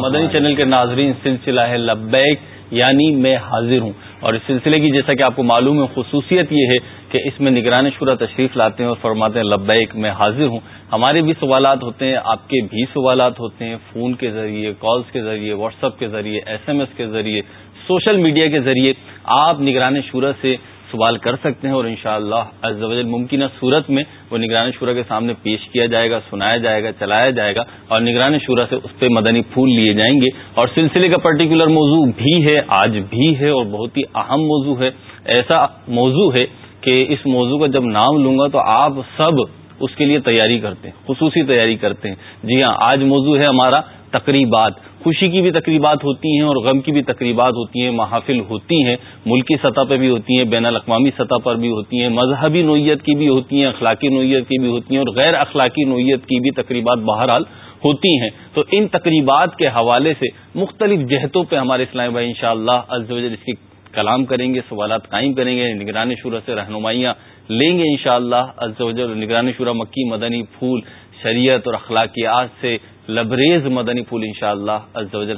مدنی channel کے ناظرین سلسلہ ہے لبیک یعنی میں حاضر ہوں۔ اور اس سلسلے کی جیسا کہ آپ کو معلوم ہے خصوصیت یہ ہے کہ اس میں نگران شورا تشریف لاتے ہیں اور فرماتے ہیں لبیک میں حاضر ہوں۔ ہمارے بھی سوالات ہوتے ہیں آپ کے بھی سوالات ہوتے ہیں فون کے ذریعے کالز کے ذریعے واٹس ایپ کے ذریعے ایس ایم ایس کے ذریعے سوشل میڈیا کے ذریعے۔ آپ نگران شورا سے سوال کر سکتے ہیں اور انشاءاللہ شاء اللہ ممکنہ صورت میں وہ نگرانی شورا کے سامنے پیش کیا جائے گا، سنایا جائے گا، چلایا جائے گا اور نگرانی شورا سے اس پہ مدنی پھول لیے جائیں گے اور سلسلے کا پرٹیکولر موضوع بھی ہے، آج بھی ہے اور بہت ہی اہم موضوع ہے۔ ایسا موضوع ہے کہ اس موضوع کا جب نام لوں گا تو آپ سب اس کے لیے تیاری کرتے ہیں، خصوصی تیاری کرتے ہیں۔ جی ہاں آج موضوع ہے ہمارا تقریبات۔ خوشی کی بھی تقریبات ہوتی ہیں اور غم کی بھی تقریبات ہوتی ہیں، محافل ہوتی ہیں، ملکی سطح پہ بھی ہوتی ہیں، بین الاقوامی سطح پر بھی ہوتی ہیں، مذہبی نوعیت کی بھی ہوتی ہیں، اخلاقی نوعیت کی بھی ہوتی ہیں اور غیر اخلاقی نوعیت کی بھی تقریبات بہرحال ہوتی ہیں۔ تو ان تقریبات کے حوالے سے مختلف جہتوں پہ ہمارے اسلام بھائی ان شاء اللہ اس کی کلام کریں گے، سوالات قائم کریں گے نگرانی شورہ سے رہنمائیاں لیں گے انشاءاللہ شاء اللہ نگرانی شورہ مکی مدنی پھول، شریعت اور اخلاقیات سے لبریز مدنی پھول ان شاء اللہ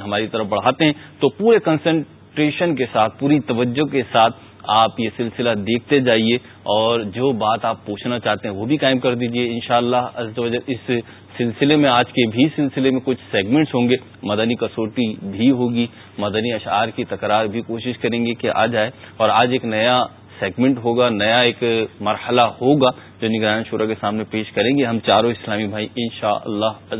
ہماری طرف بڑھاتے ہیں۔ تو پورے کنسنٹریشن کے ساتھ، پوری توجہ کے ساتھ آپ یہ سلسلہ دیکھتے جائیے اور جو بات آپ پوچھنا چاہتے ہیں وہ بھی قائم کر دیجیے۔ ان شاء اللہ اس سلسلے میں، آج کے بھی سلسلے میں کچھ سیگمنٹس ہوں گے۔ مدنی کسوٹی بھی ہوگی، مدنی اشعار کی تکرار بھی کوشش کریں گے کہ آ جائے۔ اور آج ایک نیا سیگمنٹ ہوگا، نیا ایک مرحلہ ہوگا جو نگران شورا کے سامنے پیش کریں گے۔ ہم چاروں اسلامی بھائی ان شاء اللہ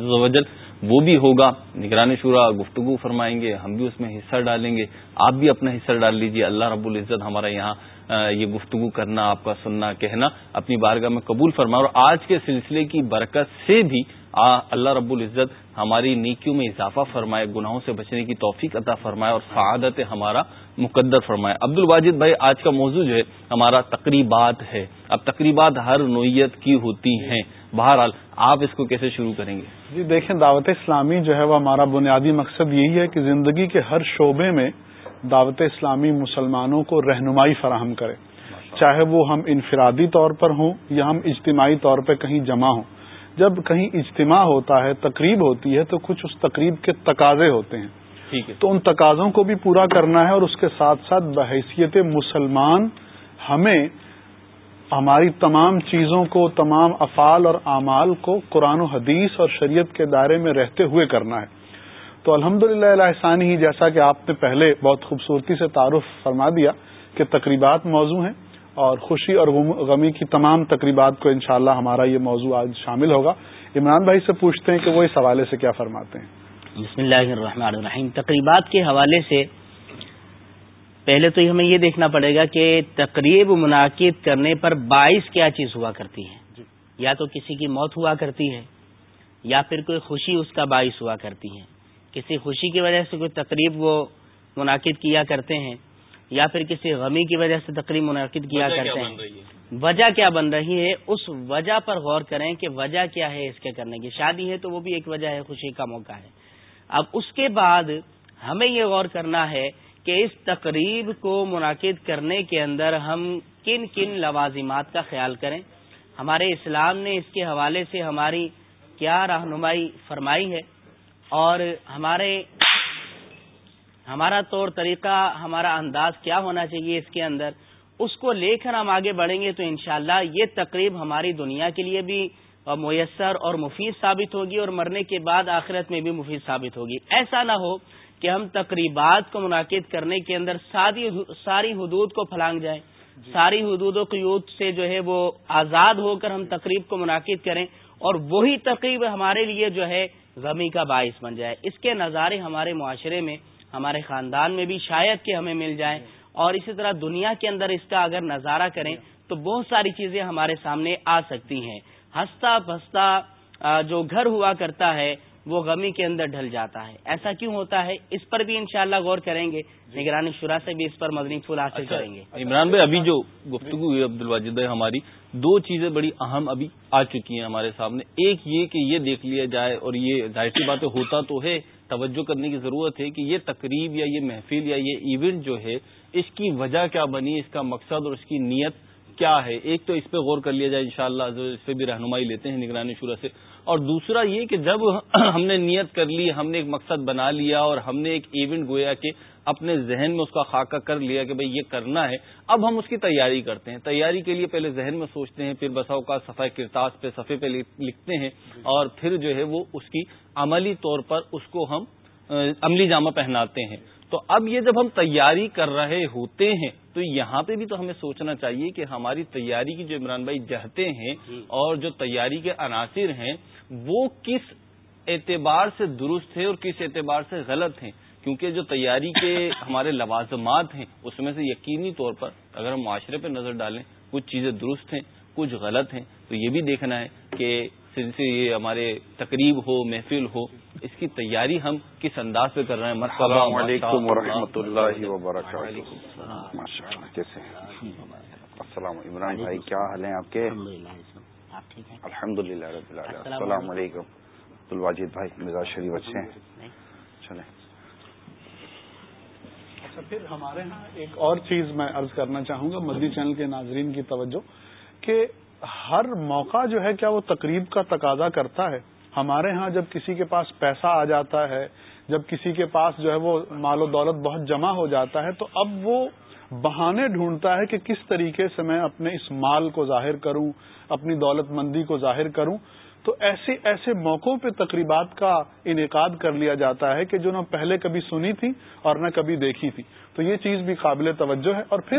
وہ بھی ہوگا۔ نگران شورا گفتگو فرمائیں گے، ہم بھی اس میں حصہ ڈالیں گے۔ آپ بھی اپنا حصہ ڈال لیجیے اللہ رب العزت ہمارا یہاں یہ گفتگو کرنا، آپ کا سننا، کہنا، اپنی بارگاہ میں قبول فرما اور آج کے سلسلے کی برکت سے بھی اللہ رب العزت ہماری نیکیوں میں اضافہ فرمائے، گناہوں سے بچنے کی توفیق عطا فرمائے اور سعادت ہمارا مقدر فرمائے۔ عبد الواجد بھائی، آج کا موضوع جو ہے، ہمارا تقریبات ہے۔ اب تقریبات ہر نوعیت کی ہوتی ہیں۔ بہرحال آپ اس کو کیسے شروع کریں گے؟ جی دیکھیں دعوت اسلامی جو ہے وہ ہمارا بنیادی مقصد یہی ہے کہ زندگی کے ہر شعبے میں دعوت اسلامی مسلمانوں کو رہنمائی فراہم کرے۔ چاہے وہ ہم انفرادی طور پر ہوں یا ہم اجتماعی طور پہ کہیں جمع ہوں۔ جب کہیں اجتماع ہوتا ہے تقریب ہوتی ہے تو کچھ اس تقریب کے تقاضے ہوتے ہیں۔ تو ان تقاضوں کو بھی پورا کرنا ہے اور اس کے ساتھ ساتھ بحیثیت مسلمان ہمیں ہماری تمام چیزوں کو، تمام افعال اور اعمال کو قرآن و حدیث اور شریعت کے دائرے میں رہتے ہوئے کرنا ہے۔ تو الحمد للہ ہی جیسا کہ آپ نے پہلے بہت خوبصورتی سے تعارف فرما دیا کہ تقریبات موضوع ہیں اور خوشی اور غمی کی تمام تقریبات کو انشاءاللہ ہمارا یہ موضوع آج شامل ہوگا۔ عمران بھائی سے پوچھتے ہیں کہ وہ اس حوالے سے کیا فرماتے ہیں۔ بسم اللہ الرحمن الرحیم۔ تقریبات کے حوالے سے پہلے تو ہمیں یہ دیکھنا پڑے گا کہ تقریب منعقد کرنے پر باعث کیا چیز ہوا کرتی ہے؟ جی۔ یا تو کسی کی موت ہوا کرتی ہے یا پھر کوئی خوشی اس کا باعث ہوا کرتی ہے۔ کسی خوشی کی وجہ سے کوئی تقریب وہ منعقد کیا کرتے ہیں یا پھر کسی غمی کی وجہ سے تقریب منعقد کیا کرتے ہیں۔ وجہ کیا بن رہی ہے؟ اس وجہ پر غور کریں کہ وجہ کیا ہے اس کے کرنے کی۔ شادی ہے تو وہ بھی ایک وجہ ہے خوشی کا موقع ہے۔ اب اس کے بعد ہمیں یہ غور کرنا ہے کہ اس تقریب کو منعقد کرنے کے اندر ہم کن کن لوازمات کا خیال کریں۔ ہمارے اسلام نے اس کے حوالے سے ہماری کیا رہنمائی فرمائی ہے اور ہمارے ہمارا طور طریقہ، ہمارا انداز کیا ہونا چاہیے اس کے اندر۔ اس کو لے کر ہم آگے بڑھیں گے تو انشاءاللہ یہ تقریب ہماری دنیا کے لیے بھی میسر اور مفید ثابت ہوگی اور مرنے کے بعد آخرت میں بھی مفید ثابت ہوگی۔ ایسا نہ ہو کہ ہم تقریبات کو منعقد کرنے کے اندر ساری حدود کو پھلانگ جائیں۔ جی۔ ساری حدود و قیود سے جو ہے وہ آزاد ہو کر ہم تقریب کو منعقد کریں اور وہی تقریب ہمارے لیے جو ہے غمی کا باعث بن جائے۔ اس کے نظارے ہمارے معاشرے میں ہمارے خاندان میں بھی شاید کہ ہمیں مل جائیں۔ اور اسی طرح دنیا کے اندر اس کا اگر نظارہ کریں تو بہت ساری چیزیں ہمارے سامنے آ سکتی ہیں۔ ہنستا پھنستا جو گھر ہوا کرتا ہے وہ غمی کے اندر ڈھل جاتا ہے۔ ایسا کیوں ہوتا ہے؟ اس پر بھی انشاءاللہ غور کریں گے۔ نگرانی شورا سے بھی اس پر مدنی پھول حاصل اچھا، کریں گے۔ عمران بھائی ابھی جو گفتگو ہوئی عبد الواجد ہماری دو چیزیں بڑی اہم ابھی آ چکی ہیں ہمارے سامنے۔ ایک یہ کہ یہ دیکھ لیا جائے اور یہ ظاہر سی باتیں ہوتا تو ہے توجہ کرنے کی ضرورت ہے کہ یہ تقریب یا یہ محفل یا یہ ایونٹ جو ہے اس کی وجہ کیا بنی اس کا مقصد اور اس کی نیت کیا ہے؟ ایک تو اس پہ غور کر لیا جائے انشاءاللہ اس پہ بھی رہنمائی لیتے ہیں نگرانی شورا سے۔ اور دوسرا یہ کہ جب ہم نے نیت کر لی، ہم نے ایک مقصد بنا لیا اور ہم نے ایک ایونٹ گویا کہ اپنے ذہن میں اس کا خاکہ کر لیا کہ بھئی یہ کرنا ہے، اب ہم اس کی تیاری کرتے ہیں۔ تیاری کے لیے پہلے ذہن میں سوچتے ہیں، پھر بساؤ کا صفحہ کرتاس پہ، صفحے پہ لکھتے ہیں اور پھر جو ہے وہ اس کی عملی طور پر اس کو ہم عملی جامہ پہناتے ہیں۔ تو اب یہ جب ہم تیاری کر رہے ہوتے ہیں تو یہاں پہ بھی تو ہمیں سوچنا چاہیے کہ ہماری تیاری کی جو عمران بھائی جہتے ہیں اور جو تیاری کے عناصر ہیں وہ کس اعتبار سے درست ہے اور کس اعتبار سے غلط ہیں؟ کیونکہ جو تیاری کے ہمارے لوازمات ہیں اس میں سے یقینی طور پر اگر ہم معاشرے پہ نظر ڈالیں کچھ چیزیں درست ہیں کچھ غلط ہیں تو یہ بھی دیکھنا ہے کہ سے یہ ہمارے تقریب ہو محفل ہو اس کی تیاری ہم کس انداز پہ کر رہے ہیں؟ السلام علیکم و اللہ وبرکاتہ۔ السلام عمران بھائی کیا حال ہیں آپ کے؟ الحمد للہ السلام۔ علیکم۔ الواجد بھائی مزاج شریف اچھے ہیں۔ چلیں۔ اچھا پھر ہمارے ہاں ایک اور چیز میں عرض کرنا چاہوں گا مدی چینل کے ناظرین کی توجہ کہ ہر موقع جو ہے کیا وہ تقریب کا تقاضا کرتا ہے؟ ہمارے ہاں جب کسی کے پاس پیسہ آ جاتا ہے، جب کسی کے پاس جو ہے وہ مال و دولت بہت جمع ہو جاتا ہے، تو اب وہ بہانے ڈھونڈتا ہے کہ کس طریقے سے میں اپنے اس مال کو ظاہر کروں، اپنی دولت مندی کو ظاہر کروں۔ تو ایسے ایسے موقعوں پہ تقریبات کا انعقاد کر لیا جاتا ہے کہ جو نہ پہلے کبھی سنی تھی اور نہ کبھی دیکھی تھی۔ تو یہ چیز بھی قابل توجہ ہے۔ اور پھر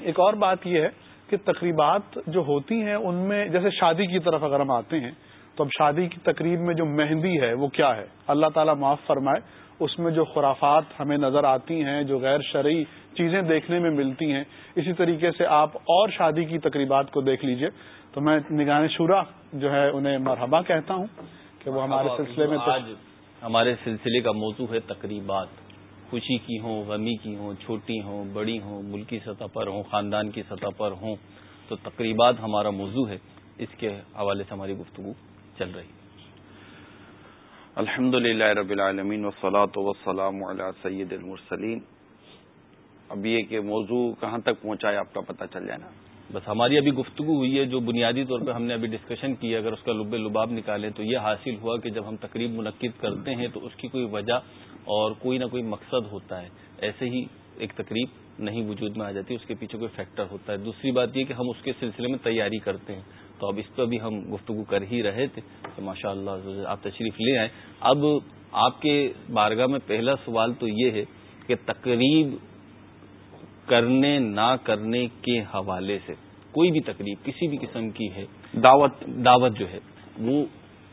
ایک اور بات یہ ہے کہ تقریبات جو ہوتی ہیں ان میں جیسے شادی کی طرف اگر ہم آتے ہیں تو اب شادی کی تقریب میں جو مہندی ہے وہ کیا ہے؟ اللہ تعالیٰ معاف فرمائے اس میں جو خرافات ہمیں نظر آتی ہیں جو غیر شرعی چیزیں دیکھنے میں ملتی ہیں اسی طریقے سے آپ اور شادی کی تقریبات کو دیکھ لیجیے۔ تو میں نگان شورا جو ہے انہیں مرحبا کہتا ہوں کہ وہ ہمارے سلسلے میں آج ہمارے سلسلے کا موضوع ہے تقریبات۔ خوشی کی ہوں، غمی کی ہوں، چھوٹی ہوں، بڑی ہوں ملکی سطح پر ہوں، خاندان کی سطح پر ہوں، تو تقریبات ہمارا موضوع ہے۔ اس کے حوالے سے ہماری گفتگو چل رہی الحمد للہ رب العالمین وسلاۃ وسلام علیہ سید المرسلین۔ اب یہ کہ موضوع کہاں تک پہنچا ہے آپ کا پتہ چل جائے نا بس ہماری ابھی گفتگو ہوئی ہے جو بنیادی طور پہ ہم نے ابھی ڈسکشن کی ہے، اگر اس کا لب لباب نکالیں تو یہ حاصل ہوا کہ جب ہم تقریب منعقد کرتے ہیں تو اس کی کوئی وجہ اور کوئی نہ کوئی مقصد ہوتا ہے۔ ایسے ہی ایک تقریب نہیں وجود میں آ جاتی، اس کے پیچھے کوئی فیکٹر ہوتا ہے۔ دوسری بات یہ کہ ہم اس کے سلسلے میں تیاری کرتے ہیں۔ تو اب اس پہ بھی ہم گفتگو کر ہی رہے تھے۔ تو ماشاء اللہ آپ تشریف لے آئیں۔ اب آپ کے بارگاہ میں پہلا سوال تو یہ ہے کہ تقریب کرنے نہ کرنے کے حوالے سے کوئی بھی تقریب کسی بھی قسم کی ہے دعوت۔ دعوت جو ہے وہ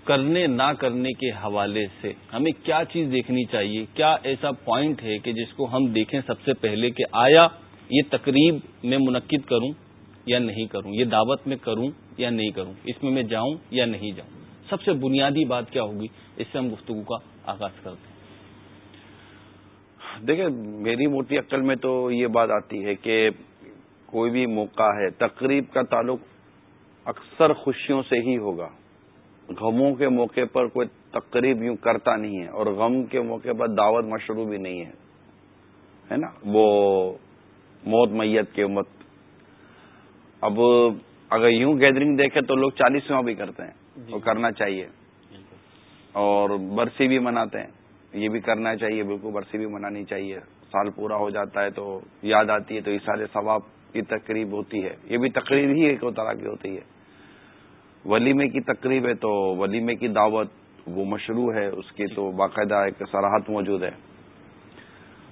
کرنے نہ کرنے کے حوالے سے ہمیں کیا چیز دیکھنی چاہیے؟ کیا ایسا پوائنٹ ہے کہ جس کو ہم دیکھیں سب سے پہلے کہ آیا یہ تقریب میں منعقد کروں یا نہیں کروں؟ یہ دعوت میں کروں یا نہیں کروں؟ اس میں میں جاؤں یا نہیں جاؤں؟ سب سے بنیادی بات کیا ہوگی؟ اس سے ہم گفتگو کا آغاز کرتے ہیں۔ دیکھیں میری موٹی عقل میں تو یہ بات آتی ہے کہ کوئی بھی موقع ہے تقریب کا تعلق اکثر خوشیوں سے ہی ہوگا۔ غموں کے موقع پر کوئی تقریب یوں کرتا نہیں ہے اور غم کے موقع پر دعوت مشروع بھی نہیں ہے۔ ہے نا؟ وہ موت میت کے مت اب اگر یوں گیدرنگ دیکھے تو لوگ چالیسواں بھی کرتے ہیں۔ جی۔ وہ کرنا چاہیے۔ اور برسی بھی مناتے ہیں۔ یہ بھی کرنا چاہیے، بالکل برسی بھی منانی چاہیے۔ سال پورا ہو جاتا ہے تو یاد آتی ہے، تو اس ثواب کی تقریب ہوتی ہے۔ یہ بھی تقریب ہی ایک طرح کی ہوتی ہے۔ ولیمے کی تقریب ہے تو ولیمے کی دعوت وہ مشروع ہے، اس کی تو باقاعدہ ایک سراہد موجود ہے۔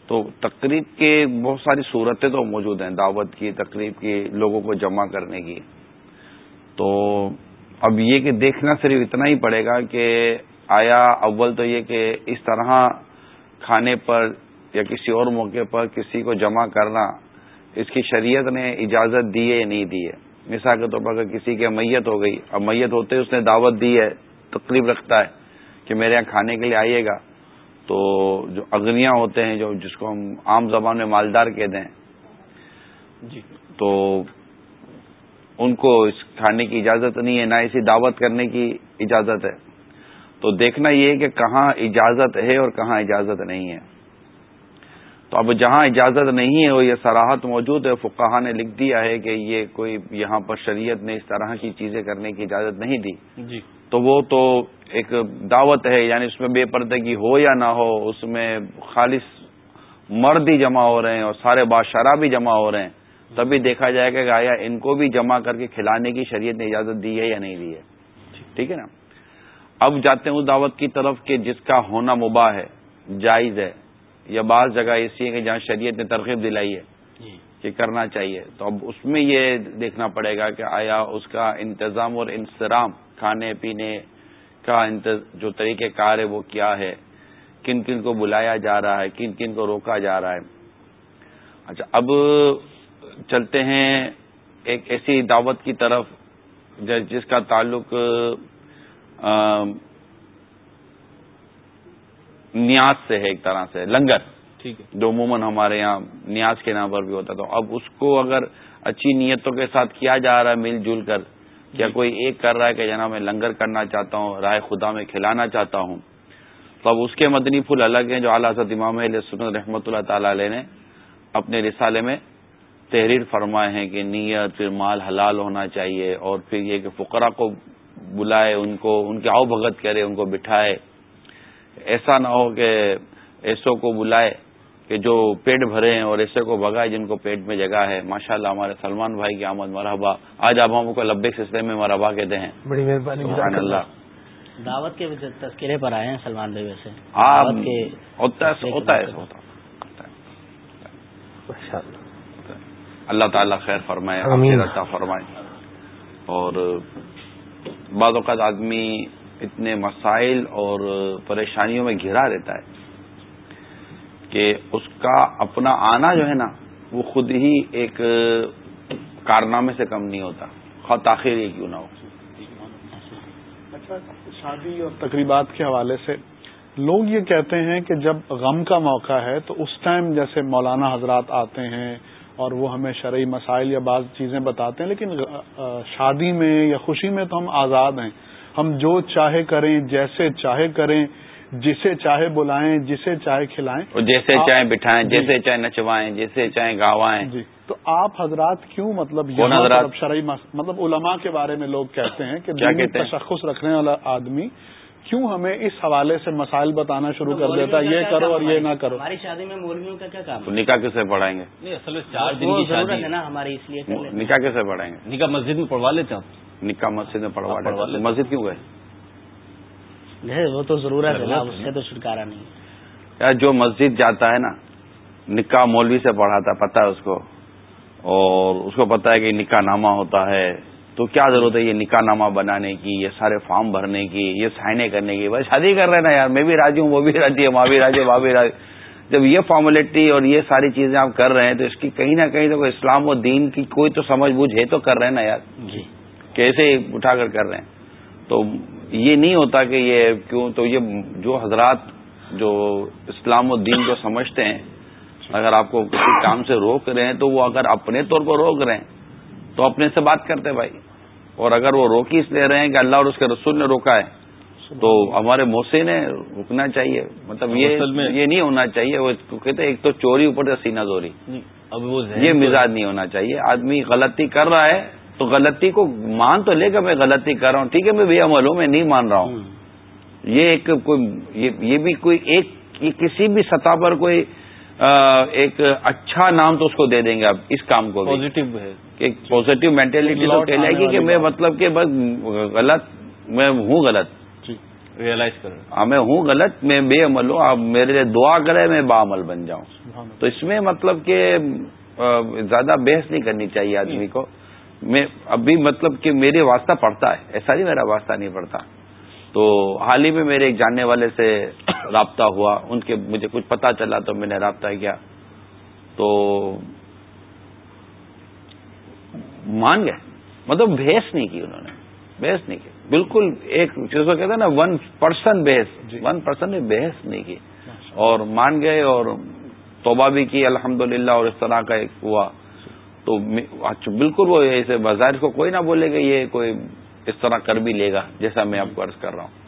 تو تقریب کے بہت ساری صورتیں تو موجود ہیں، دعوت کی، تقریب کی، لوگوں کو جمع کرنے کی۔ تو اب یہ کہ دیکھنا صرف اتنا ہی پڑے گا کہ آیا اول تو یہ کہ اس طرح کھانے پر یا کسی اور موقع پر کسی کو جمع کرنا اس کی شریعت نے اجازت دی ہے یا نہیں دی ہے؟ مثال کے طور پر اگر کسی کی میت ہو گئی اب میت ہوتے اس نے دعوت دی ہے تقریب رکھتا ہے کہ میرے یہاں کھانے کے لیے آئیے گا تو جو اگنیاں ہوتے ہیں جو جس کو ہم عام زبان میں مالدار کہتے ہیں جی۔ تو ان کو اس کھانے کی اجازت نہیں ہے نہ اسی دعوت کرنے کی اجازت ہے۔ تو دیکھنا یہ ہے کہ کہاں اجازت ہے اور کہاں اجازت نہیں ہے۔ تو اب جہاں اجازت نہیں ہے وہ یہ سراہت موجود ہے فقہ نے لکھ دیا ہے کہ یہ کوئی یہاں پر شریعت نے اس طرح کی چیزیں کرنے کی اجازت نہیں دی۔ جی۔ تو وہ تو ایک دعوت ہے یعنی اس میں بے پردگی ہو یا نہ ہو اس میں خالص مرد ہی جمع ہو رہے ہیں اور سارے بادشاہ بھی جمع ہو رہے ہیں۔ تبھی دیکھا جائے گا کہ آیا ان کو بھی جمع کر کے کھلانے کی شریعت نے اجازت دی ہے یا نہیں دی ہے۔ ٹھیک ہے نا؟ اب جاتے ہیں اس دعوت کی طرف کہ جس کا ہونا مباح ہے جائز ہے۔ یا بعض جگہ ایسی ہے کہ جہاں شریعت نے ترغیب دلائی ہے جی۔ کہ کرنا چاہیے۔ تو اب اس میں یہ دیکھنا پڑے گا کہ آیا اس کا انتظام اور انسرام کھانے پینے کا جو طریقہ کار ہے وہ کیا ہے؟ کن کن کو بلایا جا رہا ہے کن کن کو روکا جا رہا ہے۔ اچھا اب چلتے ہیں ایک ایسی دعوت کی طرف جس کا تعلق نیاز سے ہے ایک طرح سے لنگر۔ ٹھیک ہے۔ جو عموماً ہمارے یہاں نیاز کے نام پر بھی ہوتا تھا اب اس کو اگر اچھی نیتوں کے ساتھ کیا جا رہا ہے مل جل کر کیا جی۔ کوئی ایک کر رہا ہے کہ جناب میں لنگر کرنا چاہتا ہوں رائے خدا میں کھلانا چاہتا ہوں تو اب اس کے مدنی پھول الگ ہیں جو اعلیٰ حضرت امام علیہ سنت رحمۃ اللہ تعالی علیہ نے اپنے رسالے میں تحریر فرمائے ہیں کہ نیت پھر مال حلال ہونا چاہیے اور پھر یہ کہ فقرا کو بلائے ان کو ان کی آؤ بھگت کرے ان کو بٹھائے۔ ایسا نہ ہو کہ ایسوں کو بلائے کہ جو پیٹ بھرے ہیں اور ایسے کو بگائے جن کو پیٹ میں جگہ ہے۔ ماشاء اللہ ہمارے سلمان بھائی کی آمد مرحبا۔ آج آپ ہم کو لبے سلسلے میں مرحبا کہتے ہیں۔ بڑی مہربانی اللہ۔ دعوت کے تذکرے پر آئے ہیں سلمان بھائی ویسے۔ ہوتا ہے اللہ تعالیٰ خیر فرمائے فرمائے۔ اور بعض اوقات آدمی اتنے مسائل اور پریشانیوں میں گھرا رہتا ہے کہ اس کا اپنا آنا جو ہے نا، وہ خود ہی ایک کارنامے سے کم نہیں ہوتا۔ خواہ تاخیر ہی کیوں نہ ہو۔ اچھا شادی اور تقریبات کے حوالے سے لوگ یہ کہتے ہیں کہ جب غم کا موقع ہے تو اس ٹائم جیسے مولانا حضرات آتے ہیں اور وہ ہمیں شرعی مسائل یا بعض چیزیں بتاتے ہیں لیکن شادی میں یا خوشی میں تو ہم آزاد ہیں۔ ہم جو چاہے کریں جیسے چاہے کریں جسے چاہے بلائیں جسے چاہے کھلائیں۔ جیسے چاہے بٹھائیں جی۔ جیسے چاہے نچوائیں جیسے چاہے گاوائیں۔ جی۔ تو آپ حضرات کیوں مطلب شرعی مطلب علماء کے بارے میں لوگ کہتے ہیں کہ تشخص رکھنے والا آدمی کیوں ہمیں اس حوالے سے مسائل بتانا شروع کر دیتا یہ کرو اور یہ نہ کرو۔ ہماری شادی میں مولویوں کا کیا کام نکاح کیسے پڑھائیں گے؟ چار دن کی شادی ہے نا ہماری اس لیے نکاح کیسے پڑھائیں گے؟ نکاح مسجد میں پڑھوا لیتے ہیں نکاح مسجد میں پڑھوا مسجد کیوں گئے؟ وہ تو ضرورت ہے اس سے تو چھٹکارا نہیں۔ یار جو مسجد جاتا ہے نا نکاح مولوی سے پڑھاتا پتا ہے اس کو۔ اور اس کو پتا ہے کہ نکاح نامہ ہوتا ہے۔ تو کیا ضرورت ہے یہ نکاح نامہ بنانے کی یہ سارے فارم بھرنے کی یہ سائنیں کرنے کی؟ بس شادی کر رہے ہیں نا یار میں بھی راضی ہوں وہ بھی راضی ہے ماں بھی راضی ماں بھی راضی جب یہ فارملٹی اور یہ ساری چیزیں آپ کر رہے ہیں تو اس کی کہیں نہ کہیں تو اسلام و دین کی کوئی تو سمجھ بوجھ ہے تو کر رہے ہیں نا یار۔ جی۔ کیسے اٹھا کر کر رہے ہیں۔ تو یہ نہیں ہوتا کہ یہ کیوں تو یہ جو حضرات جو اسلام الدین کو سمجھتے ہیں اگر آپ کو کسی کام سے روک رہے ہیں تو وہ اگر اپنے طور پر روک رہے ہیں تو اپنے سے بات کرتے بھائی۔ اور اگر وہ روکی اس لے رہے ہیں کہ اللہ اور اس کے رسول نے روکا ہے تو ہمارے موسی نے رکنا چاہیے۔ مطلب یہ یہ نہیں ہونا چاہیے وہ کہتے ایک تو چوری اوپر سے سینا زوری۔ اب وہ یہ مزاج نہیں ہونا چاہیے۔ آدمی غلطی کر رہا ہے تو غلطی کو مان تو لے کر میں غلطی کر رہا ہوں۔ ٹھیک ہے میں بے عمل ہوں میں نہیں مان رہا ہوں۔ یہ ایک کوئی یہ بھی کوئی ایک کسی بھی سطح پر کوئی ایک اچھا نام تو اس کو دے دیں گے اب اس کام کو پازیٹو ہے۔ مینٹلٹی تو کہلائے گی کہ میں مطلب کہ بس غلط میں ہوں غلط۔ ریئلائز کر ہاں میں ہوں غلط میں بے عمل ہوں آپ میرے لیے دعا کرے میں با عمل بن جاؤں۔ تو اس میں مطلب کہ زیادہ بحث نہیں کرنی چاہیے آدمی کو۔ میں ابھی مطلب کہ میرے واسطہ پڑتا ہے ایسا نہیں میرا واسطہ نہیں پڑتا۔ تو حال ہی میں میرے ایک جاننے والے سے رابطہ ہوا ان کے مجھے کچھ پتا چلا تو میں نے رابطہ کیا۔ تو مان گئے۔ مطلب بحث نہیں کی انہوں نے۔ بحث نہیں کی۔ بالکل ایک چیز کو کہتے ہیں نا ون پرسن بحث۔ ون پرسن نے بحث نہیں کی۔ اور مان گئے اور توبہ بھی کی الحمدللہ اور اس طرح کا ایک ہوا۔ تو اچھا، بالکل وہ ایسے بازار کو کوئی نہ بولے گا یہ کوئی اس طرح کر بھی لے گا جیسا میں آپ کو عرض کر رہا ہوں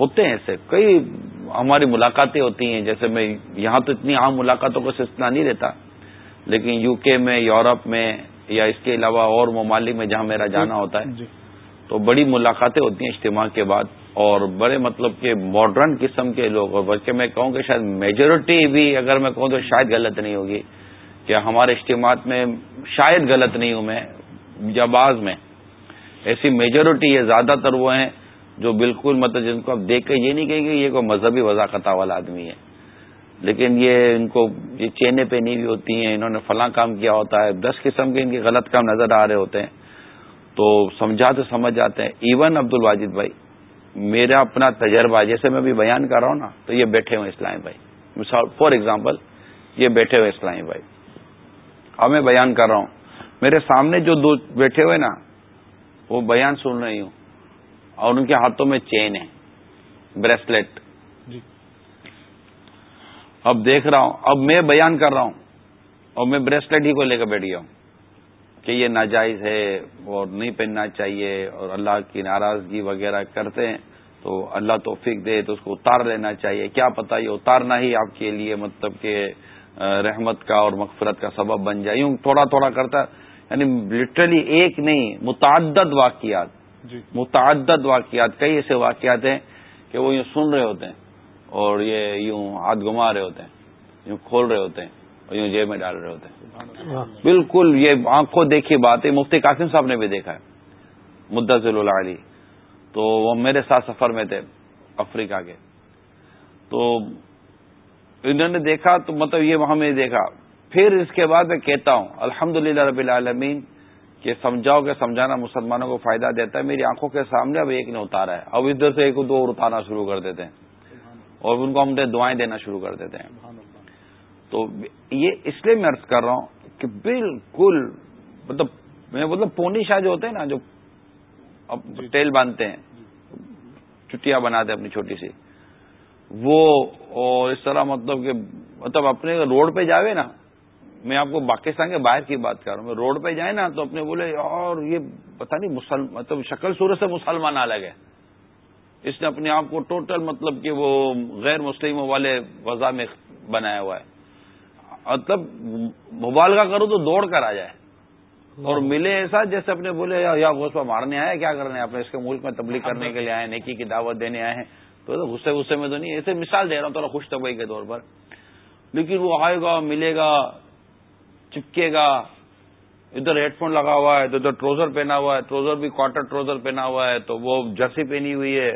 ہوتے ہیں ایسے کئی ہماری ملاقاتیں ہوتی ہیں جیسے میں یہاں تو اتنی عام ملاقاتوں کو سلسلہ نہیں رہتا لیکن یو کے میں یورپ میں یا اس کے علاوہ اور ممالک میں جہاں میرا جانا جی، ہوتا ہے جی۔ تو بڑی ملاقاتیں ہوتی ہیں اجتماع کے بعد اور بڑے مطلب کہ ماڈرن قسم کے لوگ اور بلکہ میں کہوں کہ شاید میجورٹی بھی اگر میں کہوں تو شاید غلط نہیں ہوگی کہ ہمارے اجتماعات میں شاید غلط نہیں ہوں میں جباز میں ایسی میجورٹی ہے زیادہ تر وہ ہیں جو بالکل مطلب جن کو آپ دیکھ کے یہ نہیں کہیں گے یہ کوئی مذہبی وضاقت والا آدمی ہے۔ لیکن یہ ان کو یہ چینیں پہنی ہوئی ہوتی ہیں، انہوں نے فلاں کام کیا ہوتا ہے، دس قسم کے ان کے غلط کام نظر آ رہے ہوتے ہیں۔ تو سمجھا تو سمجھ جاتے ہیں۔ ایون عبد الواجد بھائی، میرا اپنا تجربہ، جیسے میں بھی بیان کر رہا ہوں نا، تو یہ بیٹھے ہوئے اسلامی بھائی۔ مثال فار ایگزامپل یہ بیٹھے ہوئے اسلامی بھائی۔ اب میں بیان کر رہا ہوں۔ میرے سامنے جو دو بیٹھے ہوئے نا وہ بیان سن رہی ہوں اور ان کے ہاتھوں میں چین ہے بریسلیٹ جی۔ اب دیکھ رہا ہوں اب میں بیان کر رہا ہوں اور میں بریسلیٹ ہی کو لے کر بیٹھ گیا ہوں کہ یہ ناجائز ہے اور نہیں پہننا چاہیے اور اللہ کی ناراضگی وغیرہ کرتے ہیں تو اللہ توفیق دے تو اس کو اتار لینا چاہیے۔ کیا پتا یہ اتارنا ہی آپ کے لیے مطلب کہ رحمت کا اور مغفرت کا سبب بن جائے۔ یوں تھوڑا تھوڑا کرتا یعنی لٹرلی ایک نہیں متعدد واقعات۔ جی۔ متعدد واقعات کئی ایسے واقعات ہیں کہ وہ یوں سن رہے ہوتے ہیں اور یہ یوں ہاتھ گما رہے ہوتے ہیں یوں کھول رہے ہوتے ہیں اور یوں جیب میں ڈال رہے ہوتے ہیں۔ بالکل یہ آنکھوں دیکھی بات ہے مفتی قاسم صاحب نے بھی دیکھا ہے مدثر علی تو وہ میرے ساتھ سفر میں تھے افریقہ کے۔ تو انہوں نے دیکھا تو مطلب یہ وہاں میں دیکھا۔ پھر اس کے بعد میں کہتا ہوں الحمد رب العالمین کہ سمجھاؤ کہ سمجھانا مسلمانوں کو فائدہ دیتا ہے میری آنکھوں کے سامنے اب ایک نے اتارا ہے۔ اب ادھر سے ایک دو اور اتارنا شروع کر دیتے ہیں۔ اور ان کو ہم دعائیں دینا شروع کر دیتے ہیں۔ تو یہ اس لیے میں ارض کر رہا ہوں کہ بالکل مطلب میں مطلب پونی شاہ جو ہوتے ہیں نا جو اب ٹیل باندھتے ہیں چٹیاں بناتے اپنی چھوٹی سی وہ اور اس طرح مطلب کہ مطلب اپنے روڈ پہ جاوے نا میں آپ کو پاکستان کے باہر کی بات کر رہا ہوں، میں روڈ پہ جائیں نا تو اپنے بولے اور یہ پتا نہیں مسلم مطلب شکل صورت سے مسلمان الگ ہے۔ اس نے اپنے آپ کو ٹوٹل مطلب کہ وہ غیر مسلموں والے وضع میں بنایا ہوا ہے۔ مطلب مبالغہ کروں تو دوڑ کر آ جائے۔ اور ملے ایسا جیسے اپنے بولے یا غصہ مارنے آئے، کیا کرنے اپنے اس کے ملک میں تبلیغ کرنے کے لیے آئے، نیکی کی دعوت دینے آئے ہیں۔ تو غصے غصے میں تو نہیں، ایسے مثال دے رہا ہوں، تھوڑا خوش طبعی کے طور پر۔ لیکن وہ آئے گا ملے گا چپکے گا۔ ادھر ہیڈ فون لگا ہوا ہے تو ادھر ٹروزر پہنا ہوا ہے۔ ٹروزر بھی کوارٹر ٹروزر پہنا ہوا ہے تو وہ جرسی پہنی ہوئی ہے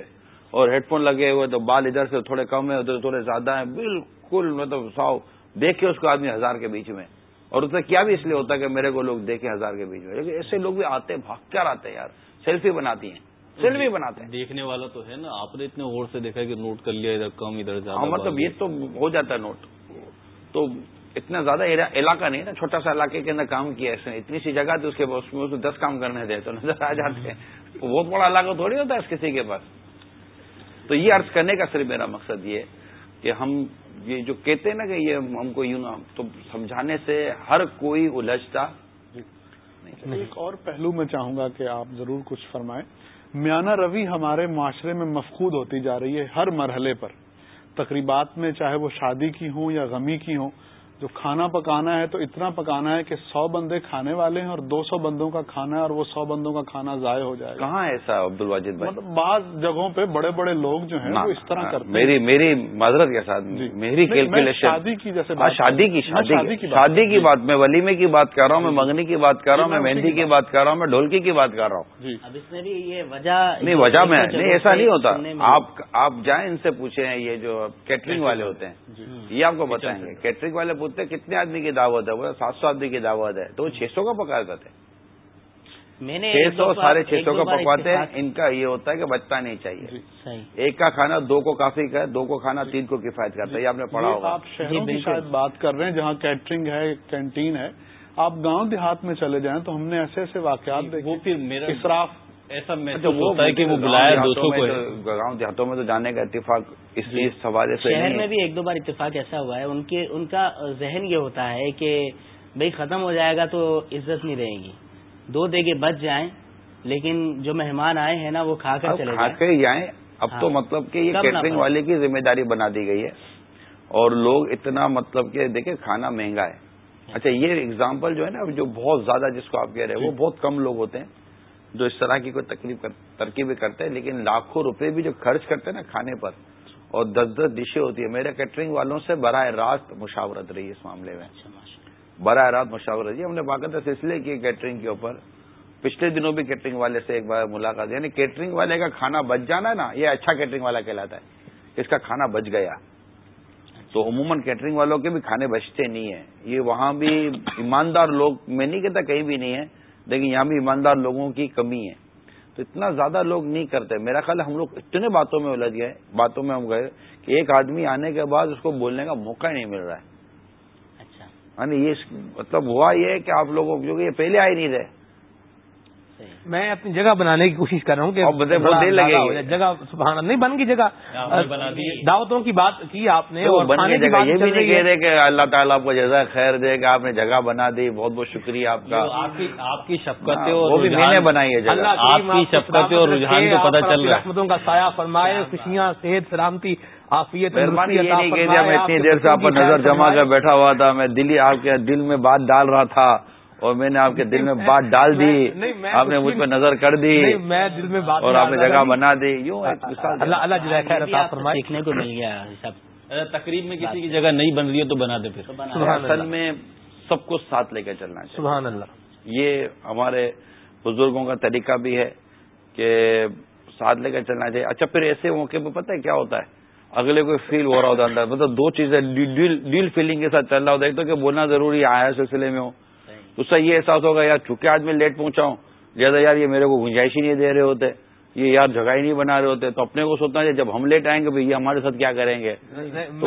اور ہیڈ فون لگے ہوئے تو بال ادھر سے تھوڑے کم ہے ادھر تھوڑے زیادہ ہیں۔ بالکل مطلب ساؤ دیکھے اس کو آدمی ہزار کے بیچ میں۔ اور اس کیا بھی اس لیے ہوتا ہے کہ میرے کو لوگ دیکھے ہزار کے بیچ میں۔ لیکن ایسے لوگ بھی آتے بھاگ کر آتے ہیں یار۔ سیلفی بناتی ہیں۔ سیلفی بناتے ہیں۔ دیکھنے والا تو ہے نا۔ آپ نے اتنے غور سے دیکھا کہ نوٹ کر لیا ادھر کم ادھر ہاں مطلب یہ تو ہو جاتا ہے نوٹ۔ تو اتنا زیادہ علاقہ نہیں نا، چھوٹا سا علاقے کے اندر کام کیا اس نے۔ اتنی سی جگہ تھی اس کے اس میں دس کام کرنے دے تو نظر آ جاتے ہیں۔ بہت بڑا علاقہ تھوڑی ہوتا ہے کسی کے پاس۔ تو یہ عرض کرنے کا صرف میرا مقصد یہ کہ ہم یہ جو کہتے ہیں نا کہ یہ ہم کو یوں نا تو سمجھانے سے ہر کوئی الجھتا ایک اور پہلو میں چاہوں گا کہ آپ ضرور کچھ فرمائیں۔ میانہ روی ہمارے معاشرے میں مفقود ہوتی جا رہی ہے ہر مرحلے پر۔ تقریبات میں چاہے وہ شادی کی ہوں یا غمی کی ہوں جو کھانا پکانا ہے تو اتنا پکانا ہے کہ سو بندے کھانے والے ہیں اور دو سو بندوں کا کھانا ہے اور وہ سو بندوں کا کھانا ضائع ہو جائے گا۔ کہاں ایسا عبد الواجد بھائی؟ مطلب بعض جگہوں پہ بڑے بڑے لوگ جو ہیں وہ اس طرح کرتے میری میری معذرت کے ساتھ جی۔ میری کیلکولیشن۔ شادی کی جیسے ہاں، شادی کی شادی کی۔ شادی کی بات میں ولیمے کی بات کر رہا ہوں میں منگنی کی بات کر رہا ہوں میں مہندی کی بات کر رہا ہوں میں ڈھولکی کی بات کر رہا ہوں۔ جی۔ اب اس میں بھی یہ وجہ نہیں وجہ میں نہیں ایسا نہیں ہوتا۔ آپ آپ جائیں ان سے پوچھیں یہ جو کیٹرنگ والے ہوتے ہیں جی۔ یہ آپ کو بتائیں گے۔ کیٹرنگ والے پوچھتے کتنے آدمی کی دعوت ہے؟ وہ سات سو آدمی کی دعوت ہے۔ تو وہ چھ سو کا پکا دیتے چھ سو ساڑھے چھ سو کا پکواتے ہیں۔ ان کا یہ ہوتا ہے کہ بچتا نہیں چاہیے۔ جی، ایک کا کھانا دو کو کافی کا ہے دو کو کھانا تین کو کفایت کرتا ہے۔ یہ آپ نے پڑھا ہوگا۔ آپ شہروں کی شاید بات کر رہے ہیں جہاں کیٹرنگ ہے کینٹین ہے۔ آپ گاؤں دیہات میں چلے جائیں تو ہم نے ایسے ایسے واقعات وہ پھر میرا اسراف ایسا اچھا، ہوتا ہے کہ وہ بلایا کو گاؤں دیہاتوں میں تو جانے کا اتفاق اس لیے سوال شہر میں بھی ایک دو بار اتفاق ایسا ہوا ہے۔ ان کے ان کا ذہن یہ ہوتا ہے کہ بھائی ختم ہو جائے گا تو عزت نہیں رہے گی۔ دو دیگے بچ جائیں لیکن جو مہمان آئے ہیں نا وہ کھا کر چلے کھا کے جائیں۔ اب تو ہاں۔ مطلب کہ یہ کیٹرنگ والے کی ذمہ داری بنا دی گئی ہے۔ اور لوگ اتنا مطلب کہ دیکھیں کھانا مہنگا ہے۔ اچھا یہ اگزامپل جو ہے نا جو بہت زیادہ جس کو آپ کہہ رہے ہیں وہ جی۔ بہت کم لوگ ہوتے ہیں۔ جو اس طرح کی کوئی تکلیف ترکیبیں کرتے ہیں لیکن لاکھوں روپے بھی جو خرچ کرتے ہیں نا کھانے پر اور دس دس ڈشیں ہوتی ہیں۔ میرے کیٹرنگ والوں سے براہ راست مشاورت رہی اس معاملے میں۔ اچھا، براہ راست مشاورت رہی۔ ہم نے باقاعدہ سلسلے کیے کیٹرنگ کے اوپر۔ پچھلے دنوں بھی کیٹرنگ والے سے ایک بار ملاقات یعنی کیٹرنگ والے کا کھانا بچ جانا ہے نا یہ اچھا کیٹرنگ والا کہلاتا ہے۔ اس کا کھانا بچ گیا۔ تو عموماً کیٹرنگ والوں کے بھی کھانے بچتے نہیں ہیں۔ یہ وہاں بھی ایماندار لوگ میں نہیں کہتا کہیں بھی نہیں ہے۔ لیکن یہاں بھی ایماندار لوگوں کی کمی ہے۔ تو اتنا زیادہ لوگ نہیں کرتے۔ میرا خیال ہے ہم لوگ اتنے باتوں میں الجھ گئے باتوں میں ہم گئے کہ ایک آدمی آنے کے بعد اس کو بولنے کا موقع ہی نہیں مل رہا ہے۔ اچھا۔ یعنی یہ مطلب ہوا یہ کہ آپ لوگوں جو کہ یہ پہلے آئے نہیں رہے میں اپنی جگہ بنانے کی کوشش کر رہا ہوں کہ جگہ سبحان نہیں بن گئی جگہ۔ دعوتوں کی بات کی آپ نے یہ بھی نہیں کہہ رہے کہ اللہ تعالیٰ آپ کو جیسا خیر دے کہ آپ نے جگہ بنا دی بہت بہت شکریہ آپ کا۔ آپ کی شفقتیں وہ بھی میں نے بنائی ہے جگہ۔ آپ کی شفقتیں اور رجحان کو پتہ چل رہا ہے۔ کا سایہ فرمائے خوشیاں صحت سلامتی آفیت مہربانی یہ نہیں کہ میں اتنی دیر سے آپ پر نظر جما کر بیٹھا ہوا تھا میں دلی آپ کے دل میں بات ڈال رہا تھا۔ اور میں نے آپ کے دل میں بات ڈال دی آپ نے مجھ پہ نظر کر دی میں دل میں بات اور آپ نے جگہ بنا دی۔ یوں اللہ اللہ سیکھنے کو مل گیا تقریب میں کسی کی جگہ نہیں بن رہی ہے تو بنا دے پھر۔ اصل میں سب کو ساتھ لے کے چلنا چاہیے۔ سبحان اللہ۔ یہ ہمارے بزرگوں کا طریقہ بھی ہے کہ ساتھ لے کے چلنا چاہیے۔ اچھا پھر ایسے موقع پہ پتہ ہے کیا ہوتا ہے؟ اگلے کو فیل ہو رہا ہوتا ہے اندر۔ مطلب دو چیزیں ڈیل فیلنگ کے ساتھ چل رہا ہوتا ہے۔ ایک تو کہ بولنا ضروری آیا سلسلے میں ہو۔ اس سے یہ احساس ہوگا یار چونکہ آج میں لیٹ پہنچا ہوں جیسا یار یہ میرے کو گنجائش ہی نہیں دے رہے ہوتے یہ یار جگہ ہی نہیں بنا رہے ہوتے تو اپنے کو سوچنا چاہیے جب ہم لیٹ آئیں گے یہ ہمارے ساتھ کیا کریں گے؟ تو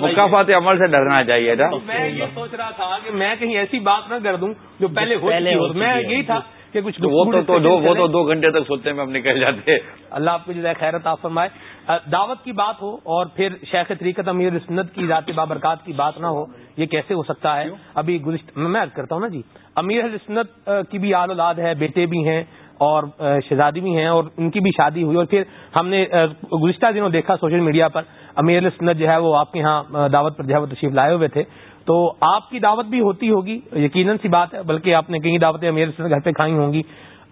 مقافات عمل سے ڈرنا چاہیے تھا۔ میں یہ سوچ رہا تھا کہ میں کہیں ایسی بات نہ کر دوں جو پہلے میں یہی تھا۔ کہ کچھ وہ تو دو گھنٹے تک سوتے میں ہم نکل جاتے۔ اللہ آپ کو ہے خیرت آپ فرمائے۔ دعوت کی بات ہو اور پھر شیخ طریقت امیر سنت کی ذات بابرکات کی بات نہ ہو یہ کیسے ہو سکتا ہے؟ ابھی گزشت میں کرتا ہوں نا جی امیر سنت کی بھی آل اولاد ہے بیٹے بھی ہیں اور شہزادی بھی ہیں اور ان کی بھی شادی ہوئی۔ اور پھر ہم نے گزشتہ دنوں دیکھا سوشل میڈیا پر امیر سنت جو ہے وہ آپ کے یہاں دعوت پر جو ہے وہ تشریف لائے ہوئے تھے۔ تو آپ کی دعوت بھی ہوتی ہوگی یقیناً سی بات ہے بلکہ آپ نے کئی دعوتیں امیر سنت گھر پہ کھائی ہوں گی۔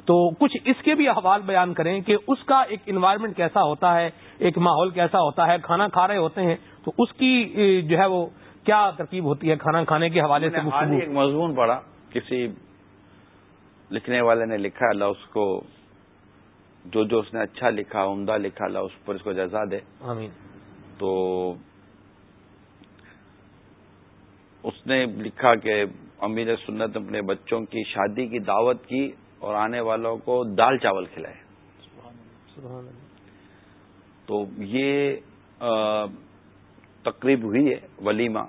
تو کچھ اس کے بھی احوال بیان کریں کہ اس کا ایک انوائرمنٹ کیسا ہوتا ہے ایک ماحول کیسا ہوتا ہے کھانا کھا رہے ہوتے ہیں تو اس کی جو ہے وہ کیا ترکیب ہوتی ہے کھانا کھانے کے حوالے سے ایک مضمون پڑا کسی لکھنے والے نے لکھا اللہ اس کو جو جو اس نے اچھا لکھا عمدہ لکھا اللہ اس پر اس کو جزا دے۔ آمین۔ تو اس نے لکھا کہ امیر سنت اپنے بچوں کی شادی کی دعوت کی اور آنے والوں کو دال چاول کھلائے۔ تو یہ تقریب ہوئی ہے ولیمہ۔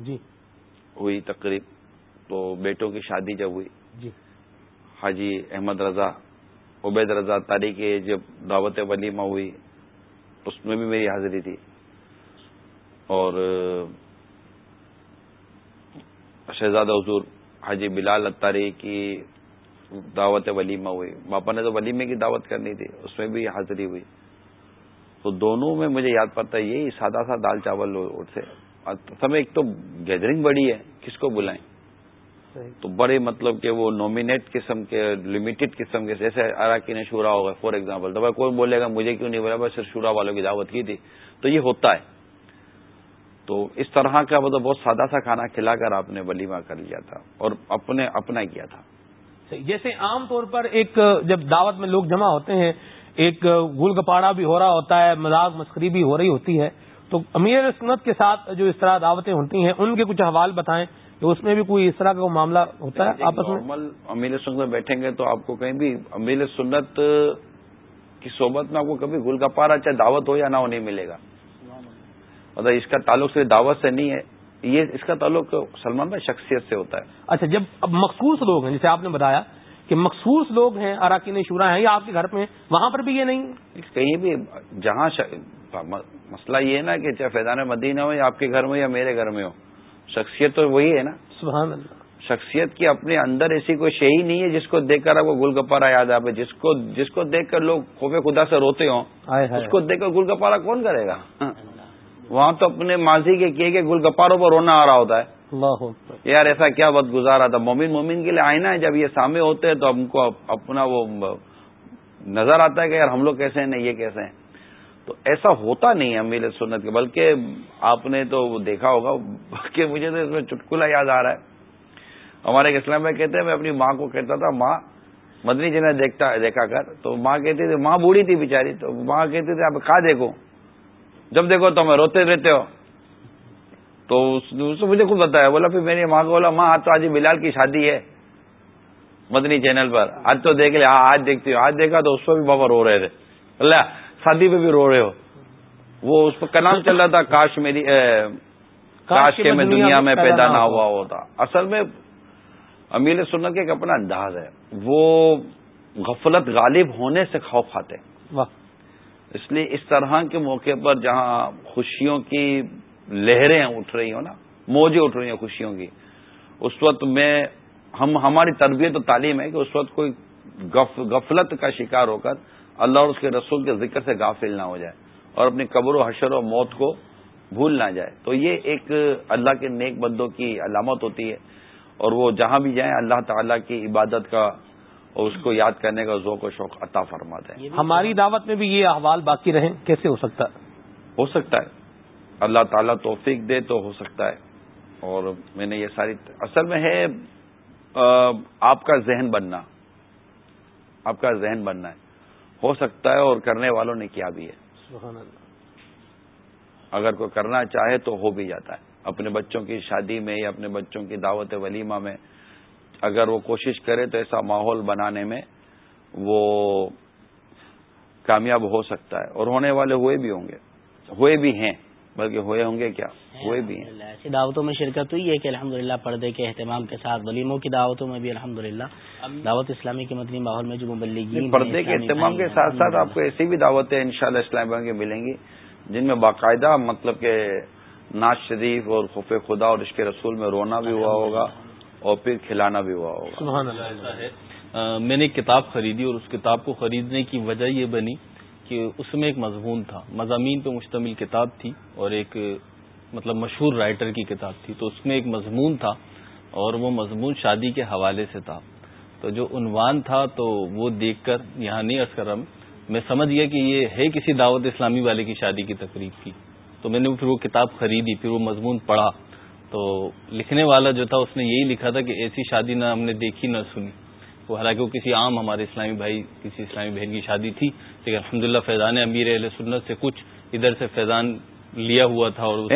جی۔ ہوئی تقریب۔ تو بیٹوں کی شادی جب ہوئی۔ جی۔ حاجی احمد رضا عبید رضا تاریخ جب دعوت ولیمہ ہوئی اس میں بھی میری حاضری تھی۔ اور شہزادہ حضور حاجی بلال اتاری کی دعوت ولیمہ ہوئی۔ باپا نے تو ولیمے کی دعوت کرنی تھی اس میں بھی حاضری ہوئی۔ تو دونوں میں مجھے یاد پڑتا ہے یہی سادہ سا دال چاول سے سمے ایک تو گیدرنگ بڑی ہے کس کو بلائیں؟ تو بڑے مطلب کہ وہ نومینیٹ قسم کے لمیٹڈ قسم کے جیسے اراکین شورا ہوگا فار ایگزامپل تو کوئی بولے گا مجھے کیوں نہیں بولا؟ بس شورا والوں کی دعوت کی تھی۔ تو یہ ہوتا ہے۔ تو اس طرح کا مطلب بہت سادہ سا کھانا کھلا کر آپ نے ولیمہ کر لیا تھا اور اپنے اپنا کیا تھا۔ جیسے عام طور پر ایک جب دعوت میں لوگ جمع ہوتے ہیں ایک گل گپاڑا بھی ہو رہا ہوتا ہے مذاق مسکری بھی ہو رہی ہوتی ہے تو امیر سنت کے ساتھ جو اس طرح دعوتیں ہوتی ہیں ان کے کچھ حوال بتائیں کہ اس میں بھی کوئی اس طرح کا معاملہ ہوتا ہے آپس میں؟ امیر سنت میں بیٹھیں گے تو آپ کو کہیں بھی امیر سنت کی صحبت میں آپ کو کبھی گل گپارا چاہے دعوت ہو یا نہ ہو نہیں ملے گا۔ مطلب اس کا تعلق صرف دعوت سے نہیں ہے یہ اس کا تعلق سلمان بھائی شخصیت سے ہوتا ہے۔ اچھا جب اب مخصوص لوگ ہیں جیسے آپ نے بتایا کہ مخصوص لوگ ہیں اراکین شورا ہیں یا آپ کے گھر میں وہاں پر بھی یہ نہیں؟ کہیں بھی جہاں مسئلہ یہ ہے نا کہ چاہے فیضان مدینہ ہو یا آپ کے گھر میں یا میرے گھر میں ہو شخصیت تو وہی ہے نا۔ سبحان اللہ۔ شخصیت کی اپنے اندر ایسی کوئی شے ہی نہیں ہے جس کو دیکھ کر آپ کو گل گپارا یاد آئے جس کو جس کو دیکھ کر لوگ خوف خدا سے روتے ہوں اس کو دیکھ کر گل گپارا کون کرے گا؟ وہاں تو اپنے ماضی کے کیے گئے گل گپاروں پر رونا آ رہا ہوتا ہے۔ کہ یار ایسا کیا وقت گزارا تھا۔ مومن مومن کے لیے آئنا ہے۔ جب یہ سامنے ہوتے ہیں تو ہم کو اپنا وہ نظر آتا ہے کہ یار ہم لوگ کیسے ہیں یہ کیسے ہیں۔ تو ایسا ہوتا نہیں ہے امیر سنت کے بلکہ آپ نے تو دیکھا ہوگا کہ مجھے تو اس میں چٹکلا یاد آ رہا ہے۔ ہمارے اسلام میں کہتے ہیں میں اپنی ماں کو کہتا تھا ماں مدنی جنہیں دیکھتا دیکھا کر تو ماں کہتی تھی ماں بوڑھی تھی بیچاری تو ماں کہتی تھی آپ کہاں دیکھو؟ جب دیکھو تو میں روتے رہتے ہو۔ تو اس نے مجھے خود بتایا بولا پھر میری ماں کو بولا ماں آج تو آج بلال کی شادی ہے مدنی چینل پر۔ آج تو دیکھ ہاں آج دیکھتی ہوں آج دیکھا تو اس پہ بھی بابا رو رہے تھے۔ اللہ شادی پہ بھی رو رہے ہو۔ وہ اس کا نام چل رہا تھا کاش میری کاش کے میں دنیا میں پیدا نہ ہوا ہوتا۔ اصل میں امیر سنت کے ایک اپنا انداز ہے۔ وہ غفلت غالب ہونے سے خوف کھاتے اس لیے اس طرح کے موقع پر جہاں خوشیوں کی لہریں اٹھ رہی ہوں نا، موجیں اٹھ رہی ہیں خوشیوں کی، اس وقت میں، ہم، ہماری تربیت و تعلیم ہے کہ اس وقت کوئی غفلت کا شکار ہو کر اللہ اور اس کے رسول کے ذکر سے غافل نہ ہو جائے اور اپنی قبر و حشر و موت کو بھول نہ جائے۔ تو یہ ایک اللہ کے نیک بندوں کی علامت ہوتی ہے اور وہ جہاں بھی جائیں اللہ تعالیٰ کی عبادت کا اور اس کو یاد کرنے کا ذوق و شوق عطا فرماتے ہیں۔ ہماری دعوت میں بھی یہ احوال باقی رہیں کیسے ہو سکتا؟ ہے ہو سکتا ہے۔ اللہ تعالیٰ توفیق دے تو ہو سکتا ہے۔ اور میں نے یہ ساری اصل میں ہے آپ کا ذہن بننا۔ آپ کا ذہن بننا ہے۔ ہو سکتا ہے اور کرنے والوں نے کیا بھی ہے۔ سبحان اللہ۔ اگر کوئی کرنا چاہے تو ہو بھی جاتا ہے۔ اپنے بچوں کی شادی میں یا اپنے بچوں کی دعوت ولیمہ میں اگر وہ کوشش کرے تو ایسا ماحول بنانے میں وہ کامیاب ہو سکتا ہے اور ہونے والے ہوئے بھی ہوں گے۔ ہوئے بھی ہیں بلکہ ہوئے ہوں گے کیا؟ ہوئے بھی ہیں۔ ایسی دعوتوں میں شرکت ہوئی ہے کہ الحمدللہ پردے کے اہتمام کے ساتھ ولیموں کی دعوتوں میں بھی الحمدللہ۔ دعوت اسلامی کے مدنی ماحول میں جو مبلگی پردے کے اہتمام کے ساتھ ساتھ آپ کو ایسی بھی دعوتیں ان شاء اللہ اسلام کی ملیں گی جن میں باقاعدہ مطلب کہ ناز شریف اور خف خدا اور اس کے رسول میں رونا بھی ہوا ہوگا۔ اور پھر کھلانا بھی ہوا ہوگا۔ میں نے ایک کتاب خریدی اور اس کتاب کو خریدنے کی وجہ یہ بنی کہ اس میں ایک مضمون تھا۔ مضامین پہ مشتمل کتاب تھی اور ایک مطلب مشہور رائٹر کی کتاب تھی۔ تو اس میں ایک مضمون تھا اور وہ مضمون شادی کے حوالے سے تھا۔ تو جو عنوان تھا تو وہ دیکھ کر یہاں نہیں عرض کر رہا میں سمجھ گیا کہ یہ ہے کسی دعوت اسلامی والے کی شادی کی تقریب کی۔ تو میں نے پھر وہ کتاب خریدی پھر وہ مضمون پڑھا۔ تو لکھنے والا جو تھا اس نے یہی لکھا تھا کہ ایسی شادی نہ ہم نے دیکھی نہ سنی۔ وہ حالانکہ وہ کسی عام ہمارے اسلامی بھائی کسی اسلامی بہن کی شادی تھی۔ لیکن الحمد للہ فیضان امیر علیہ سنت سے کچھ ادھر سے فیضان لیا ہوا تھا اور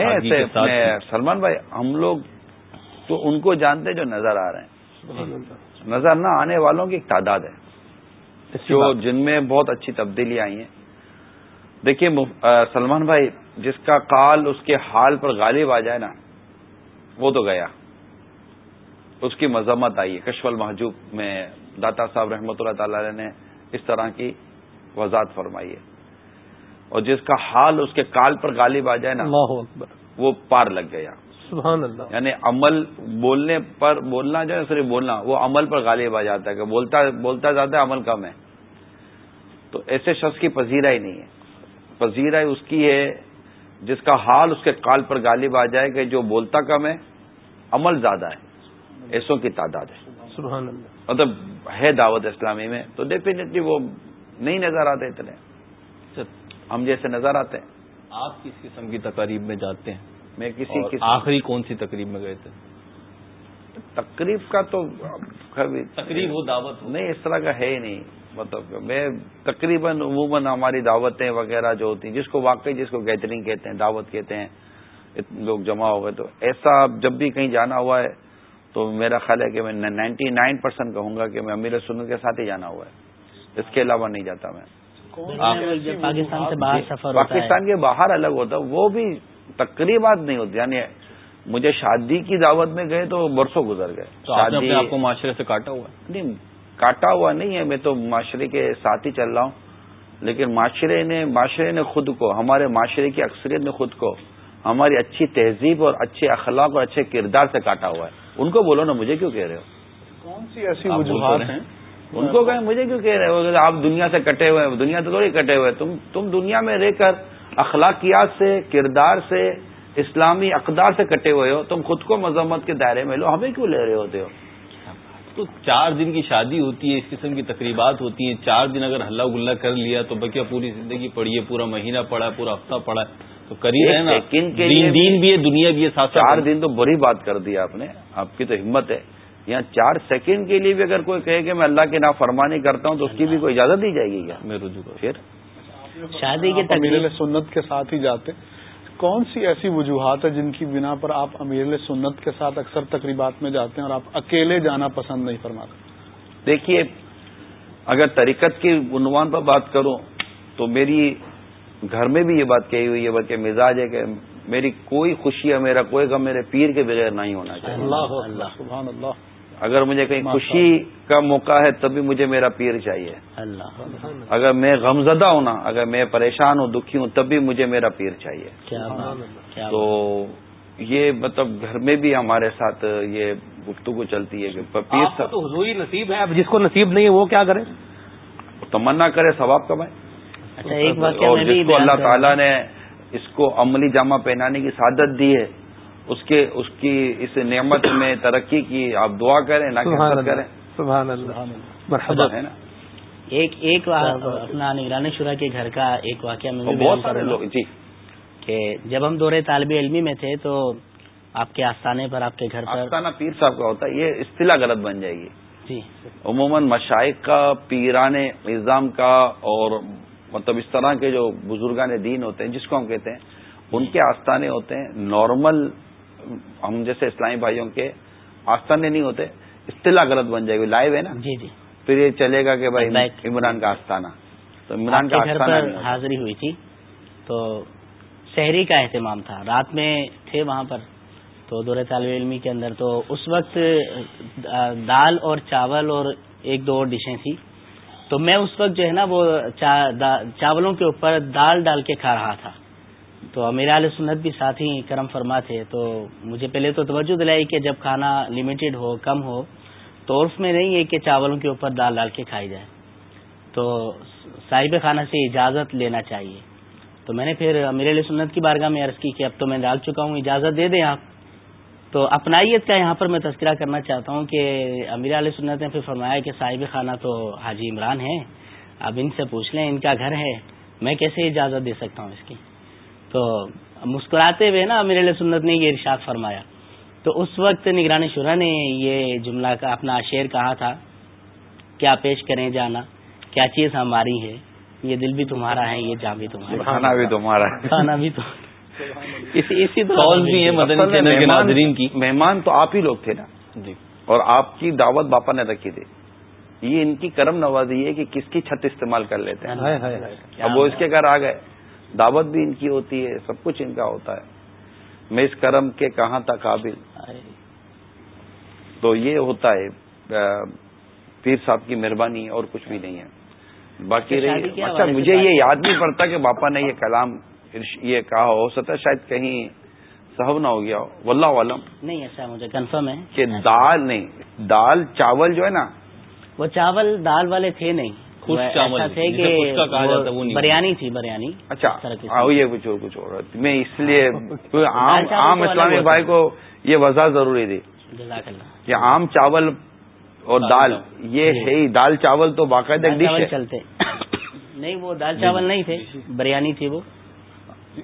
سلمان بھائی ہم لوگ تو ان کو جانتے جو نظر آ رہے ہیں۔ نظر نہ آنے والوں کی ایک تعداد ہے۔ جو جن میں بہت اچھی تبدیلی آئی ہیں۔ دیکھیے سلمان بھائی جس کا کال اس کے حال پر غالب آ جائے نا وہ تو گیا۔ اس کی مذمت آئی۔ ہے کشف المحجوب میں داتا صاحب رحمۃ اللہ تعالی نے اس طرح کی وضاحت فرمائی ہے۔ اور جس کا حال اس کے کال پر غالب آ جائے نا وہ پار لگ گیا۔ سبحان اللہ۔ یعنی عمل بولنے پر بولنا جو ہے صرف بولنا وہ عمل پر غالب آ جاتا ہے کہ بولتا بولتا جاتا ہے عمل کم ہے۔ تو ایسے شخص کی پذیرہ ہی نہیں ہے۔ پذیرہ اس کی ہے جس کا حال اس کے کال پر غالب آ جائے کہ جو بولتا کم ہے عمل زیادہ ہے۔ ایسوں کی تعداد ہے۔ سبحان اللہ۔ مطلب ہے دعوت اسلامی میں تو ڈیفینیٹلی وہ نہیں نظر آتے اتنے۔ ہم جیسے نظر آتے ہیں۔ آپ کس قسم کی تقریب میں جاتے ہیں؟ میں کسی آخری کون سی تقریب میں گئے تھے؟ تقریب کا تو تقریب ہو دعوت نہیں اس طرح کا ہے ہی نہیں۔ مطلب میں تقریباً عموماً ہماری دعوتیں وغیرہ جو ہوتی ہیں جس کو واقعی جس کو گیدرنگ کہتے ہیں دعوت کہتے ہیں لوگ جمع ہو گئے تو ایسا جب بھی کہیں جانا ہوا ہے تو میرا خیال ہے کہ میں نائنٹی نائن پرسینٹ کہوں گا کہ میں امیر سنت کے ساتھ ہی جانا ہوا ہے۔ اس کے علاوہ نہیں جاتا میں۔ پاکستان سے باہر سفر پاکستان کے باہر الگ ہوتا وہ بھی تقریبات نہیں ہوتی۔ یعنی مجھے شادی کی دعوت میں گئے تو برسوں گزر گئے۔ شادی آپ کو معاشرے سے کاٹا ہوا نہیں کاٹا ہوا نہیں ہے میں تو معاشرے کے ساتھ ہی چل رہا ہوں۔ لیکن معاشرے نے معاشرے نے خود کو ہمارے معاشرے کی اکثریت نے خود کو ہماری اچھی تہذیب اور اچھے اخلاق اور اچھے کردار سے کاٹا ہوا ہے۔ ان کو بولو نا مجھے کیوں کہہ رہے ہو؟ کون سی ایسی وجوہات ہیں۔ ان کو کہیں مجھے کیوں کہہ رہے ہو؟ آپ دنیا سے کٹے ہوئے دنیا سے تھوڑی کٹے ہوئے تم تم دنیا میں رہ کر اخلاقیات سے کردار سے اسلامی اقدار سے کٹے ہوئے ہو۔ تم خود کو مذمت کے دائرے میں لو۔ ہمیں کیوں لے رہے ہوتے ہو؟ تو چار دن کی شادی ہوتی ہے اس قسم کی تقریبات ہوتی ہیں۔ چار دن اگر ہلہ گلا کر لیا تو بکیا پوری زندگی پڑی ہے پورا مہینہ پڑا ہے پورا ہفتہ پڑا ہے۔ تو کری رہے نا۔ دین دین بھی ہے دنیا بھی ہے ساتھ چار دن تو بری بات کر دی آپ نے۔ آپ کی تو ہمت ہے۔ یہاں چار سیکنڈ کے لیے بھی اگر کوئی کہے کہ میں اللہ کے نام فرمانی کرتا ہوں تو اس کی بھی کوئی اجازت دی جائے گی کیا؟ میں رجوع پھر؟ شادی امیر سنت کے ساتھ ہی جاتے۔ کون سی ایسی وجوہات ہے جن کی بنا پر آپ امیر سنت کے ساتھ اکثر تقریبات میں جاتے ہیں اور آپ اکیلے جانا پسند نہیں فرماتے؟ دیکھیے اگر طریقت کی عنوان پر بات کروں تو میری گھر میں بھی یہ بات کہی ہوئی ہے بلکہ مزاج ہے کہ میری کوئی خوشی ہے میرا کوئی غم میرے پیر کے بغیر نہیں ہونا چاہیے۔ اللہ اللہ سبحان اللہ۔ اگر مجھے کہیں خوشی کا موقع ہے تبھی مجھے میرا پیر چاہیے۔ اللہ اگر میں غمزدہ ہوں نا اگر میں پریشان ہوں دکھی ہوں تب بھی مجھے میرا پیر چاہیے۔ کیا تو یہ مطلب گھر میں بھی ہمارے ساتھ یہ گفتگو چلتی ہے کہ پیر تو حضوری نصیب ہے اب جس کو نصیب نہیں ہے وہ کیا کرے؟ تمنا کرے ثواب کمائے۔ اچھا ایک واقعہ اور میں بھی جس کو بیان اللہ۔ تعالیٰ نے اس کو عملی جامہ پہنانے کی سعادت دی ہے اس کے اس کی اس نعمت میں ترقی کی آپ دعا کریں نہ کہ کریں۔ سبحان اللہ مرحبا۔ ہے نا ایک ایک اپنا نگران شورا کے گھر کا ایک واقعہ میں بہت سارے لوگ جی۔ کہ جب ہم دورے طالب علمی میں تھے تو آپ کے آستانے پر آپ کے گھر پر۔ آستانہ پیر صاحب کا ہوتا ہے یہ اصطلاح غلط بن جائے گی۔ جی۔ عموماً مشائق کا پیران نظام کا اور مطلب اس طرح کے جو بزرگان دین ہوتے ہیں جس کو ہم کہتے ہیں ان کے آستانے ہوتے ہیں نارمل ہم جیسے اسلامی بھائیوں کے آستانے نہیں ہوتے اصطلاح غلط بن جائے گی لائیو ہے نا؟ جی جی۔ پھر یہ چلے گا کہ بھائی عمران کا آستانہ۔ تو عمران کا گھر پر۔ حاضری ہوئی تھی تو شہری کا اہتمام تھا۔ رات میں تھے وہاں پر تو دورے طالب علمی کے اندر۔ تو اس وقت دال اور چاول اور ایک دو اور ڈشیں تھی تو میں اس وقت جو ہے نا وہ چاولوں کے اوپر دال ڈال کے کھا رہا تھا۔ تو میرا علیہ سنت بھی ساتھ ہی کرم فرما تھے تو مجھے پہلے تو توجہ دلائی کہ جب کھانا لمیٹڈ ہو، کم ہو، تو عرف میں نہیں ہے کہ چاولوں کے اوپر دال ڈال کے کھائی جائے۔ تو صاحب خانہ سے اجازت لینا چاہیے۔ تو میں نے پھر امیر علیہ سنت کی بارگاہ میں عرض کی کہ اب تو میں ڈال چکا ہوں، اجازت دے دیں آپ۔ تو اپنائیت کا یہاں پر میں تذکرہ کرنا چاہتا ہوں کہ امیر علیہ سنت نے پھر فرمایا کہ صاحب خانہ تو حاجی عمران ہیں۔ اب ان سے پوچھ لیں، ان کا گھر ہے، میں کیسے اجازت دے سکتا ہوں اس کی؟ تو مسکراتے ہوئے نا امیر علیہ سنت نے یہ ارشاد فرمایا۔ تو اس وقت نگرانی شورا نے یہ جملہ کا اپنا شعر کہا تھا کیا پیش کریں جانا کیا چیز ہماری ہے یہ دل بھی تمہارا ہے یہ جان بھی تمہارا کھانا بھی تمہارا کھانا بھی تو اسی بھی ہے مدنی چینل کے مہمان- ناظرین کی۔ مہمان تو آپ ہی لوگ تھے نا۔ جی۔ اور آپ کی دعوت باپا نے رکھی تھی۔ یہ ان کی کرم نوازی ہے کہ کس کی چھت استعمال کر لیتے ہیں۔ ہائے ہائے ہائے۔ اب وہ اس کے گھر آ گئے۔ دعوت بھی ان کی ہوتی ہے سب کچھ ان کا ہوتا ہے۔ میں اس کرم کے کہاں تک قابل؟ تو یہ ہوتا ہے پیر صاحب کی مہربانی اور کچھ بھی نہیں ہے۔ باقی شادی رہی اچھا مجھے یہ یاد نہیں پڑتا کہ باپا نے یہ کلام یہ کہا ہو سکتا ہے شاید کہیں صحب نہ ہو گیا ہو۔ واللہ عالم نہیں ایسا مجھے کنفرم ہے۔ کہ دال نہیں دال چاول جو ہے نا وہ چاول دال والے تھے نہیں۔ بریانی تھی بریانی۔ اچھا ہاں یہ کچھ اور کچھ اور۔ میں اس لیے عام الگ اسلامی بھائی۔ کو یہ وضاحت ضروری تھی کہ عام چاول اور دال۔ یہ ہے ہی۔ دال چاول تو باقاعدہ ڈش چلتے۔ نہیں وہ دال چاول نہیں تھے۔ بریانی تھی وہ۔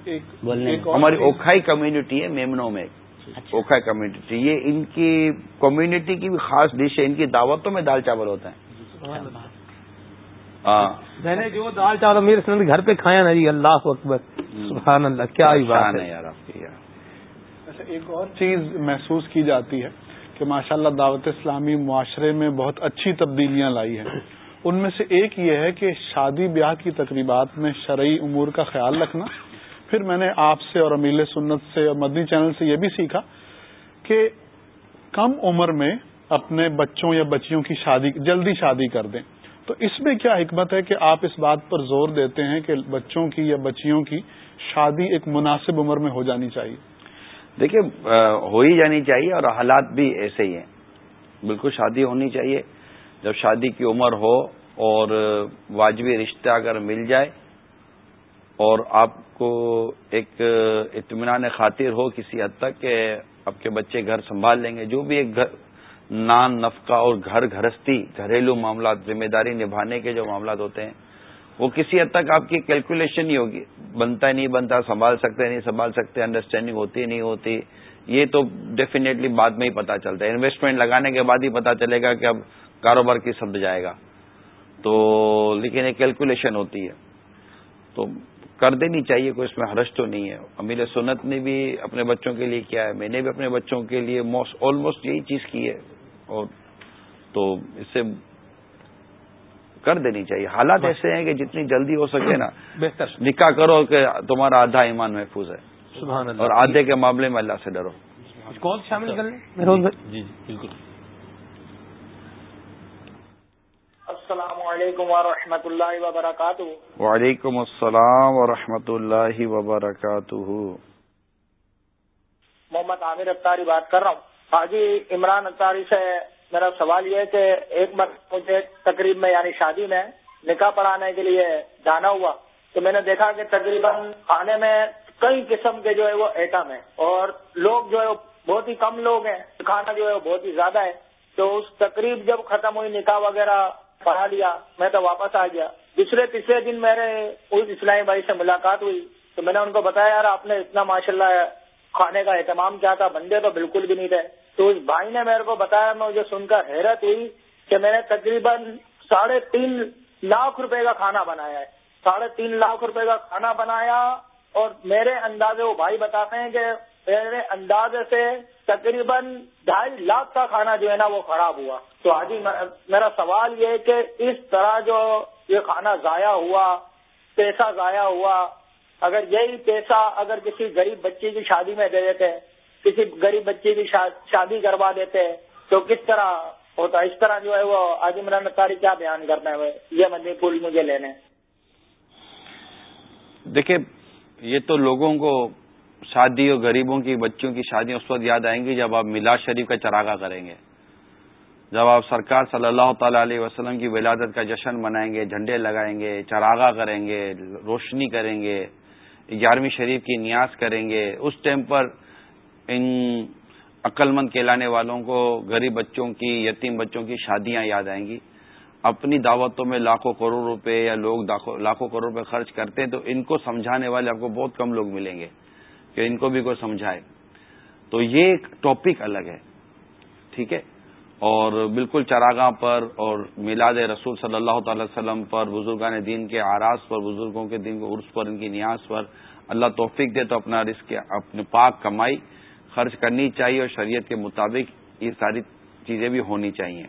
ایک بولنے۔ ہماری اوکھائی کمیونٹی ہے میمنوں میں۔ اچھا۔ اوکھائی کمیونٹی۔ یہ ان کی کمیونٹی کی بھی خاص ڈش ہے۔ ان کی دعوتوں میں دال چاول ہوتا ہے۔ میں نے جو دال چاول میرے سنت گھر پہ کھایا نا جی اللہ اکبر۔ سبحان اللہ کیا ہی بات ہے۔ یار آپ کی۔ یار اچھا ایک اور چیز محسوس کی جاتی ہے کہ ماشاءاللہ دعوت اسلامی معاشرے میں بہت اچھی تبدیلیاں لائی ہیں۔ ان میں سے ایک یہ ہے کہ شادی بیاہ کی تقریبات میں شرعی امور کا خیال رکھنا۔ پھر میں نے آپ سے اور امیل سنت سے اور مدنی چینل سے یہ بھی سیکھا کہ کم عمر میں اپنے بچوں یا بچیوں کی شادی جلدی شادی کر دیں۔ تو اس میں کیا حکمت ہے کہ آپ اس بات پر زور دیتے ہیں کہ بچوں کی یا بچیوں کی شادی ایک مناسب عمر میں ہو جانی چاہیے؟ دیکھیے ہو ہی جانی چاہیے اور حالات بھی ایسے ہی ہیں۔ بالکل شادی ہونی چاہیے۔ جب شادی کی عمر ہو اور واجبی رشتہ اگر مل جائے اور آپ کو ایک اطمینان خاطر ہو کسی حد تک کہ آپ کے بچے گھر سنبھال لیں گے، جو بھی ایک گھر نان، نفقہ اور گھر گھرستی، گھریلو معاملات، ذمہ داری نبھانے کے جو معاملات ہوتے ہیں، وہ کسی حد تک آپ کی کیلکولیشن ہی ہوگی۔ بنتا ہے، نہیں بنتا، سنبھال سکتے نہیں سنبھال سکتے انڈرسٹینڈنگ ہوتی نہیں ہوتی، یہ تو ڈیفینیٹلی بعد میں ہی پتا چلتا ہے۔ انویسٹمنٹ لگانے کے بعد ہی پتا چلے گا کہ اب کاروبار کس حد جائے گا۔ تو لیکن ایک کیلکولیشن ہوتی ہے۔ تو کر دینی چاہیے، کوئی اس میں حرش تو نہیں ہے۔ امیر سنت نے بھی اپنے بچوں کے لیے کیا ہے، میں نے بھی اپنے بچوں کے لیے آلموسٹ یہی چیز کی ہے۔ اور تو اس سے کر دینی چاہیے۔ حالات ایسے ہیں کہ جتنی جلدی ہو سکے نا بہتر۔ نکاح کرو کہ تمہارا آدھا ایمان محفوظ ہے۔ سبحان اللہ۔ اور آدھے کے معاملے میں اللہ سے ڈرو۔ کون شامل کر لیں؟ جی جی بالکل۔ السلام علیکم ورحمۃ اللہ وبرکاتہ۔ وعلیکم السلام ورحمۃ اللہ وبرکاتہ۔ محمد عامر اختاری بات کر رہا ہوں۔ حاجی عمران اختاری سے میرا سوال یہ ہے کہ ایک بار مجھے تقریب میں یعنی شادی میں نکاح پڑھانے کے لیے جانا ہوا تو میں نے دیکھا کہ تقریباً کھانے میں کئی قسم کے جو ہے وہ ایٹم ہیں اور لوگ جو ہے بہت ہی کم لوگ ہیں، کھانا جو ہے وہ بہت ہی زیادہ ہے۔ تو اس تقریب جب ختم ہوئی، نکاح وغیرہ پڑھا لیا، میں تو واپس آ گیا۔ دوسرے، تیسرے دن میرے اس اسلامی بھائی سے ملاقات ہوئی تو میں نے ان کو بتایا، یار آپ نے اتنا ماشاء اللہ کھانے کا اہتمام کیا تھا، بندے تو بالکل بھی نہیں تھے۔ تو اس بھائی نے میرے کو بتایا مجھے سن کر حیرت ہوئی کہ میں نے تقریباً ساڑھے تین لاکھ روپے کا کھانا بنایا ہے۔ ساڑھے تین لاکھ روپے کا کھانا بنایا اور میرے اندازے، وہ بھائی بتاتے ہیں کہ میرے اندازے سے تقریباً ڈھائی لاکھ کا کھانا جو ہے نا، وہ خراب ہوا۔ تو آج میرا سوال یہ ہے کہ اس طرح جو یہ کھانا ضائع ہوا، پیسہ ضائع ہوا اگر یہی پیسہ اگر کسی غریب بچی کی شادی میں دے دیتے کسی غریب بچی کی شادی کروا دیتے تو کس طرح ہوتا اس طرح جو ہے وہ آج عمران تاری کیا بیان کرنا ہے یہ مدنی پھول مجھے لینے دیکھیں، یہ تو لوگوں کو شادی اور غریبوں کی بچوں کی شادی اس وقت یاد آئیں گی جب آپ میلاد شریف کا چراغا کریں گے۔ جب آپ سرکار صلی اللہ تعالی علیہ وسلم کی ولادت کا جشن منائیں گے، جھنڈے لگائیں گے، چراغا کریں گے، روشنی کریں گے۔ گیارہویں شریف کی نیاز کریں گے۔ اس ٹائم پر ان عقل مند کہلانے والوں کو، غریب بچوں کی، یتیم بچوں کی شادیاں یاد آئیں گی۔ اپنی دعوتوں میں لاکھوں کروڑ روپے یا لوگ لاکھوں کروڑ روپے خرچ کرتے ہیں تو ان کو سمجھانے والے آپ کو بہت کم لوگ ملیں گے کہ ان کو بھی کوئی سمجھائے۔ تو یہ ایک ٹاپک الگ ہے، ٹھیک ہے؟ اور بالکل چراغاں پر اور میلاد رسول صلی اللہ تعالی وسلم پر بزرگان دین کے آراز پر بزرگوں کے دین کے عرص پر ان کی نیاز پر۔ اللہ توفیق دے تو اپنا رزق اپنے پاک کمائی خرچ کرنی چاہیے اور شریعت کے مطابق یہ ساری چیزیں بھی ہونی چاہیے۔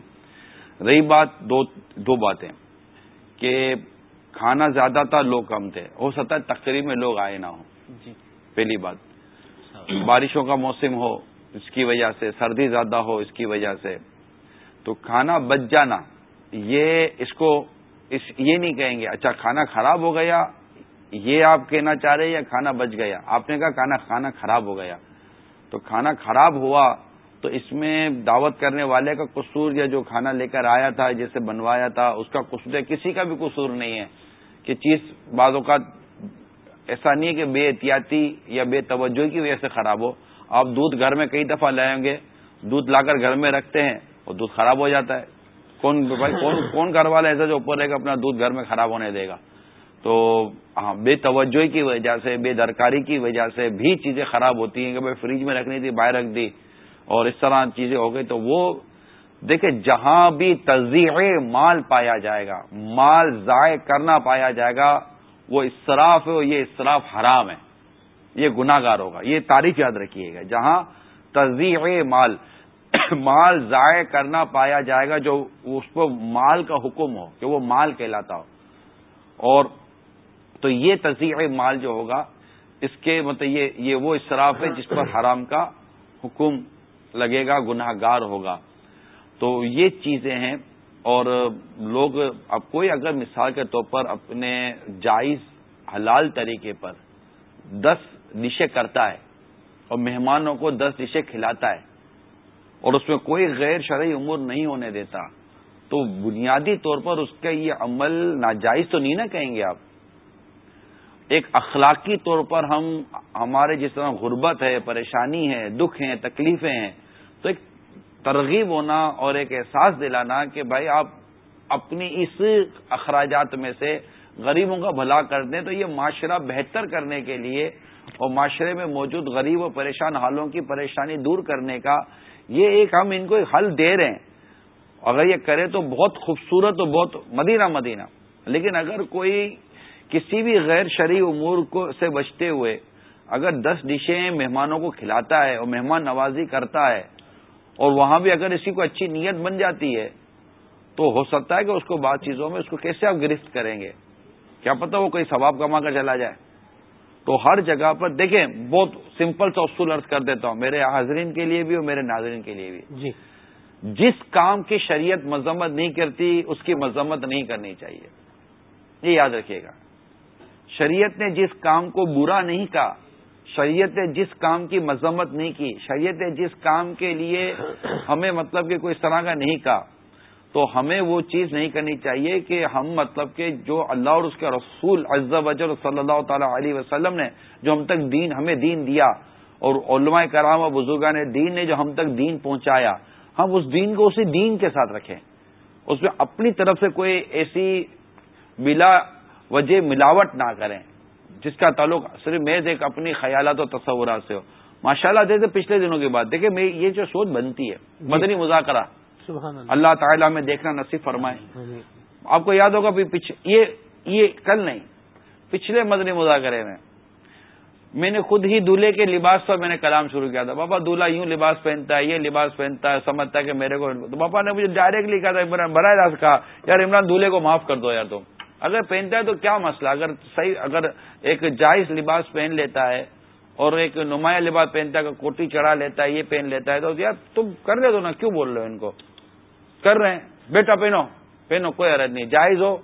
رہی بات دو دو باتیں کہ کھانا زیادہ تھا لوگ کم تھے۔ ہو سکتا ہے تقریب میں لوگ آئے نہ ہوں۔ جی۔ پہلی بات۔ بارشوں کا موسم ہو اس کی وجہ سے سردی زیادہ ہو اس کی وجہ سے تو کھانا بچ جانا، یہ اس کو، اس، یہ نہیں کہیں گے اچھا کھانا خراب ہو گیا، یہ آپ کہنا چاہ رہے یا کھانا بچ گیا؟ آپ نے کہا کھانا کھانا خراب ہو گیا۔ تو کھانا خراب ہوا تو اس میں دعوت کرنے والے کا قصور یا جو کھانا لے کر آیا تھا، جیسے بنوایا تھا، اس کا قصور ہے کسی کا بھی قصور نہیں ہے کہ چیز بعض اوقات ایسا نہیں ہے کہ بے احتیاطی یا بے توجہ کی وجہ سے خراب ہو۔ آپ دودھ گھر میں کئی دفعہ لائیں گے، دودھ لا کر گھر میں رکھتے ہیں اور دودھ خراب ہو جاتا ہے۔ کون بھائی، کون کون گھر والا ایسا جو اوپر رہے گا، اپنا دودھ گھر میں خراب ہونے دے گا؟ تو ہاں بے توجہ کی وجہ سے، بے درکاری کی وجہ سے بھی چیزیں خراب ہوتی ہیں، کہ بھائی فریج میں رکھنی تھی، باہر رکھ دی، اور اس طرح چیزیں ہو گئی۔ تو وہ، دیکھیں، جہاں بھی تزیح مال پایا جائے گا، مال ضائع کرنا پایا جائے گا، وہ اسراف ہے اور یہ اسراف حرام ہے۔ یہ گناگار ہوگا۔ یہ تاریخ یاد رکھیے گا۔ جہاں تزیح مال مال ضائع کرنا پایا جائے گا جو اس کو مال کا حکم ہو کہ وہ مال کہلاتا ہو۔ اور تو یہ تزیح مال جو ہوگا، اس کے مطلب یہ یہ وہ اسراف ہے جس پر حرام کا حکم لگے گا گناہ گار ہوگا۔ تو یہ چیزیں ہیں۔ اور لوگ، اب کوئی اگر مثال کے طور پر اپنے جائز، حلال طریقے پر دس ڈشیں کرتا ہے اور مہمانوں کو دس ڈشیں کھلاتا ہے اور اس میں کوئی غیر شرعی امور نہیں ہونے دیتا تو بنیادی طور پر اس کا یہ عمل ناجائز تو نہیں نہ کہیں گے آپ؟ ایک اخلاقی طور پر ہم، ہمارے جس طرح غربت ہے، پریشانی ہے، دکھ ہیں، تکلیفیں ہیں، تو ایک ترغیب ہونا اور ایک احساس دلانا کہ بھائی آپ اپنی اس اخراجات میں سے غریبوں کا بھلا کر دیں تو یہ معاشرہ بہتر کرنے کے لیے اور معاشرے میں موجود غریب و پریشان حالوں کی پریشانی دور کرنے کا یہ ایک ہم ان کو حل دے رہے ہیں۔ اگر یہ کرے تو بہت خوبصورت اور بہت مدینہ مدینہ۔ لیکن اگر کوئی کسی بھی غیر شرعی امور کو سے بچتے ہوئے اگر دس ڈشیں مہمانوں کو کھلاتا ہے اور مہمان نوازی کرتا ہے اور وہاں بھی اگر اسی کو اچھی نیت بن جاتی ہے، تو ہو سکتا ہے کہ اس کو بعض چیزوں میں اس کو کیسے آپ گرفت کریں گے؟ کیا پتہ وہ کوئی ثواب کما کر چلا جائے۔ تو ہر جگہ پر دیکھیں بہت سمپل سا اصول عرض کر دیتا ہوں میرے حاضرین کے لیے بھی اور میرے ناظرین کے لیے بھی۔ جی۔ جس کام کی شریعت مذمت نہیں کرتی اس کی مذمت نہیں کرنی چاہیے۔ یہ یاد رکھیے گا۔ شریعت نے جس کام کو برا نہیں کہا شریعت نے جس کام کی مذمت نہیں کی شریعت نے جس کام کے لیے ہمیں مطلب کہ کوئی اس طرح کا نہیں کہا تو ہمیں وہ چیز نہیں کرنی چاہیے کہ ہم مطلب کہ جو اللہ اور اس کے رسول عزب اجر صلی اللہ تعالی علیہ وسلم نے جو ہم تک دین ہمیں دین دیا اور علماء کرام و بزرگان دین نے جو ہم تک دین پہنچایا ہم اس دین کو اسی دین کے ساتھ رکھیں۔ اس میں اپنی طرف سے کوئی ایسی بلا وجہ ملاوٹ نہ کریں جس کا تعلق صرف میں ایک اپنی خیالات و تصورات سے ہو۔ ماشاء اللہ دیکھتے پچھلے دنوں کی بات۔ دیکھیں میں یہ جو سوچ بنتی ہے مدنی مذاکرہ۔ اللہ۔ تعالیٰ میں دیکھنا نصیب فرمائے۔ آپ کو یاد ہوگا یہ کل نہیں پچھلے مدنی مذاکرے میں میں نے خود ہی دولہے کے لباس پر میں نے کلام شروع کیا تھا۔ بابا دولہا یوں لباس پہنتا ہے یہ لباس پہنتا ہے سمجھتا ہے کہ میرے کو تو پاپا نے مجھے ڈائریکٹلی کہا تھا براہ راست کہا یار عمران دولہے کو معاف کر دو یار تم۔ اگر پہنتا ہے تو کیا مسئلہ؟ اگر صحیح اگر ایک جائز لباس پہن لیتا ہے اور ایک نمایاں لباس پہنتا ہے کوٹی چڑھا لیتا ہے یہ پہن لیتا ہے تو یار تم کر لے دو نا کیوں بول رہے ہو ان کو؟ کر رہے ہیں۔ بیٹا پہنو پہنو کوئی حرض نہیں۔ جائز ہو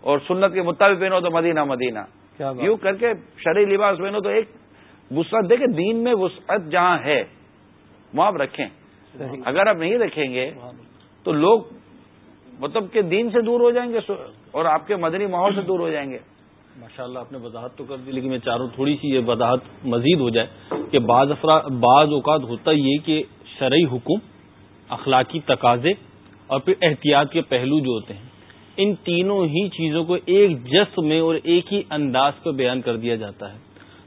اور سنت کے مطابق پہنو تو مدینہ مدینہ۔ یوں کر کے شرعی لباس پہنو تو ایک وسعت دیکھیں دین میں وسعت جہاں ہے وہ آپ رکھیں۔ اگر آپ نہیں رکھیں گے تو لوگ مطلب کہ دین سے دور ہو جائیں گے اور آپ کے مدنی ماحول سے دور ہو جائیں گے۔ ماشاء اللہ آپ نے وضاحت تو کر دی لیکن میں چاروں تھوڑی سی یہ وضاحت مزید ہو جائے کہ بعض افراد بعض اوقات ہوتا یہ کہ شرعی حکم اخلاقی تقاضے اور پھر احتیاط کے پہلو جو ہوتے ہیں، ان تینوں ہی چیزوں کو ایک جس میں اور ایک ہی انداز پہ بیان کر دیا جاتا ہے۔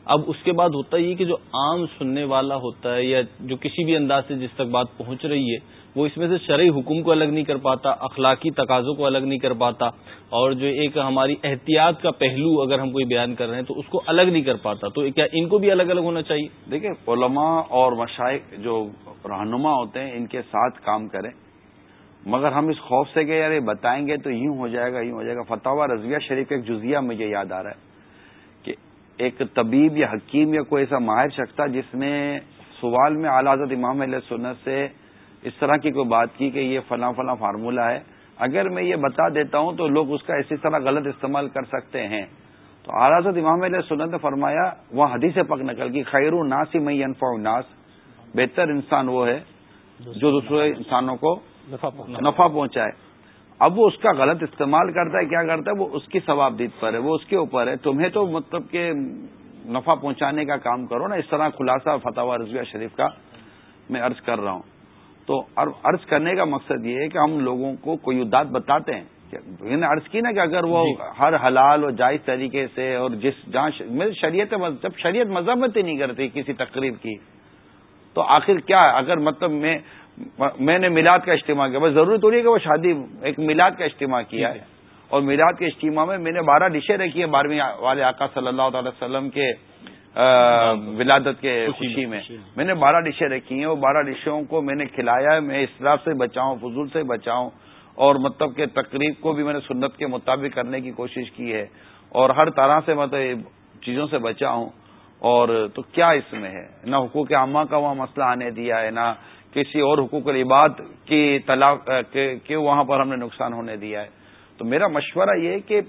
اب اس کے بعد ہوتا یہ کہ جو عام سننے والا ہوتا ہے یا جو کسی بھی انداز سے جس تک بات پہنچ رہی ہے، وہ اس میں سے شرعی حکم کو الگ نہیں کر پاتا، اخلاقی تقاضوں کو الگ نہیں کر پاتا، اور جو ایک ہماری احتیاط کا پہلو اگر ہم کوئی بیان کر رہے ہیں تو اس کو الگ نہیں کر پاتا۔ تو کیا ان کو بھی الگ الگ ہونا چاہیے؟ دیکھیں، علماء اور مشائق جو رہنما ہوتے ہیں، ان کے ساتھ کام کریں۔ مگر ہم اس خوف سے کہ یار بتائیں گے تو یوں ہو جائے گا، یوں ہو جائے گا۔ فتح رضویہ شریف ایک جزیہ مجھے یاد آ رہا ہے کہ ایک طبیب یا حکیم یا کوئی ایسا ماہر شخص تھا جس نے سوال میں اعلی حضرت امام علیہ سنت سے اس طرح کی کوئی بات کی کہ یہ فلاں فلاں فارمولہ ہے۔ اگر میں یہ بتا دیتا ہوں تو لوگ اس کا اسی طرح غلط استعمال کر سکتے ہیں۔ تو اعلی حضرت امام علیہ سنت نے فرمایا، وہ حدیث پک نکل کی، خیر الناس ہی میں انفا الناس، بہتر انسان وہ ہے جو دوسرے انسانوں کو نفع پہنچائے اب وہ اس کا غلط استعمال کرتا ہے کیا کرتا ہے؟ وہ اس کی ثوابدید پر ہے وہ اس کے اوپر ہے۔ تمہیں تو مطلب کہ نفع پہنچانے کا کام کرو نا اس طرح خلاصہ فتح رضویہ شریف کا میں عرض کر رہا ہوں۔ تو عرض کرنے کا مقصد یہ ہے کہ ہم لوگوں کو کوئی داد بتاتے ہیں۔ عرض کی نا کہ اگر وہ جی۔ ہر حلال اور جائز طریقے سے اور جس جہاں شریعت جب شریعت مذمت ہی نہیں کرتی کسی تقریب کی تو آخر کیا؟ ہے اگر مطلب میں میں نے میلاد کا اجتماع کیا بس ضروری تھوڑی ہے کہ وہ شادی ایک میلاد کا اجتماع کیا ہے۔ اور میلاد کے اجتماع میں میں نے بارہ ڈشیں رکھی ہیں بارہویں والے آقا صلی اللہ تعالی وسلم کے ولادت کے خوشی میں میں۔ نے بارہ ڈشیں رکھی ہیں وہ بارہ ڈشوں کو میں نے کھلایا ہے میں اسراف سے بچاؤں فضول سے بچاؤں۔ اور مطلب کہ تقریب کو بھی میں نے سنت کے مطابق کرنے کی کوشش کی ہے۔ اور ہر طرح سے مطلب چیزوں سے بچاؤں اور تو کیا اس میں ہے؟ نہ حقوق عامہ کا وہاں مسئلہ آنے دیا ہے نہ کسی اور حقوق العباد کی طلاق کے وہاں پر ہم نے نقصان ہونے دیا ہے۔ تو میرا مشورہ یہ ہے کہ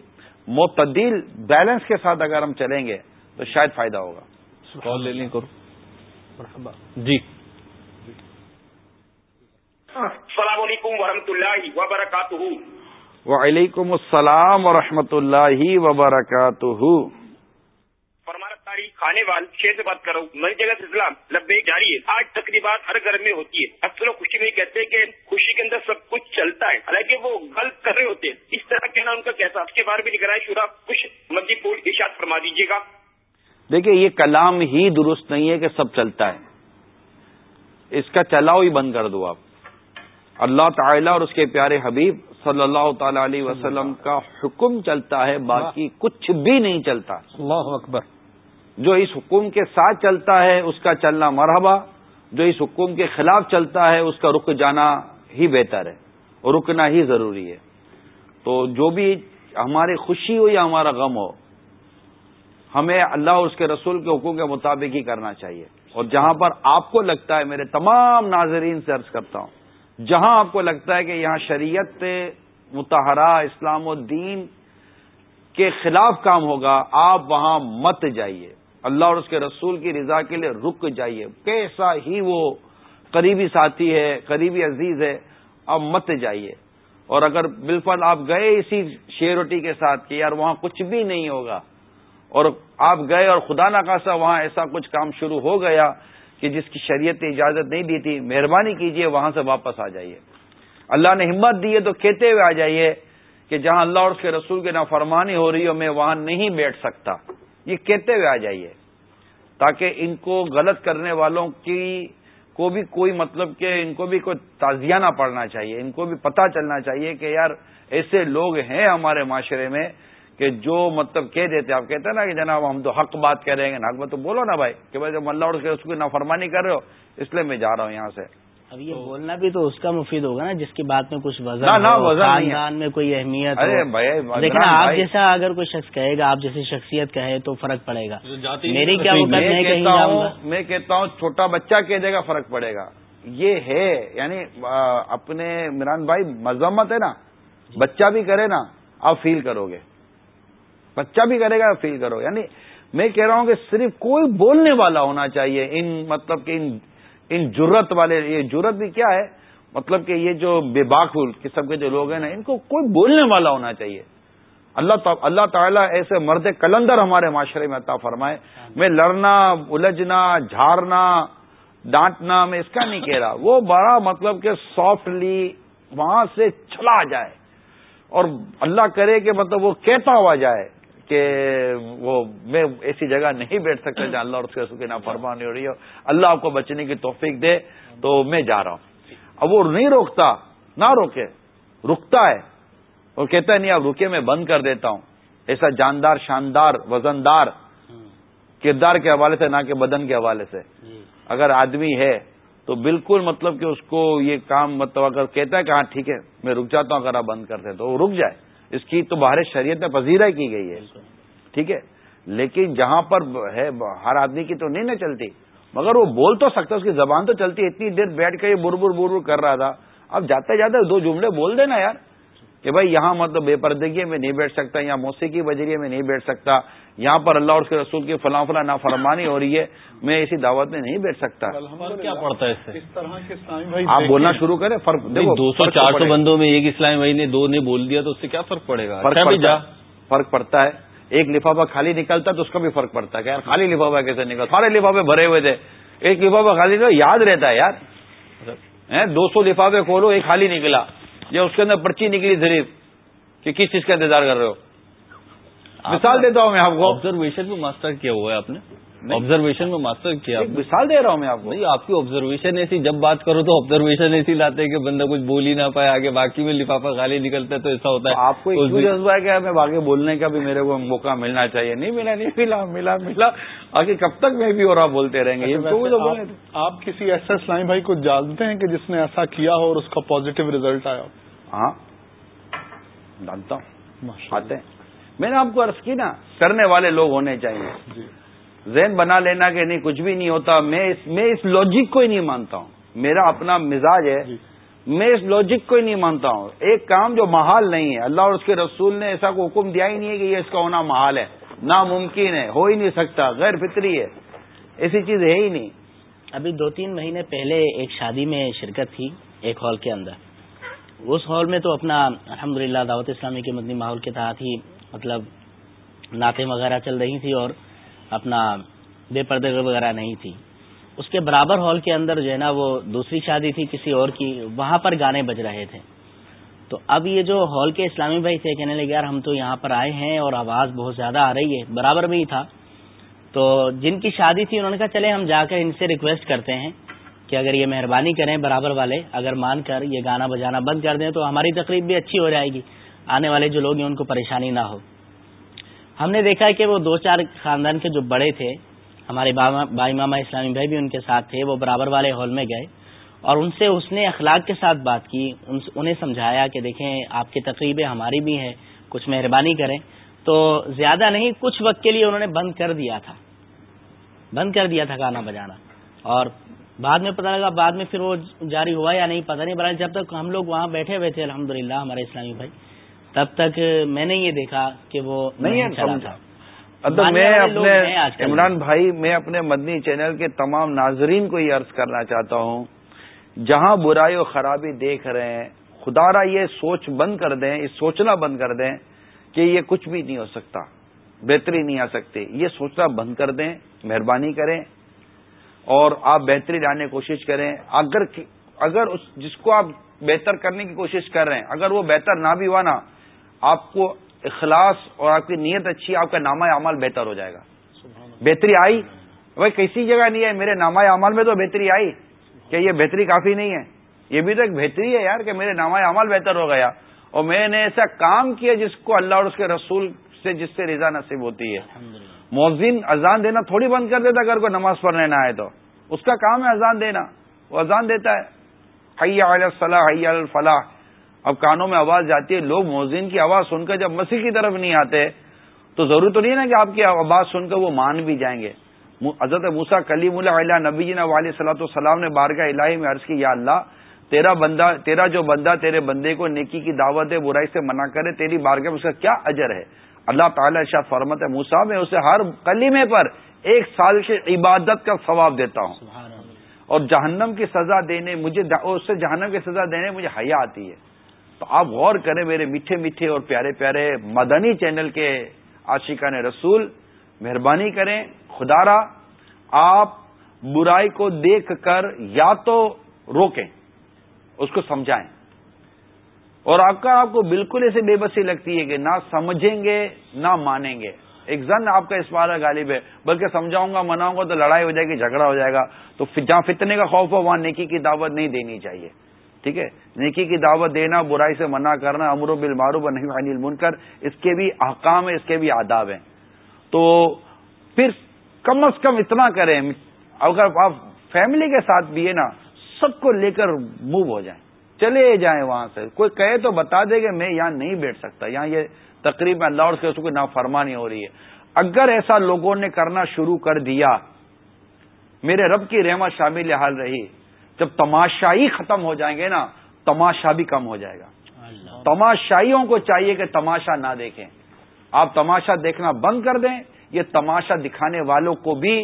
معتدل بیلنس کے ساتھ اگر ہم چلیں گے تو شاید فائدہ ہوگا۔ کال لے لیں کرو جی۔ السلام علیکم ورحمۃ اللہ وبرکاتہ۔ وعلیکم السلام ورحمۃ اللہ وبرکاتہ۔ کھانے وال شیر سے بات کر رہا ہوں۔ مری جگہ سلسلہ لبے جاری ہے۔ آج تقریبات ہر گھر میں ہوتی ہے۔ اکثر لوگ خوشی میں کہتے ہیں کہ خوشی کے اندر سب کچھ چلتا ہے۔ حالانکہ وہ غلط کر رہے ہوتے ہیں۔ اس طرح کہنا ان کا کیسا اس کے بارے میں نگران شورا کچھ مدی پور ارشاد فرما دیجیے گا۔ دیکھیے یہ کلام ہی درست نہیں ہے کہ سب چلتا ہے۔ اس کا چلاؤ ہی بند کر دو آپ۔ اللہ تعالیٰ اور اس کے پیارے حبیب صلی اللہ تعالی علیہ وسلم کا حکم چلتا ہے باقی کچھ بھی نہیں چلتا۔ اللہ اکبر۔ جو اس حکم کے ساتھ چلتا ہے اس کا چلنا مرحبا، جو اس حکم کے خلاف چلتا ہے اس کا رک جانا ہی بہتر ہے اور رکنا ہی ضروری ہے۔ تو جو بھی ہماری خوشی ہو یا ہمارا غم ہو، ہمیں اللہ اور اس کے رسول کے حکم کے مطابق ہی کرنا چاہیے۔ اور جہاں پر آپ کو لگتا ہے، میرے تمام ناظرین سے عرض کرتا ہوں، جہاں آپ کو لگتا ہے کہ یہاں شریعت متحرہ، اسلام الدین کے خلاف کام ہوگا، آپ وہاں مت جائیے۔ اللہ اور اس کے رسول کی رضا کے لیے رک جائیے۔ کیسا ہی وہ قریبی ساتھی ہے، قریبی عزیز ہے، اب مت جائیے۔ اور اگر بالفل آپ گئے اسی شیروٹی کے ساتھ کہ یار وہاں کچھ بھی نہیں ہوگا، اور آپ گئے اور خدا نہ خاصا وہاں ایسا کچھ کام شروع ہو گیا کہ جس کی شریعت نے اجازت نہیں دی تھی، مہربانی کیجیے وہاں سے واپس آ جائیے۔ اللہ نے ہمت دی ہے تو کہتے ہوئے آ جائیے کہ جہاں اللہ اور اس کے رسول کے نافرمانی ہو رہی ہو، میں وہاں نہیں بیٹھ سکتا۔ یہ کہتے ہوئے آ جائیے۔ تاکہ ان کو غلط کرنے والوں کی کو بھی کوئی مطلب کہ ان کو بھی کوئی تازیہ نہ پڑنا چاہیے۔ ان کو بھی پتہ چلنا چاہیے کہ یار ایسے لوگ ہیں ہمارے معاشرے میں کہ جو مطلب کہہ دیتے آپ کہتے ہیں نا کہ جناب ہم تو حق بات کہہ رہے ہیں۔ حق بات تو بولو نا بھائی کہ بھائی جب اللہ اور اس کی نافرمانی کر رہے ہو، اس لیے میں جا رہا ہوں یہاں سے۔ اب یہ بولنا بھی تو اس کا مفید ہوگا نا جس کی بات میں کچھ وزن خاندان میں کوئی اہمیت لیکن آپ جیسا اگر کوئی شخص کہے گا آپ جیسی شخصیت کہے تو فرق پڑے گا۔ میری کیا میں کہتا ہوں چھوٹا بچہ کہہ دے گا فرق پڑے گا۔ یہ ہے یعنی اپنے عمران بھائی مذمت ہے نا۔ بچہ بھی کرے نا آپ فیل کرو گے۔ بچہ بھی کرے گا فیل کرو یعنی میں کہہ رہا ہوں کہ صرف کوئی بولنے والا ہونا چاہیے ان مطلب کہ ان ان جرت والے یہ جرت بھی کیا ہے؟ مطلب کہ یہ جو بے باخل قسم کے جو لوگ ہیں نا ان کو کوئی بولنے والا ہونا چاہیے۔ اللہ اللہ تعالیٰ ایسے مرد کلندر ہمارے معاشرے میں عطا فرمائے۔ میں لڑنا الجھنا جھارنا ڈانٹنا میں اس کا نہیں کہہ رہا۔ وہ بڑا مطلب کہ سافٹلی وہاں سے چلا جائے۔ اور اللہ کرے کہ مطلب وہ کہتا ہوا جائے۔ کہ وہ میں ایسی جگہ نہیں بیٹھ سکتا جہاں اللہ اور اس کے نہ فرمانی ہو رہی ہو۔ اللہ آپ کو بچنے کی توفیق دے تو میں جا رہا ہوں۔ اب وہ نہیں روکتا، نہ روکے، رکتا ہے۔ وہ کہتا ہے، نہیں، اب رکے، میں بند کر دیتا ہوں۔ ایسا جاندار، شاندار، وزندار، کردار کے حوالے سے، نہ کہ بدن کے حوالے سے۔ اگر آدمی ہے تو بالکل مطلب کہ اس کو یہ کام مطلب اگر کہتا ہے کہ ہاں ٹھیک ہے، میں رک جاتا ہوں اگر آپ بند کرتے تو وہ رک جائے۔ اس کی تو باہر شریعت میں پذیرہ کی گئی ہے۔ ٹھیک ہے؟ لیکن جہاں پر ہے ہر آدمی کی تو نہیں نہ چلتی۔ مگر وہ بول تو سکتا اس کی زبان تو چلتی اتنی دیر بیٹھ کے یہ بر بر بر کر رہا تھا۔ اب جاتے جاتے دو جملے بول دینا یار۔ کہ بھائی یہاں مطلب بے پردگی میں نہیں بیٹھ سکتا یہاں موسیقی بجریے میں نہیں بیٹھ سکتا یہاں پر اللہ اور اس کے رسول کی فلاں فلاں نافرمانی ہو رہی ہے میں اسی دعوت میں نہیں بیٹھ سکتا۔ کیا پڑتا ہے اس سے؟ آپ بولنا شروع کریں فرق دو سو چار سو بندوں میں ایک اسلام بھائی نے دو نے بول دیا تو اس سے کیا فرق پڑے گا؟ فرق اچھا فرق پڑتا ہے۔ ایک لفافہ خالی نکلتا تو اس کا بھی فرق پڑتا ہے۔ کہ یار خالی لفافہ کیسے نکل سارے لفافے بھرے ہوئے تھے۔ ایک لفافہ خالی تو یاد رہتا ہے یار۔ دو سو لفافے کھولو ایک خالی نکلا۔ یا اس کے اندر پرچی نکلی ظریف کہ کس چیز کا انتظار کر رہے ہو؟ مثال دیتا ہوں میں آپ کو۔ آبزرویشن میں ماسٹر کیا ہوا ہے آپ نے؟ آبزرویشن میں ماسٹر کیا مثال دے رہا ہوں میں آپ کو. آپ کی آبزرویشن ایسی جب بات کرو تو آبزرویشن ایسی لاتے کہ بندہ کچھ بول ہی نہ پائے آگے باقی میں لفافہ خالی نکلتا ہے تو ایسا ہوتا ہے. آپ کو جذبہ ہے کہ ہمیں آگے بولنے کا بھی میرے کو موقع ملنا چاہیے۔ نہیں ملا نہیں ملا ملا ملا۔ آگے کب تک میں بھی اور آپ بولتے رہیں گے؟ آپ کسی ایسے اسلام بھائی کو جانتے ہیں کہ جس نے ایسا کیا ہو اور اس کا پازیٹو ریزلٹ آیا ہاں۔ جانتا ہوں۔ آتے ہیں میں نے آپ کو عرض کی نا کرنے والے لوگ ہونے چاہیے۔ جی۔ ذہن بنا لینا کہ نہیں کچھ بھی نہیں ہوتا۔ میں اس میں اس لوجک کو ہی نہیں مانتا ہوں۔ میرا اپنا مزاج ہے۔ جی۔ میں اس لوجک کو ہی نہیں مانتا ہوں۔ ایک کام جو محال نہیں ہے اللہ اور اس کے رسول نے ایسا کو حکم دیا ہی نہیں ہے کہ یہ اس کا ہونا محال ہے۔ ناممکن ہے ہو ہی نہیں سکتا غیر فطری ہے۔ ایسی چیز ہے ہی نہیں۔ ابھی دو تین مہینے پہلے ایک شادی میں شرکت تھی ایک ہال کے اندر۔ اس ہال میں تو اپنا الحمدللہ دعوت اسلامی کے مدنی ماحول کے تحت ہی مطلب نعتیں وغیرہ چل رہی تھی اور اپنا بے پردے وغیرہ نہیں تھی۔ اس کے برابر ہال کے اندر جو ہے نا وہ دوسری شادی تھی کسی اور کی، وہاں پر گانے بج رہے تھے۔ تو اب یہ جو ہال کے اسلامی بھائی تھے، کہنے لگے یار ہم تو یہاں پر آئے ہیں اور آواز بہت زیادہ آ رہی ہے۔ برابر میں ہی تھا۔ تو جن کی شادی تھی، انہوں نے کہا چلے ہم جا کر ان سے ریکویسٹ کرتے ہیں کہ اگر یہ مہربانی کریں برابر والے، اگر مان کر یہ گانا بجانا بند کر دیں تو ہماری تقریب بھی اچھی ہو جائے گی۔ آنے والے جو لوگ ہیں، ان کو پریشانی نہ ہو۔ ہم نے دیکھا کہ وہ دو چار خاندان کے جو بڑے تھے، ہمارے بائی ماما اسلامی بھائی بھی ان کے ساتھ تھے، وہ برابر والے ہال میں گئے اور ان سے اس نے اخلاق کے ساتھ بات کی انہیں سمجھایا کہ دیکھیں آپ کی تقریبیں ہماری بھی ہیں، کچھ مہربانی کریں۔ تو زیادہ نہیں، کچھ وقت کے لیے انہوں نے بند کر دیا تھا۔ بند کر دیا تھا گانا بجانا۔ اور بعد میں پتہ لگا، بعد میں پھر وہ جاری ہوا یا نہیں پتہ نہیں بڑا جب تک ہم لوگ وہاں بیٹھے ہوئے تھے الحمد ہمارے اسلامی بھائی۔ تب تک میں نے یہ دیکھا کہ وہ نہیں تھا۔ میں اپنے عمران بھائی میں اپنے مدنی چینل کے تمام ناظرین کو یہ عرض کرنا چاہتا ہوں جہاں برائی و خرابی دیکھ رہے ہیں خدا را یہ سوچ بند کر دیں یہ سوچنا بند کر دیں کہ یہ کچھ بھی نہیں ہو سکتا بہتری نہیں آ سکتی۔ یہ سوچنا بند کر دیں مہربانی کریں اور آپ بہتری لانے کی کوشش کریں۔ اگر اگر اس جس کو آپ بہتر کرنے کی کوشش کر رہے ہیں اگر وہ بہتر نہ بھی ہوا نا آپ کو اخلاص اور آپ کی نیت اچھی آپ کا نامہ اعمال بہتر ہو جائے گا۔ بہتری آئی؟ بھائی کسی جگہ نہیں ہے۔ میرے نامہ اعمال میں تو بہتری آئی۔ کہ یہ بہتری کافی نہیں ہے۔ یہ بھی تو ایک بہتری ہے یار کہ میرے نامہ اعمال بہتر ہو گیا۔ اور میں نے ایسا کام کیا جس کو اللہ اور اس کے رسول سے جس سے رضا نصیب ہوتی ہے۔ مؤذن اذان دینا تھوڑی بند کر دیتا اگر کوئی نماز پڑھنے نہ آئے تو۔ اس کا کام ہے اذان دینا۔ وہ اذان دیتا ہے۔ حیا الفلاح حیا الفلاح۔ اب کانوں میں آواز جاتی ہے لوگ مؤذن کی آواز سن کر جب مسیح کی طرف نہیں آتے تو ضرور تو نہیں نا کہ آپ کی آواز سن کر وہ مان بھی جائیں گے۔ حضرت موسا کلیم اللہ نبی جی علیہ صلاح السلام نے بارگاہ الہی میں عرض کی یا اللہ تیرا بندہ تیرا جو بندہ تیرے بندے کو نیکی کی دعوت ہے برائی سے منع کرے تیری بارگاہ میں اس کا کیا اجر ہے؟ اللہ تعالی شاہ فرمت موسا میں اسے ہر کلیمے پر ایک سال کی عبادت کا ثواب دیتا ہوں۔ اور جہنم کی سزا دینے مجھے اس سے جہنم کی سزا دینے مجھے حیا آتی ہے۔ تو آپ غور کریں میرے میٹھے میٹھے اور پیارے پیارے مدنی چینل کے عاشقان رسول، مہربانی کریں خدا را آپ برائی کو دیکھ کر یا تو روکیں، اس کو سمجھائیں۔ اور آپ کا آپ کو بالکل ایسے بے بسی لگتی ہے کہ نہ سمجھیں گے، نہ مانیں گے۔ ایک زن آپ کا اس بار غالب ہے، بلکہ سمجھاؤں گا، مناؤں گا تو لڑائی ہو جائے گی، جھگڑا ہو جائے گا۔ تو جہاں فتنے کا خوف ہو، وہاں نیکی کی دعوت نہیں دینی چاہیے۔ ٹھیک ہے؟ نیکی کی دعوت دینا، برائی سے منع کرنا، امر و بل نہیں انل منکر اس کے بھی احکام ہیں، اس کے بھی آداب ہیں۔ تو پھر کم از کم اتنا کریں۔ اگر آپ فیملی کے ساتھ بھی ہے نا، سب کو لے کر موو ہو جائیں۔ چلے جائیں وہاں سے۔ کوئی کہے تو بتا دے کہ میں یہاں نہیں بیٹھ سکتا۔ یہاں یہ تقریب میں اللہ اور اس کے نافرمانی ہو رہی ہے۔ اگر ایسا لوگوں نے کرنا شروع کر دیا، میرے رب کی رحمت شامل حال رہی۔ جب تماشائی ختم ہو جائیں گے نا تماشا بھی کم ہو جائے گا۔ تماشائیوں کو چاہیے کہ تماشا نہ دیکھیں۔ آپ تماشا دیکھنا بند کر دیں یہ تماشا دکھانے والوں کو بھی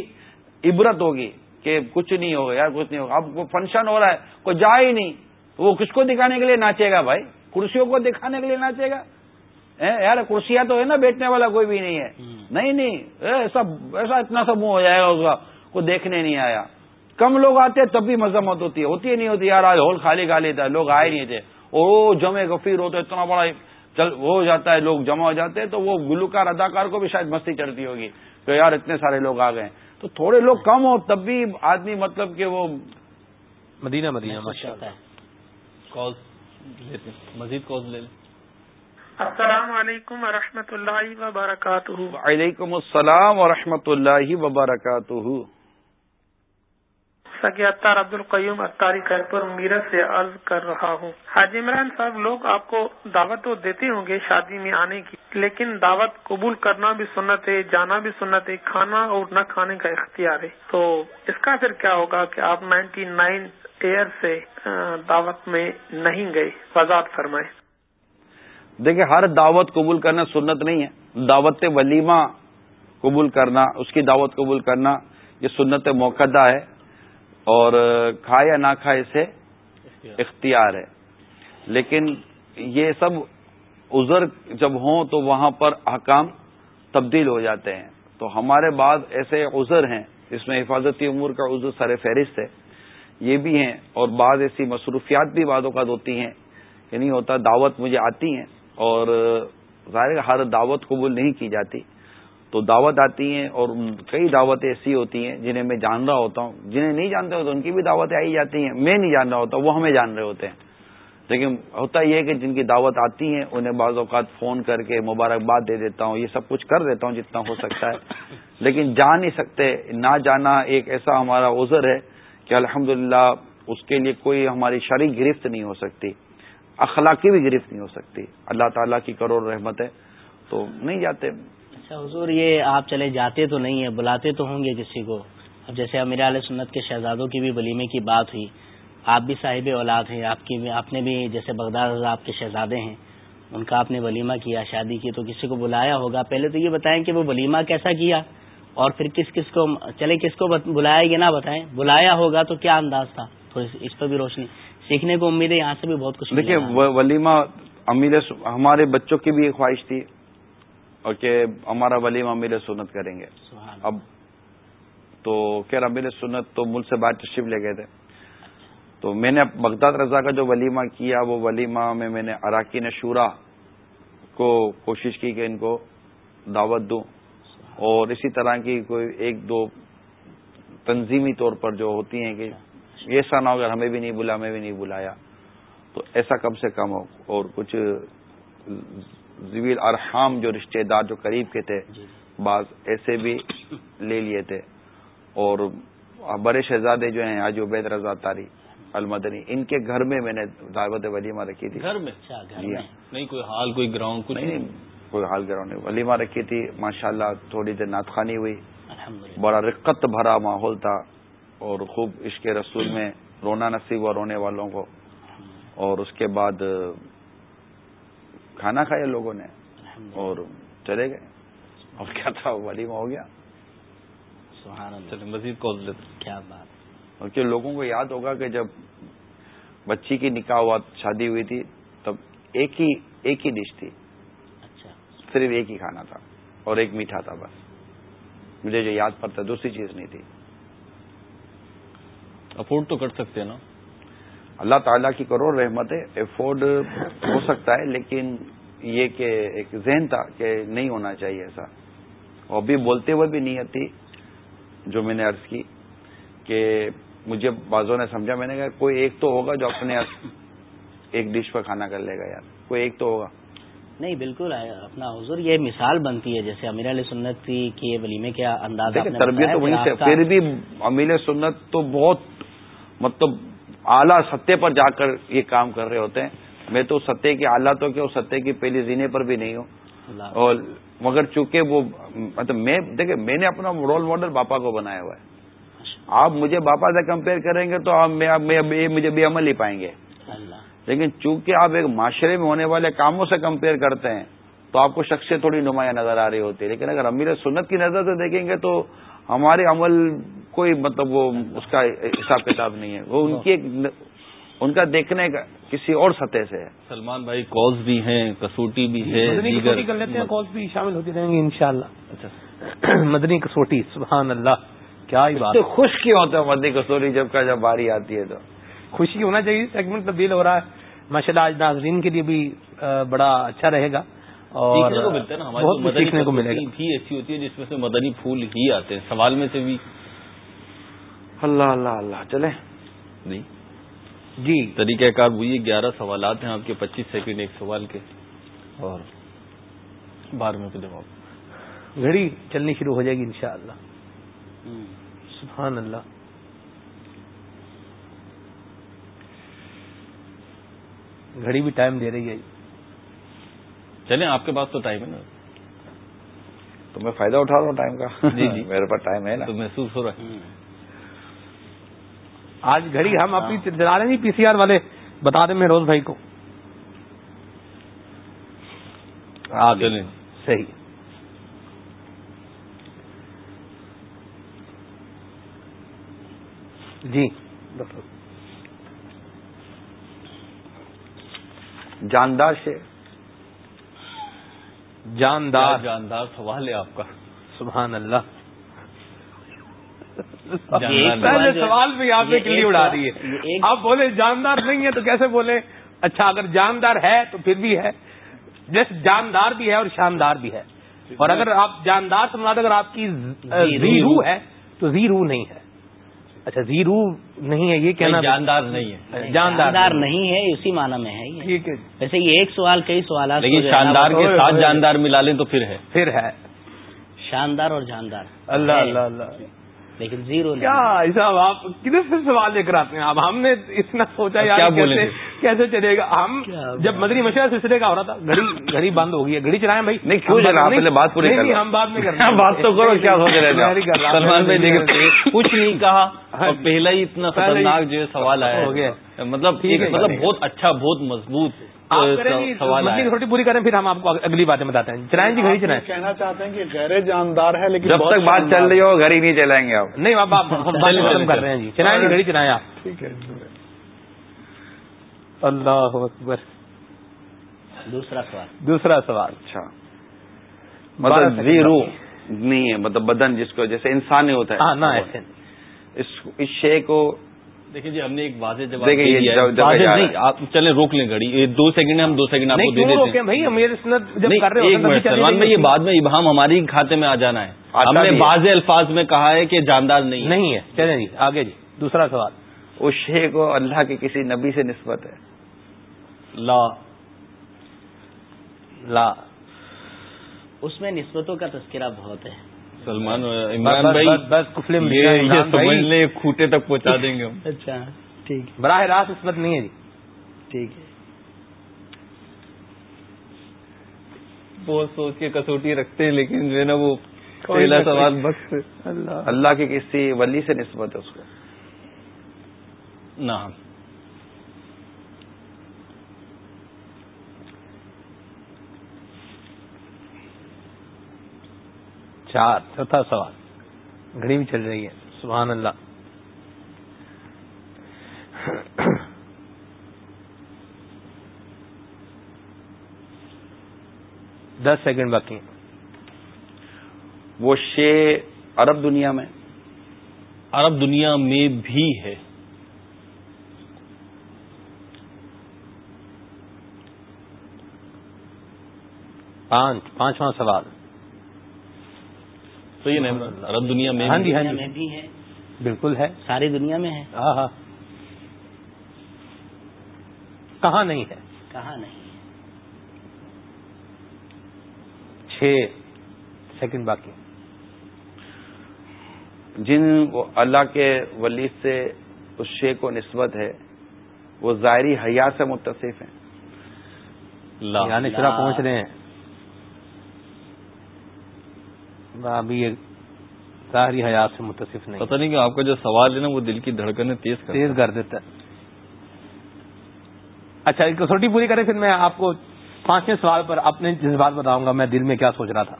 عبرت ہوگی کہ کچھ نہیں ہوگا یار کچھ نہیں ہوگا۔ اب وہ فنکشن ہو رہا ہے کوئی جائے ہی نہیں۔ وہ کس کو دکھانے کے لیے ناچے گا بھائی؟ کرسیوں کو دکھانے کے لیے ناچے گا۔ یار کرسیاں تو ہے نا بیٹھنے والا کوئی بھی نہیں ہے۔ نہیں نہیں ایسا ایسا اتنا سا منہ ہو جائے گا اس کا کو دیکھنے نہیں آیا۔ کم لوگ آتے تب بھی مذمت ہوتی ہے۔ ہوتی ہے نہیں ہوتی یار آج ہال خالی خالی تھا لوگ آئے نہیں تھے۔ او جمے گفیر ہوتے اتنا بڑا چل ہو جاتا ہے لوگ جمع ہو جاتے ہیں تو وہ گلوکار اداکار کو بھی شاید مستی چڑھتی ہوگی۔ تو یار اتنے سارے لوگ آ گئے تو تھوڑے لوگ کم ہو تب بھی آدمی مطلب کہ وہ مدینہ مدینہ مزید کال لے لیں۔ السلام علیکم و رحمۃ اللہ وبرکاتہ۔ وعلیکم السلام و اللہ وبرکاتہ۔ سگے اتار عبد القیوم اتاری خیرپور میرت سے عرض کر رہا ہوں۔ حاج عمران صاحب، لوگ آپ کو دعوت تو دیتے ہوں گے شادی میں آنے کی، لیکن دعوت قبول کرنا بھی سنت ہے، جانا بھی سنت ہے، کھانا اور نہ کھانے کا اختیار ہے۔ تو اس کا پھر کیا ہوگا کہ آپ نائنٹی نائن ایئر سے دعوت میں نہیں گئے؟ وضاحت فرمائے دیکھیں، ہر دعوت قبول کرنا سنت نہیں ہے۔ دعوت ولیمہ قبول کرنا، اس کی دعوت قبول کرنا یہ سنت موقع ہے۔ اور کھائے یا نہ کھائے سے اختیار۔ ہے۔ لیکن یہ سب عذر جب ہوں تو وہاں پر احکام تبدیل ہو جاتے ہیں۔ تو ہمارے بعد ایسے عذر ہیں اس میں حفاظتی امور کا عضو سر فہرست ہے۔ یہ بھی ہیں اور بعض ایسی مصروفیات بھی بعض اوقات ہوتی ہیں کہ نہیں ہوتا دعوت مجھے آتی ہیں اور ظاہر ہر دعوت قبول نہیں کی جاتی۔ تو دعوت آتی ہیں اور کئی دعوتیں ایسی ہوتی ہیں جنہیں میں جان رہا ہوتا ہوں۔ جنہیں نہیں جانتے ہوتے ان کی بھی دعوتیں آئی جاتی ہیں۔ میں نہیں جان رہا ہوتا، وہ ہمیں جان رہے ہوتے ہیں۔ لیکن ہوتا یہ ہے کہ جن کی دعوت آتی ہیں، انہیں بعض اوقات فون کر کے مبارکباد دے دیتا ہوں، یہ سب کچھ کر دیتا ہوں جتنا ہو سکتا ہے۔ لیکن جا نہیں سکتے، نہ جانا ایک ایسا ہمارا عذر ہے کہ الحمد اس کے لیے کوئی ہماری شرح گرفت نہیں ہو سکتی، اخلاقی بھی گرفت نہیں ہو سکتی۔ اللہ تعالیٰ کی کروڑ رحمت ہے تو نہیں جاتے۔ اچھا حضور، یہ آپ چلے جاتے تو نہیں ہیں، بلاتے تو ہوں گے کسی کو۔ اب جیسے امیر علیہ سنت کے شہزادوں کی بھی ولیمے کی بات ہوئی، آپ بھی صاحب اولاد ہیں، آپ کی آپ نے بھی جیسے بغداد آپ کے شہزادے ہیں، ان کا آپ نے ولیمہ کیا، شادی کی، تو کسی کو بلایا ہوگا؟ پہلے تو یہ بتائیں کہ وہ ولیمہ کیسا کیا؟ اور پھر کس کس کو، چلے کس کو بلایا یہ نہ بتائیں۔ بلایا ہوگا تو کیا انداز تھا؟ تھوڑی اس پہ بھی روشنی۔ سیکھنے کو امید ہے یہاں سے بھی بہت کچھ دیکھیے ولیمہ امیر ہمارے بچوں کی بھی خواہش تھی۔ اور کہ ہمارا ولیمہ امیر سنت کریں گے۔ اب تو کہہ رہا امیر سنت تو ملک سے باہر تشریف لے گئے تھے۔ تو میں نے بغداد رضا کا جو ولیمہ کیا وہ ولیمہ میں میں نے اراکین شورا کو کوشش کی کہ ان کو دعوت دوں۔ اور اسی طرح کی کوئی ایک دو تنظیمی طور پر جو ہوتی ہیں کہ ایسا نہ ہو اگر ہمیں بھی نہیں بلا ہمیں بھی نہیں بلایا۔ تو ایسا کم سے کم ہو اور کچھ زویل ارحام جو رشتہ دار جو قریب کے تھے جی۔ بعض ایسے بھی لے لیے تھے۔ اور بڑے شہزادے جو ہیں آج عبید رضا تاری المدنی ان کے گھر میں میں نے دعوت ولیمہ رکھی تھی۔ گھر میں؟ اچھا، جی ہاں۔ نہیں کوئی حال کوئی گراؤنڈ کچھ نہیں کوئی حال گراؤنڈ نہیں۔ ولیمہ رکھی تھی ماشاءاللہ تھوڑی دیر ناتخانی ہوئی۔ بڑا رقت بھرا ماحول تھا اور خوب عشق رسول میں رونا نصیب ہوا رونے والوں کو۔ اور اس کے بعد کھانا کھایا لوگوں نے اور چلے گئے۔ اور کیا تھا؟ ولیمہ ہو گیا۔ مزید کیا بات۔ اور کہ لوگوں کو یاد ہوگا کہ جب بچی کی نکاح ہوا شادی ہوئی تھی تب ایک ہی ایک ہی ڈش تھی۔ اچھا۔ صرف ایک ہی کھانا تھا اور ایک میٹھا تھا بس۔ مجھے جو یاد پڑتا دوسری چیز نہیں تھی۔ افورڈ تو کر سکتے ہیں نا؟ اللہ تعالیٰ کی کروڑ رحمت ہے افورڈ ہو سکتا ہے لیکن یہ کہ ایک ذہن تھا کہ نہیں ہونا چاہیے ایسا۔ اور ابھی بولتے ہوئے بھی نہیں آتی جو میں نے عرض کی کہ مجھے بازوں نے سمجھا میں نے کہا کوئی ایک تو ہوگا جو اپنے ایک ڈش پر کھانا کر لے گا یار کوئی ایک تو ہوگا۔ نہیں بالکل اپنا حضور یہ مثال بنتی ہے جیسے امیر علیہ سنت کی ولیمے کیا انداز تربیت وہیں سے پھر بھی امیر سنت تو بہت مطلب اعلیٰ سطح پر جا کر یہ کام کر رہے ہوتے ہیں۔ میں تو سطح کے اعلیٰ تو کیا سطح کی پہلی زینے پر بھی نہیں ہوں۔ اور مگر چونکہ وہ مطلب میں دیکھیں میں نے اپنا رول ماڈل باپا کو بنایا ہوا ہے۔ آپ مجھے باپا سے کمپیئر کریں گے تو آپ مجھے بے عمل ہی پائیں گے۔ لیکن چونکہ آپ ایک معاشرے میں ہونے والے کاموں سے کمپیئر کرتے ہیں تو آپ کو شخصیت تھوڑی نمایاں نظر آ رہی ہوتی ہے لیکن اگر امیر سنت کی نظر سے دیکھیں گے تو ہمارے عمل کوئی مطلب وہ اس کا حساب کتاب نہیں ہے۔ وہ ان کی ایک ان کا دیکھنے کا کسی اور سطح سے ہے۔ سلمان بھائی کالز بھی ہیں کسوٹی بھی ہے کر لیتے ہیں کالز بھی شامل ہوتی رہیں گی انشاءاللہ۔ اچھا۔ مدنی کسوٹی سبحان اللہ کیا ہی بات۔ خوش کیوں ہوتا ہے مدنی کسوٹی جب کا جب باری آتی ہے تو؟ خوشی ہونا چاہیے سیگمنٹ تبدیل ہو رہا ہے۔ ماشاء اللہ آج ناظرین کے لیے بھی بڑا اچھا رہے گا۔ اور بہت سیکھنے کو ملے گا۔ ایسی ہوتی ہے جس میں سے مدنی پھول ہی آتے ہیں سوال میں سے بھی۔ اللہ اللہ اللہ چلے جی جی۔ طریقہ کار وہی گیارہ سوالات ہیں آپ کے پچیس سیکنڈ ایک سوال کے۔ اور بارہویں پہ جواب۔ گھڑی چلنی شروع ہو جائے گی انشاءاللہ۔ سبحان اللہ۔ گھڑی بھی ٹائم دے رہی ہے۔ چلیں آپ کے پاس تو ٹائم ہے نا۔ تو میں فائدہ اٹھا رہا ہوں ٹائم کا۔ جی جی۔ میرے پاس ٹائم ہے نا۔ تو محسوس ہو رہا ہے۔ آج گھڑی ہم اپنی چلا رہے ہیں پی سی آر والے۔ بتا دیں میں روز بھائی کو۔ چلیں۔ صحیح۔ جی جاندار سے جاندار. جاندار سوال ہے آپ کا؟ سبحان اللہ. سوال بھی آپ نے کلی اڑا دی ہے. آپ بولے جاندار نہیں ہے تو کیسے بولے اچھا اگر جاندار ہے تو پھر بھی ہے. جیسے جاندار بھی ہے اور شاندار بھی ہے. اور اگر آپ جاندار سے مراد اگر آپ کی زیرو ہے تو زیرو نہیں ہے. اچھا زیرو نہیں ہے یہ کہنا جاندار نہیں ہے۔ جاندار نہیں ہے۔ اسی معنی میں ہے ٹھیک ہے۔ ویسے یہ ایک سوال کئی سوالات لیکن شاندار کے ساتھ جاندار ملا لیں تو پھر ہے۔ پھر ہے۔ شاندار اور جاندار۔ اللہ اللہ اللہ۔ لیکن زیرو کیا صاحب آپ کدھر سے سوال لے کر آتے ہیں؟ اب ہم نے اتنا سوچا یار کیسے کیسے چلے گا؟ ہم جب مدنی مشورہ سلسلے کا ہو رہا تھا گھڑی گھڑی بند ہو گئی ہے گھڑی چلائیں بھائی۔ نہیں کیوں چلا پہلے بات پوری نہیں ہم بات میں کرتے۔ بات تو کرو کیا سوچ رہے سلمان بھائی دیکھیے کچھ نہیں کہا اور پہلا ہی اتنا خطرناک جو سوال آیا ہو گیا۔ مطلب مطلب بہت اچھا بہت مضبوط سوال چھوٹی پوری کریں پھر ہم آپ کو اگلی باتیں بتاتے ہیں۔ چلائیں جی گھڑی چلائیں۔ کہنا چاہتے ہیں کہ غیر جاندار ہے لیکن جب تک بات چل رہی ہو گھر ہی نہیں چلائیں گے آپ۔ نہیں آپ ختم کر رہے ہیں جی۔ چلائیں جی گھڑی چلائیں آپ۔ ٹھیک ہے۔ اللہ اکبر. دوسرا سوال. دوسرا سوال. اچھا. مطلب زیرو نہیں ہے مطلب بدن جس کو جیسے انسان نہیں ہوتا ہاں نہ ایسے اس شے کو دیکھیے جی ہم نے ایک واضح جواب نہیں آپ چلیں روک لیں گھڑی. دو سیکنڈ ہم دو سیکنڈ آپ کو دے دیتے ہیں؟ سلمان میں یہ بعد میں ابہام ہماری کھاتے میں آ جانا ہے. ہم نے واضح الفاظ میں کہا ہے کہ جاندار نہیں نہیں ہے چلیں جی آگے جی دوسرا سوال. اس شے کو اللہ کے کسی نبی سے نسبت ہے۔ لا۔ لا۔ اس میں نسبتوں کا تذکرہ بہت ہے۔ سلمان عمران بھائی بس یہ سمجھ لیں کھوٹے تک پہنچا دیں گے اچھا ٹھیک۔ براہ راست نسبت نہیں ہے جی۔ ٹھیک ہے۔ بہت سوچ کے کسوٹی رکھتے ہیں لیکن جو ہے نا وہ پہلا سوال بس اللہ۔ کے کسی ولی سے نسبت ہے اس کو نہ چار چوتھا سوال. گھڑی بھی چل رہی ہے. سبحان اللہ. دس سیکنڈ باقی وہ شے عرب دنیا میں؟ عرب دنیا میں بھی ہے. پانچ پانچواں سوال۔ تو یہ عرب دنیا میں ہاں جی ہاں میں بھی ہے بالکل ہے۔ ساری دنیا میں ہے ہاں ہاں۔ کہاں نہیں ہے؟ کہاں نہیں ہے؟ چھ سیکنڈ باقی۔ جن اللہ کے ولی سے اس شے کو نسبت ہے وہ ظاہری حیا سے متصف ہیں۔ یعنی پہنچ رہے ہیں۔ ابھی یہ ظاہری حیات سے متصف نہیں۔ پتہ نہیں کہ آپ کا جو سوال ہے نا وہ دل کی دھڑکنیں تیز کر تیز کر دیتا ہے۔ اچھا ایک کسوٹی پوری کریں پھر میں آپ کو پانچویں سوال پر اپنے جذبات بتاؤں گا میں دل میں کیا سوچ رہا تھا۔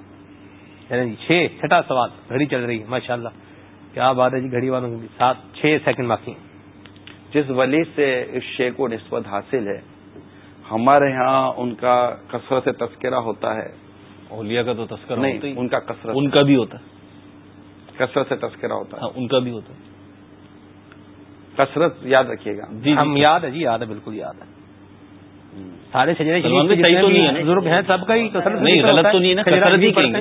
جی چھ چھٹا سوال گھڑی چل رہی ہے ماشاء اللہ کیا بات ہے جی گھڑی والوں کی سات چھ سیکنڈ باقی جس ولی سے اس شے کو نسبت حاصل ہے ہمارے ہاں ان کا کثرت تذکرہ ہوتا ہے۔ اولیاء کا تو تذکرہ نہیں ان کا کثرت۔ ان کا بھی ہوتا ہے۔ کثرت سے تذکرہ ہوتا ہے۔ ہاں ان کا بھی ہوتا ہے۔ کثرت یاد رکھیے گا۔ جی ہم یاد ہے جی یاد ہے بالکل یاد ہے۔ سارے شجرے ہے بزرگ ہیں سب کا ہی کثرت نہیں غلط تو نہیں ہے نا؟ کثرت ہی کہیں گے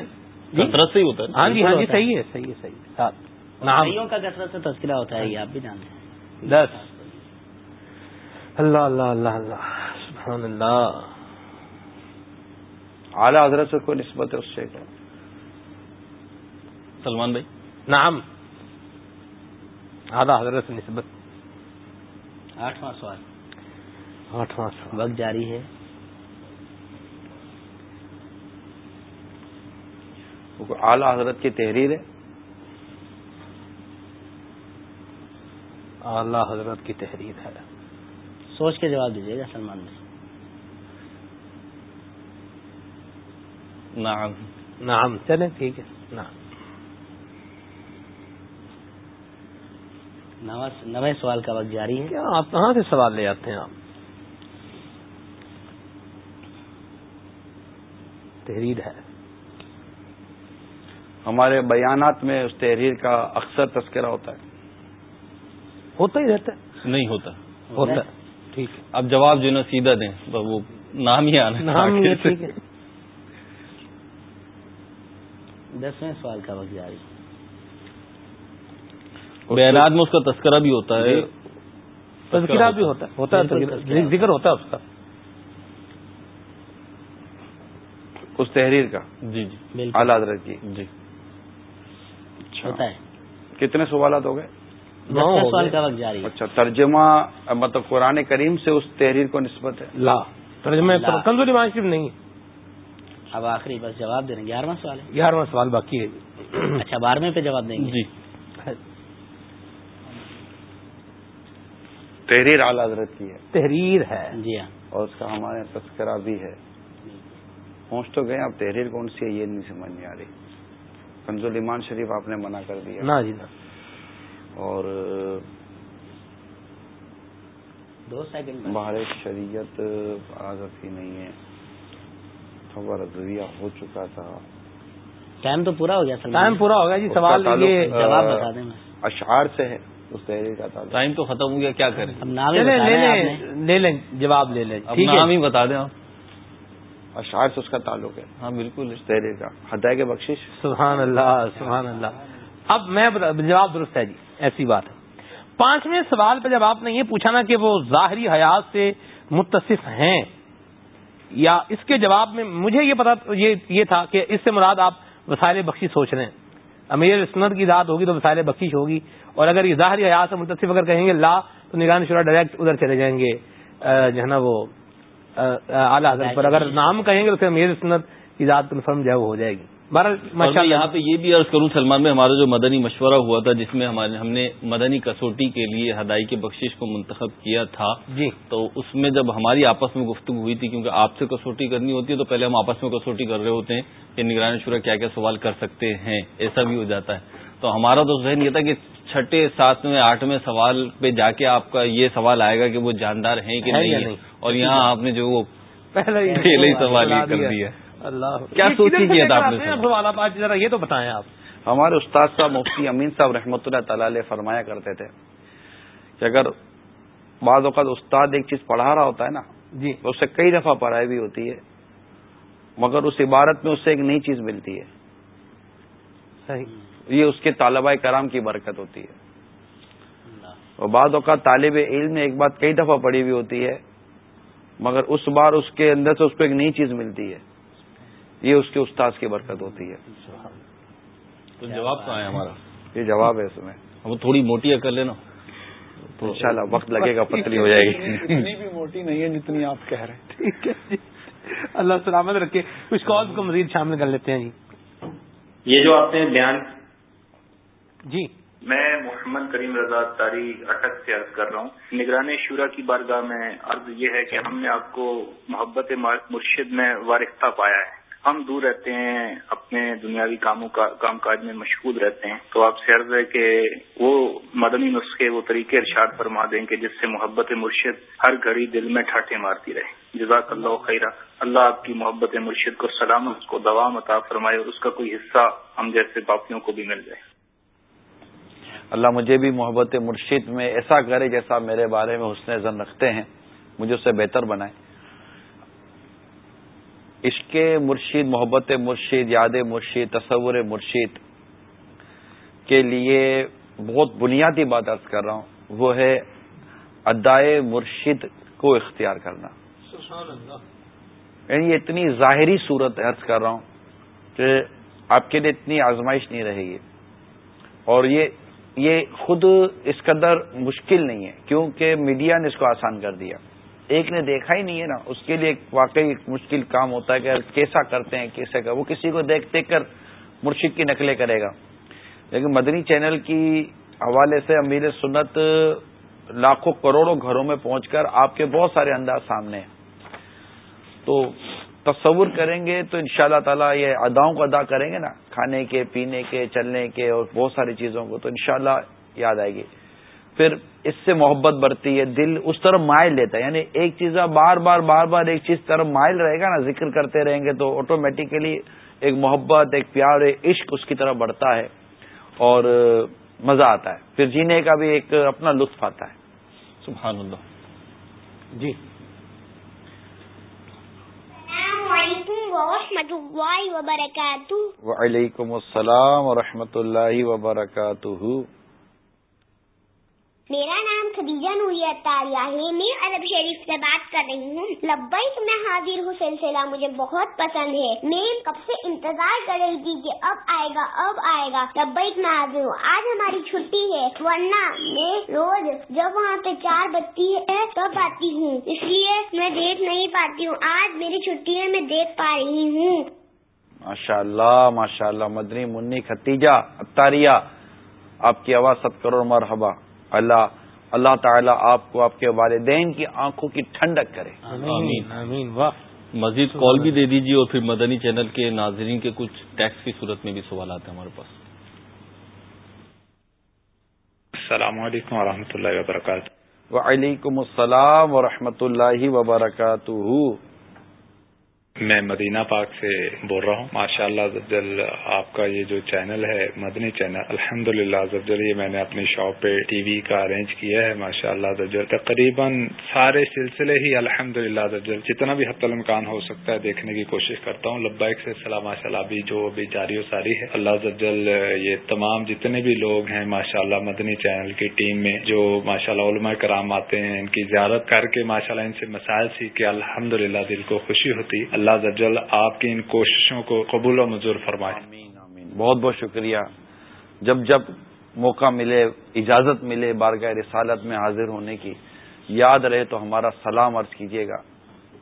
کثرت سے ہی ہوتا ہے۔ ہاں جی ہاں جی صحیح ہے صحیح ہے صحیح ہے۔ نام کا کثرت سے تذکرہ ہوتا ہے یہ آپ بھی جانتے ہیں۔ دس اللہ اللہ اللہ اللہ۔ سبحان اللہ۔ اعلیٰ حضرت سے کوئی نسبت ہے اس سے۔ سلمان بھائی نام اعلیٰ حضرت سے نسبت۔ آٹھواں سوال۔ آٹھواں سوال۔ وقت جاری ہے۔ اعلیٰ حضرت کی تحریر ہے۔ اعلیٰ حضرت کی تحریر ہے۔ سوچ کے جواب دیجیے گا سلمان بھائی۔ نعم. نعم چلیں ٹھیک ہے نعم. نویں سوال کا وقت جاری ہے۔ کیا آپ کہاں سے سوال لے آتے ہیں آپ؟ تحریر ہے۔ ہمارے بیانات میں اس تحریر کا اکثر تذکرہ ہوتا ہے۔ ہوتا ہی رہتا ہے۔ نہیں ہوتا۔ ہوتا ٹھیک ہے۔ اب جواب جو ہے نا سیدھا دیں تو وہ نام ہی آنا ٹھیک ہے۔ دسویں سوال کا وقت جاری۔ بیانات میں اس کا تذکرہ بھی ہوتا ہے۔ تذکرہ بھی ہوتا ہے ہوتا ہے ذکر ہوتا ہے اس کا۔ اس تحریر کا۔ جی جی۔ بالکل۔ اعلی حضرت کی۔ جی۔ ہوتا ہے۔ کتنے سوالات ہو گئے؟ سوال۔ کا وقت جاری۔ اچھا ترجمہ مطلب قرآن کریم سے اس تحریر کو نسبت ہے۔ لا۔ ترجمہ مان شریف نہیں ہے اب آخری بس جواب دینا گیارہواں سوال ہے۔ گیارہواں سوال باقی ہے۔ اچھا بارہویں پہ جواب دیں گے۔ جی۔ تحریر اعلی حضرت کی ہے۔ تحریر ہے۔ جی ہاں۔ اور اس کا ہمارے یہاں تذکرہ بھی ہے۔ پہنچ تو گئے اب تحریر کون سی ہے یہ نہیں سمجھ میں آ رہی۔ کنزول ایمان شریف آپ نے منع کر دیا۔ نہ جی نہ۔ اور دو سیکنڈ باہر شریعت آزاد ہی نہیں ہے۔ خبر ادویہ ہو چکا تھا۔ ٹائم تو پورا ہو گیا ٹائم پورا ہو گیا جی سوال جواب بتا دیں اشعار سے ہے اس تحریر کا تعلق۔ ٹائم تو ختم ہو گیا کیا کریں؟ لے لیں نے۔ لے لیں جواب لے لیں نام ہی بتا دیں آپ۔ اشعار سے اس کا تعلق ہے۔ ہاں بالکل۔ اس تحریر کا۔ ہدایہ کے بخشش۔ سبحان اللہ سبحان اللہ۔ اب میں جواب درست ہے جی ایسی بات ہے۔ پانچویں سوال پہ جب آپ نے یہ پوچھا نا کہ وہ ظاہری حیات سے متصف ہیں یا اس کے جواب میں مجھے یہ پتا یہ یہ تھا کہ اس سے مراد آپ وسائل بخشی سوچ رہے ہیں۔ امیر سنت کی ذات ہوگی تو وسائل بخشش ہوگی۔ اور اگر یہ ظاہری حیات سے متصف اگر کہیں گے لا تو نگران شورا ڈائریکٹ ادھر چلے جائیں گے۔ جو ہے نا وہ اعلیٰ حضرت پر۔ اگر نام کہیں گے تو پھر امیر سنت کی ذات کنفرم جو ہے وہ ہو جائے گی۔ بہرحال یہاں پہ یہ بھی عرض کروں سلمان میں ہمارا جو مدنی مشورہ ہوا تھا جس میں ہمارے ہم نے مدنی کسوٹی کے لیے ہدائی کے بخشش کو منتخب کیا تھا جی۔ تو اس میں جب ہماری آپس میں گفتگو ہوئی تھی کیونکہ آپ سے کسوٹی کرنی ہوتی ہے تو پہلے ہم آپس میں کسوٹی کر رہے ہوتے ہیں کہ نگران شورا کیا کیا سوال کر سکتے ہیں ایسا بھی ہو جاتا ہے۔ تو ہمارا تو ذہن یہ تھا کہ چھٹے ساتویں آٹھویں سوال پہ جا کے آپ کا یہ سوال آئے گا کہ وہ جاندار ہیں کہ نہیں؟ اور یہاں آپ نے جو وہ پہلے ہی پہلے ہی سوال یہ کر دیا۔ اللہ کیا سوچی سے آپ آج ذرا یہ تو بتائیں آپ۔ ہمارے استاد صاحب مفتی امین صاحب رحمۃ اللہ تعالی علیہ فرمایا کرتے تھے کہ اگر بعض اوقات استاد ایک چیز پڑھا رہا ہوتا ہے نا جی۔ تو اسے کئی دفعہ پڑھائی بھی ہوتی ہے مگر اس عبارت میں اس سے ایک نئی چیز ملتی ہے۔ صحیح۔ یہ اس کے طالبہ کرام کی برکت ہوتی ہے۔ اور بعض اوقات طالب علم نے ایک بات کئی دفعہ پڑھی ہوئی ہوتی ہے مگر اس بار اس کے اندر سے اس کو ایک نئی چیز ملتی ہے۔ یہ اس کے استاذ کی برکت ہوتی ہے۔ تو جواب کہاں ہے ہمارا؟ یہ جواب ہے اس میں۔ ہم تھوڑی موٹیاں کر لینا انشاءاللہ وقت لگے گا پتلی ہو جائے گی۔ اتنی بھی موٹی نہیں ہے جتنی آپ کہہ رہے ہیں۔ ٹھیک ہے جی۔ اللہ سلامت رکھے۔ کچھ کالز کو مزید شامل کر لیتے ہیں جی۔ یہ جو آپ نے بیان جی۔ میں محمد کریم رضا تاری اٹک سے عرض کر رہا ہوں۔ نگران شورا کی بارگاہ میں عرض یہ ہے کہ ہم نے آپ کو محبت مرشد میں وارفتہ پایا ہے۔ ہم دور رہتے ہیں، اپنے دنیاوی کاموں کا، کام کاج میں مشغول رہتے ہیں۔ تو آپ سے عرض ہے کہ وہ مدنی نسخے، وہ طریقے ارشاد فرما دیں کہ جس سے محبت مرشد ہر گھڑی دل میں ٹھاٹے مارتی رہے۔ جزاک اللہ خیرہ۔ اللہ آپ کی محبت مرشد کو سلامت، کو دوام عطا فرمائے اور اس کا کوئی حصہ ہم جیسے باپیوں کو بھی مل جائے۔ اللہ مجھے بھی محبت مرشد میں ایسا کرے جیسا میرے بارے میں حسن زن رکھتے ہیں۔ مجھے اس سے بہتر بنائے۔ عشق مرشد محبت مرشد یاد مرشد تصور مرشد کے لیے بہت بنیادی بات عرض کر رہا ہوں وہ ہے ادائے مرشد کو اختیار کرنا۔ یعنی یہ اتنی ظاہری صورت عرض کر رہا ہوں کہ آپ کے لیے اتنی آزمائش نہیں رہے گی۔ اور یہ یہ خود اس قدر مشکل نہیں ہے کیونکہ میڈیا نے اس کو آسان کر دیا۔ ایک نے دیکھا ہی نہیں ہے نا۔ اس کے لیے واقعی ایک مشکل کام ہوتا ہے کہ کیسا کرتے ہیں کیسے کر وہ کسی کو دیکھ دیکھ کر مرشد کی نقلیں کرے گا۔ لیکن مدنی چینل کی حوالے سے امیر سنت لاکھوں کروڑوں گھروں میں پہنچ کر آپ کے بہت سارے انداز سامنے ہیں۔ تو تصور کریں گے تو ان شاء اللہ تعالیٰ یہ اداؤں کو ادا کریں گے نا، کھانے کے، پینے کے، چلنے کے اور بہت ساری چیزوں کو، تو انشاءاللہ یاد آئے گی۔ پھر اس سے محبت بڑھتی ہے دل اس طرف مائل لیتا ہے۔ یعنی ایک چیز بار بار بار بار ایک چیز طرف مائل رہے گا نا ذکر کرتے رہیں گے تو آٹومیٹیکلی ایک محبت ایک پیار ایک عشق اس کی طرف بڑھتا ہے اور مزہ آتا ہے۔ پھر جینے کا بھی ایک اپنا لطف آتا ہے۔ سبحان اللہ۔ جی۔ السلام علیکم ورحمۃ اللہ وبرکاتہ۔ وعلیکم السلام ورحمۃ اللہ وبرکاتہ۔ میرا نام خدیجہ نوری تاریہ ہے۔ میں عرب شریف سے بات کر رہی ہوں۔ لبیک میں حاضر ہوں، سلسلہ مجھے بہت پسند ہے۔ میں کب سے انتظار کر رہی تھی کہ اب آئے گا، اب آئے گا۔ لبیک میں حاضر ہوں۔ آج ہماری چھٹی ہے، ورنہ میں روز جب وہاں پہ چار بتی ہے، تب آتی ہوں۔ اس لیے میں دیکھ نہیں پاتی ہوں۔ آج میری چھٹی ہے، میں دیکھ پا رہی ہوں۔ ماشاء اللہ ماشاء اللہ مدنی منی ختیجہ اتاریہ آپ کی آواز ست کروڑ مرحبا۔ اللہ اللہ تعالیٰ آپ کو آپ کے والدین کی آنکھوں کی ٹھنڈک کرے۔ آمین۔ آمین۔ واہ۔ مزید کال بھی دے دیجیے اور پھر مدنی چینل کے ناظرین کے کچھ ٹیکس کی صورت میں بھی سوالات ہیں ہمارے پاس۔ السلام علیکم ورحمۃ اللہ وبرکاتہ۔ وعلیکم السلام ورحمۃ اللہ وبرکاتہ۔ میں مدینہ پاک سے بول رہا ہوں۔ ماشاء اللہ آپ کا یہ جو چینل ہے، مدنی چینل الحمد للہ یہ میں نے اپنی شاپ پہ ٹی وی کا ارینج کیا ہے۔ ماشاء اللہ تقریباً سارے سلسلے ہی الحمد للہ جتنا بھی حت الامکان ہو سکتا ہے دیکھنے کی کوشش کرتا ہوں۔ لبائک سے سلام ماشاء اللہ ابھی جو ابھی جاری و ساری ہے۔ اللہ یہ تمام جتنے بھی لوگ ہیں ماشاء اللہ مدنی چینل کی ٹیم میں جو ماشاء اللہ علماء کرام آتے ہیں، ان کی زیارت کر کے ماشاء اللہ ان سے مسائل سیکھ کے الحمد دل کو خوشی ہوتی۔ اللہ اللہ زجل آپ کی ان کوششوں کو قبول و منظور فرمائے۔ آمین آمین۔ بہت بہت شکریہ۔ جب جب موقع ملے اجازت ملے بارگاہ رسالت میں حاضر ہونے کی یاد رہے تو ہمارا سلام عرض کیجیے گا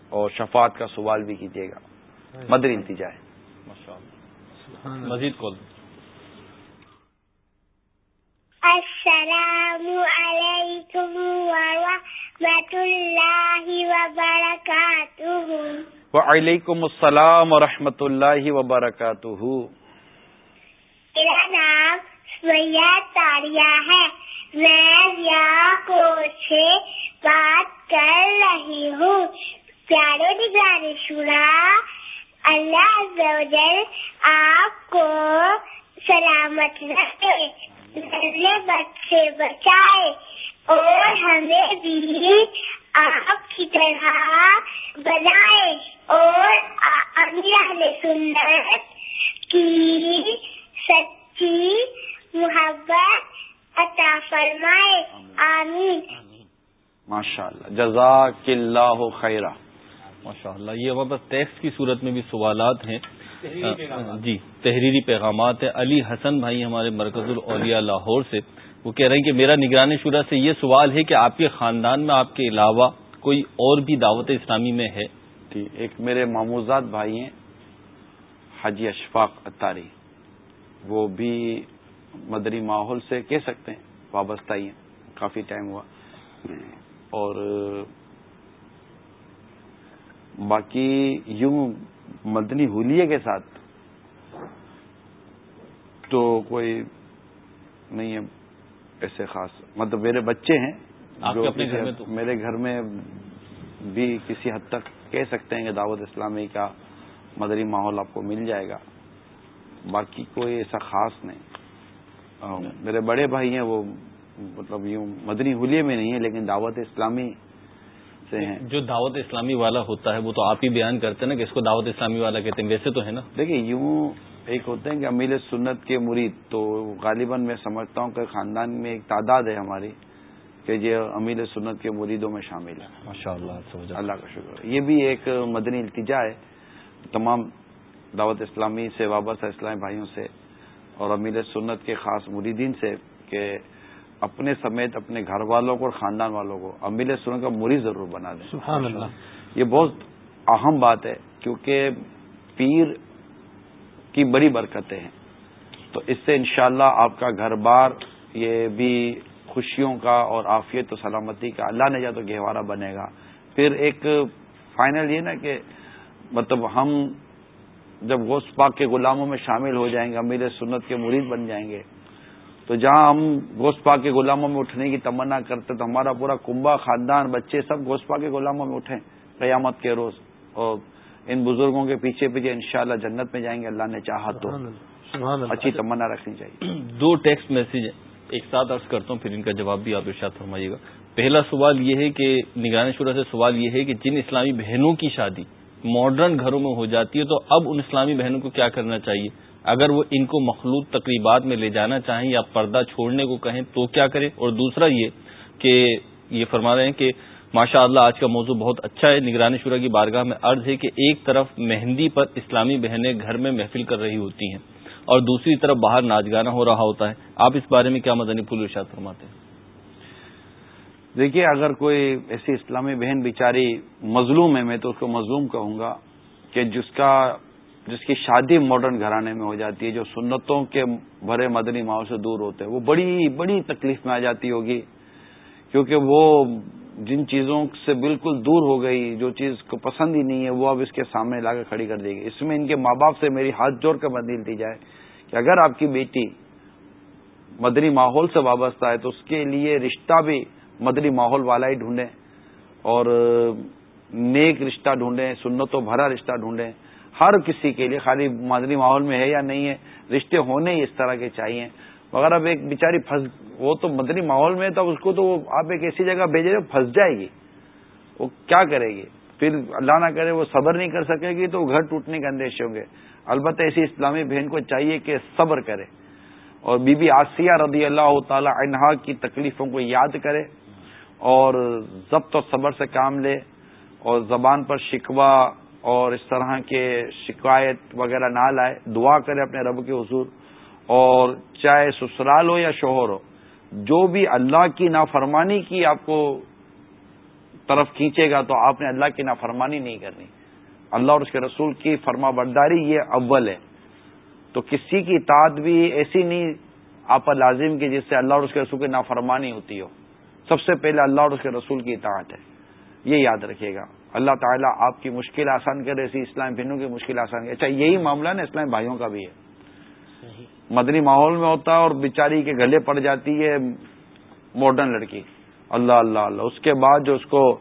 اور شفاعت کا سوال بھی کیجیے گا۔ مدر ہے۔ مزید کال۔ السلام علیکم ورحمۃ اللہ وبرکاتہ۔ وعلیکم السلام ورحمۃ اللہ وبرکاتہ۔ میرا نام سیا تاریہ ہے۔ میں کو سے بات کر رہی ہوں۔ پیارے نگران شورا، اللہ آپ کو سلامت رکھے بچے بچائے، اور ہمیں بھی آپ کی طرح بنائے اور سنت کی سچی محبت عطا فرمائے آمین ماشاء اللہ جزاک اللہ خیرہ۔ ماشاء اللہ یہ ہمارے پاس ٹیکس کی صورت میں بھی سوالات ہیں۔ جی تحریری پیغامات ہیں۔ علی حسن بھائی ہمارے مرکز الاولیاء لاہور سے وہ کہہ رہے ہیں کہ میرا نگران شورا سے یہ سوال ہے کہ آپ کے خاندان میں آپ کے علاوہ کوئی اور بھی دعوت اسلامی میں ہے؟ جی ایک میرے معموزات بھائی ہیں حاجی اشفاق اتاری وہ بھی مدری ماحول سے کہہ سکتے ہیں وابستہ ہی ہیں کافی ٹائم ہوا۔ اور باقی یوں مدنی ہولیے کے ساتھ تو کوئی نہیں ہے ایسے خاص مطلب میرے بچے ہیں جو میرے گھر میں بھی کسی حد تک کہہ سکتے ہیں کہ دعوت اسلامی کا مدری ماحول آپ کو مل جائے گا۔ باقی کوئی ایسا خاص نہیں۔ میرے بڑے بھائی ہیں وہ مطلب یوں مدنی ہولیے میں نہیں ہے لیکن دعوت اسلامی سے ہیں۔ جو دعوت اسلامی والا ہوتا ہے وہ تو آپ ہی بیان کرتے ہیں نا کہ اس کو دعوت اسلامی والا کہتے ہیں۔ ویسے تو ہے نا۔ دیکھیے یوں ایک ہوتے ہیں کہ امیل سنت کے مرید تو غالباً میں سمجھتا ہوں کہ خاندان میں ایک تعداد ہے ہماری کہ یہ امیل سنت کے مریدوں میں شامل ہے ماشاء اللہ اللہ کا شکر۔ یہ بھی ایک مدنی التجا ہے۔ تمام دعوت اسلامی سے وابستہ اسلامی بھائیوں سے اور امیل سنت کے خاص مریدین سے کہ اپنے سمیت اپنے گھر والوں کو اور خاندان والوں کو امیل سنت کا مرید ضرور بنا دیں۔ سبحان اللہ۔ یہ بہت اہم بات ہے کیونکہ پیر کی بڑی برکتیں ہیں۔ تو اس سے انشاءاللہ اللہ آپ کا گھر بار یہ بھی خوشیوں کا اور آفیت و سلامتی کا اللہ نے جا تو گہوارہ بنے گا۔ پھر ایک فائنل یہ نا کہ مطلب ہم جب گوشت پاک کے غلاموں میں شامل ہو جائیں گے امیر سنت کے مرید بن جائیں گے تو جہاں ہم گوشت پا کے غلاموں میں اٹھنے کی تمنا کرتے تو ہمارا پورا کنبا خاندان بچے سب گوشت پا کے غلاموں میں اٹھیں قیامت کے روز۔ اور ان بزرگوں کے پیچھے پیچھے انشاءاللہ جنت میں جائیں گے اللہ نے چاہا تو۔ اچھی تمنا رکھنی چاہیے۔ دو ٹیکسٹ میسج ایک ساتھ عرض کرتا ہوں پھر ان کا جواب بھی آپ ارشاد فرمائیے گا۔ پہلا سوال یہ ہے کہ نگران شورا سے سوال یہ ہے کہ جن اسلامی بہنوں کی شادی ماڈرن گھروں میں ہو جاتی ہے تو اب ان اسلامی بہنوں کو کیا کرنا چاہیے؟ اگر وہ ان کو مخلوط تقریبات میں لے جانا چاہیں یا پردہ چھوڑنے کو کہیں تو کیا کریں؟ اور دوسرا یہ کہ یہ فرما رہے ہیں کہ ماشاء اللہ آج کا موضوع بہت اچھا ہے۔ نگرانی شورا کی بارگاہ میں عرض ہے کہ ایک طرف مہندی پر اسلامی بہنیں گھر میں محفل کر رہی ہوتی ہیں اور دوسری طرف باہر ناچ گانا ہو رہا ہوتا ہے۔ آپ اس بارے میں کیا مدنی پھول ارشاد فرماتے ہیں؟ دیکھیے، اگر کوئی ایسی اسلامی بہن بیچاری مظلوم ہے، میں تو اس کو مظلوم کہوں گا کہ جس کا جس کی شادی ماڈرن گھرانے میں ہو جاتی ہے، جو سنتوں کے بھرے مدنی ماحول سے دور ہوتے ہیں، وہ بڑی بڑی تکلیف میں آ جاتی ہوگی۔ کیونکہ وہ جن چیزوں سے بالکل دور ہو گئی، جو چیز کو پسند ہی نہیں ہے، وہ اب اس کے سامنے لا کے کھڑی کر دے گی اس میں ان کے ماں باپ سے میری ہاتھ جوڑ کر بدیل دی جائے کہ اگر آپ کی بیٹی مدنی ماحول سے وابستہ ہے، تو اس کے لیے رشتہ بھی مدنی ماحول والا ہی ڈھونڈیں اور نیک رشتہ ڈھونڈیں، سنتوں بھرا رشتہ ڈھونڈیں۔ ہر کسی کے لیے خالی مدنی ماحول میں ہے یا نہیں ہے، رشتے ہونے ہی اس طرح کے چاہیے۔ مگر اب ایک بیچاری پھنس، وہ تو مدنی ماحول میں تو اس کو تو آپ ایک ایسی جگہ بھیجے پھنس جائے گی۔ وہ کیا کرے گی؟ پھر اللہ نہ کرے، وہ صبر نہیں کر سکے گی تو گھر ٹوٹنے کے اندیشے ہوں گے۔ البتہ ایسی اسلامی بہن کو چاہیے کہ صبر کرے۔ اور بی بی آسیہ رضی اللہ تعالی عنہا کی تکلیفوں کو یاد کرے اور ضبط اور صبر سے کام لے اور زبان پر شکوہ اور اس طرح کے شکایت وغیرہ نہ لائے، دعا کرے اپنے رب کے حضور، اور چاہے سسرال ہو یا شوہر ہو، جو بھی اللہ کی نافرمانی کی آپ کو طرف کھینچے گا تو آپ نے اللہ کی نافرمانی نہیں کرنی۔ اللہ اور اس کے رسول کی فرما برداری یہ اول ہے۔ تو کسی کی اطاعت بھی ایسی نہیں، آپ پر لازم کی جس سے اللہ اور اس کے رسول کی نافرمانی ہوتی ہو۔ سب سے پہلے اللہ اور اس کے رسول کی اطاعت ہے۔ یہ یاد رکھیے گا۔ اللہ تعالیٰ آپ کی مشکل آسان کرے ایسی اسلام بہنوں کی مشکل آسان کرے۔ اچھا یہی معاملہ نا اسلام بھائیوں کا بھی ہے۔ مدنی ماحول میں ہوتا ہے اور بیچاری کے گلے پڑ جاتی ہے ماڈرن لڑکی۔ اللہ اللہ اللہ۔ اس کے بعد جو اس کو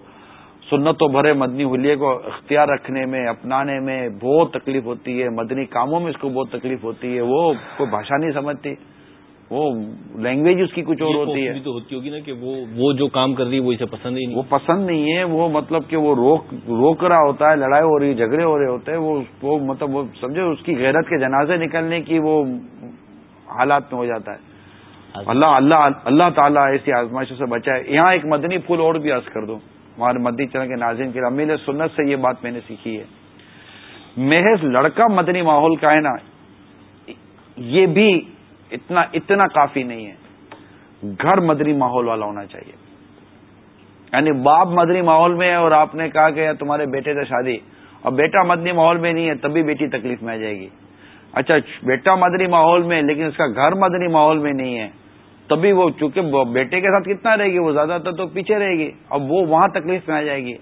سنت و بھرے مدنی حلیے کو اختیار رکھنے میں اپنانے میں بہت تکلیف ہوتی ہے مدنی کاموں میں اس کو بہت تکلیف ہوتی ہے وہ کوئی بھاشا نہیں سمجھتی۔ وہ لینگویج اس کی کچھ اور ہوتی ہے. تو ہوتی ہوگی نا کہ وہ وہ جو کام کر رہی ہے وہ اسے پسند ہی نہیں. وہ پسند نہیں ہے وہ مطلب کہ وہ روک روک رہا ہوتا ہے لڑائی ہو رہی ہے جھگڑے ہو رہے ہوتے ہیں وہ مطلب وہ سمجھے اس کی غیرت کے جنازے نکلنے کی وہ حالات میں ہو جاتا ہے۔ اللہ اللہ اللہ تعالیٰ ایسی آزمائشوں سے بچائے۔ یہاں ایک مدنی پھول اور بھی عرض کر دوں۔ ہمارے مدنی چرن کے ناظرین کے امیل سنت سے یہ بات میں نے سیکھی ہے۔ محض لڑکا مدنی ماحول کا ہے نا یہ بھی اتنا اتنا کافی نہیں ہے۔ گھر مدنی ماحول والا ہونا چاہیے۔ یعنی باپ مدنی ماحول میں ہے اور آپ نے کہا کہ تمہارے بیٹے سے شادی، اور بیٹا مدنی ماحول میں نہیں ہے، تبھی بیٹی تکلیف میں آ جائے گی۔ اچھا بیٹا مدنی ماحول میں، لیکن اس کا گھر مدنی ماحول میں نہیں ہے، تبھی وہ چونکہ بیٹے کے ساتھ کتنا رہے گی، وہ زیادہ تر تو پیچھے رہے گی، اب وہ وہاں تکلیف میں آ جائے گی۔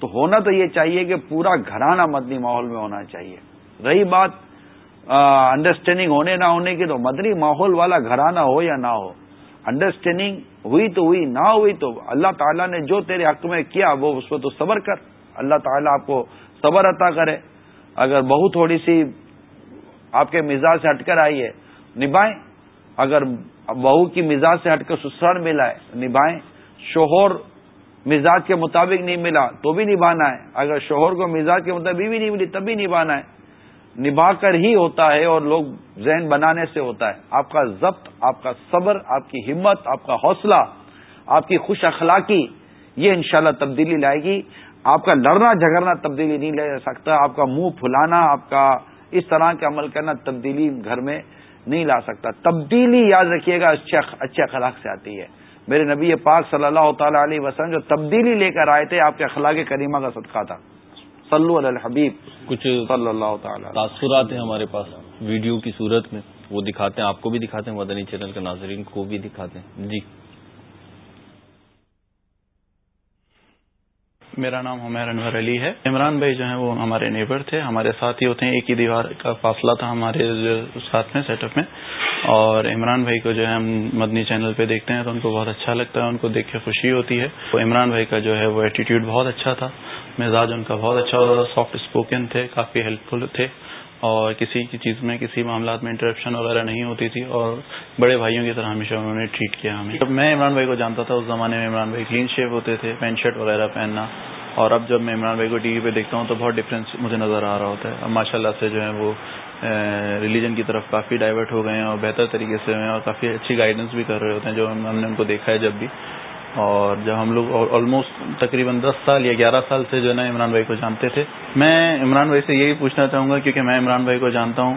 تو ہونا تو یہ چاہیے کہ پورا گھرانہ مدنی ماحول میں ہونا چاہیے۔ رہی بات انڈرسٹینڈنگ ہونے نہ ہونے کی تو مدنی ماحول والا گھرانہ ہو یا نہ ہو۔ انڈرسٹینڈنگ ہوئی تو ہوئی، نہ ہوئی تو اللہ تعالیٰ نے جو تیرے حق میں کیا وہ اس پہ تو صبر کر۔ اللہ تعالیٰ آپ کو صبر عطا کرے۔ اگر بہو تھوڑی سی آپ کے مزاج سے ہٹ کر آئی ہے، نبھائیں۔ اگر بہو کی مزاج سے ہٹ کر سسرال ملا ہے، نبھائیں۔ شوہر مزاج کے مطابق نہیں ملا تو بھی نبھانا ہے۔ اگر شوہر کو مزاج کے مطابق بھی نہیں ملی تب بھی نبھانا ہے۔ نبھا کر ہی ہوتا ہے اور لوگ ذہن بنانے سے ہوتا ہے۔ آپ کا ضبط، آپ کا صبر، آپ کی ہمت، آپ کا حوصلہ، آپ کی خوش اخلاقی، یہ انشاءاللہ تبدیلی لائے گی۔ آپ کا لڑنا جھگڑنا تبدیلی نہیں لے سکتا۔ آپ کا منہ پھلانا، آپ کا اس طرح کے عمل کرنا تبدیلی گھر میں نہیں لا سکتا۔ تبدیلی یاد رکھیے گا، اچھے اچھے اخلاق سے آتی ہے۔ میرے نبی پاک صلی اللہ تعالی علیہ وسلم جو تبدیلی لے کر آئے تھے، آپ کے اخلاق کریمہ کا صدقہ تھا۔ صلو علی الحبیب. کچھ صلی اللہ تعالی. تاثرات ہیں ہمارے پاس. ویڈیو کی صورت میں وہ دکھاتے ہیں آپ کو بھی دکھاتے ہیں مدنی چینل کے ناظرین کو بھی دکھاتے ہیں۔ جی۔ میرا نام عمیر انور علی ہے۔ عمران بھائی جو ہیں وہ ہمارے نیبر تھے۔ ہمارے ساتھ ہی ہوتے ہیں ایک ہی دیوار کا فاصلہ تھا ہمارے ساتھ میں سیٹ اپ میں۔ اور عمران بھائی کو جو ہے ہم مدنی چینل پہ دیکھتے ہیں تو ان کو بہت اچھا لگتا ہے ان کو دیکھ کے خوشی ہوتی ہے۔ تو عمران بھائی کا جو ہے وہ ایٹیٹیوڈ بہت اچھا تھا۔ مزاج ان کا بہت اچھا ہوتا تھا سافٹ اسپوکن تھے، کافی ہیلپ فل تھے اور کسی کی چیز میں، کسی معاملات میں انٹرپشن وغیرہ نہیں ہوتی تھی اور بڑے بھائیوں کی طرح ہمیشہ انہوں نے ٹریٹ کیا ہمیں۔ جب میں عمران بھائی کو جانتا تھا، اس زمانے میں عمران بھائی کلین شیپ ہوتے تھے پینٹ شرٹ وغیرہ پہننا اور اب جب میں عمران بھائی کو ٹی وی پہ دیکھتا ہوں تو بہت ڈفرینس مجھے نظر آ رہا ہوتا ہے۔ اب ماشاء اللہ سے جو ہے وہ ریلیجن کی طرف کافی ڈائیورٹ ہو گئے ہیں اور بہتر طریقے سے ہیں اور کافی اچھی گائیڈنس بھی کر رہے ہوتے ہیں، جو ہم نے ان کو دیکھا ہے جب بھی۔ اور جب ہم لوگ آلموسٹ تقریباً دس سال یا گیارہ سال سے جو ہے نا عمران بھائی کو جانتے تھے۔ میں عمران بھائی سے یہی پوچھنا چاہوں گا کیونکہ میں عمران بھائی کو جانتا ہوں۔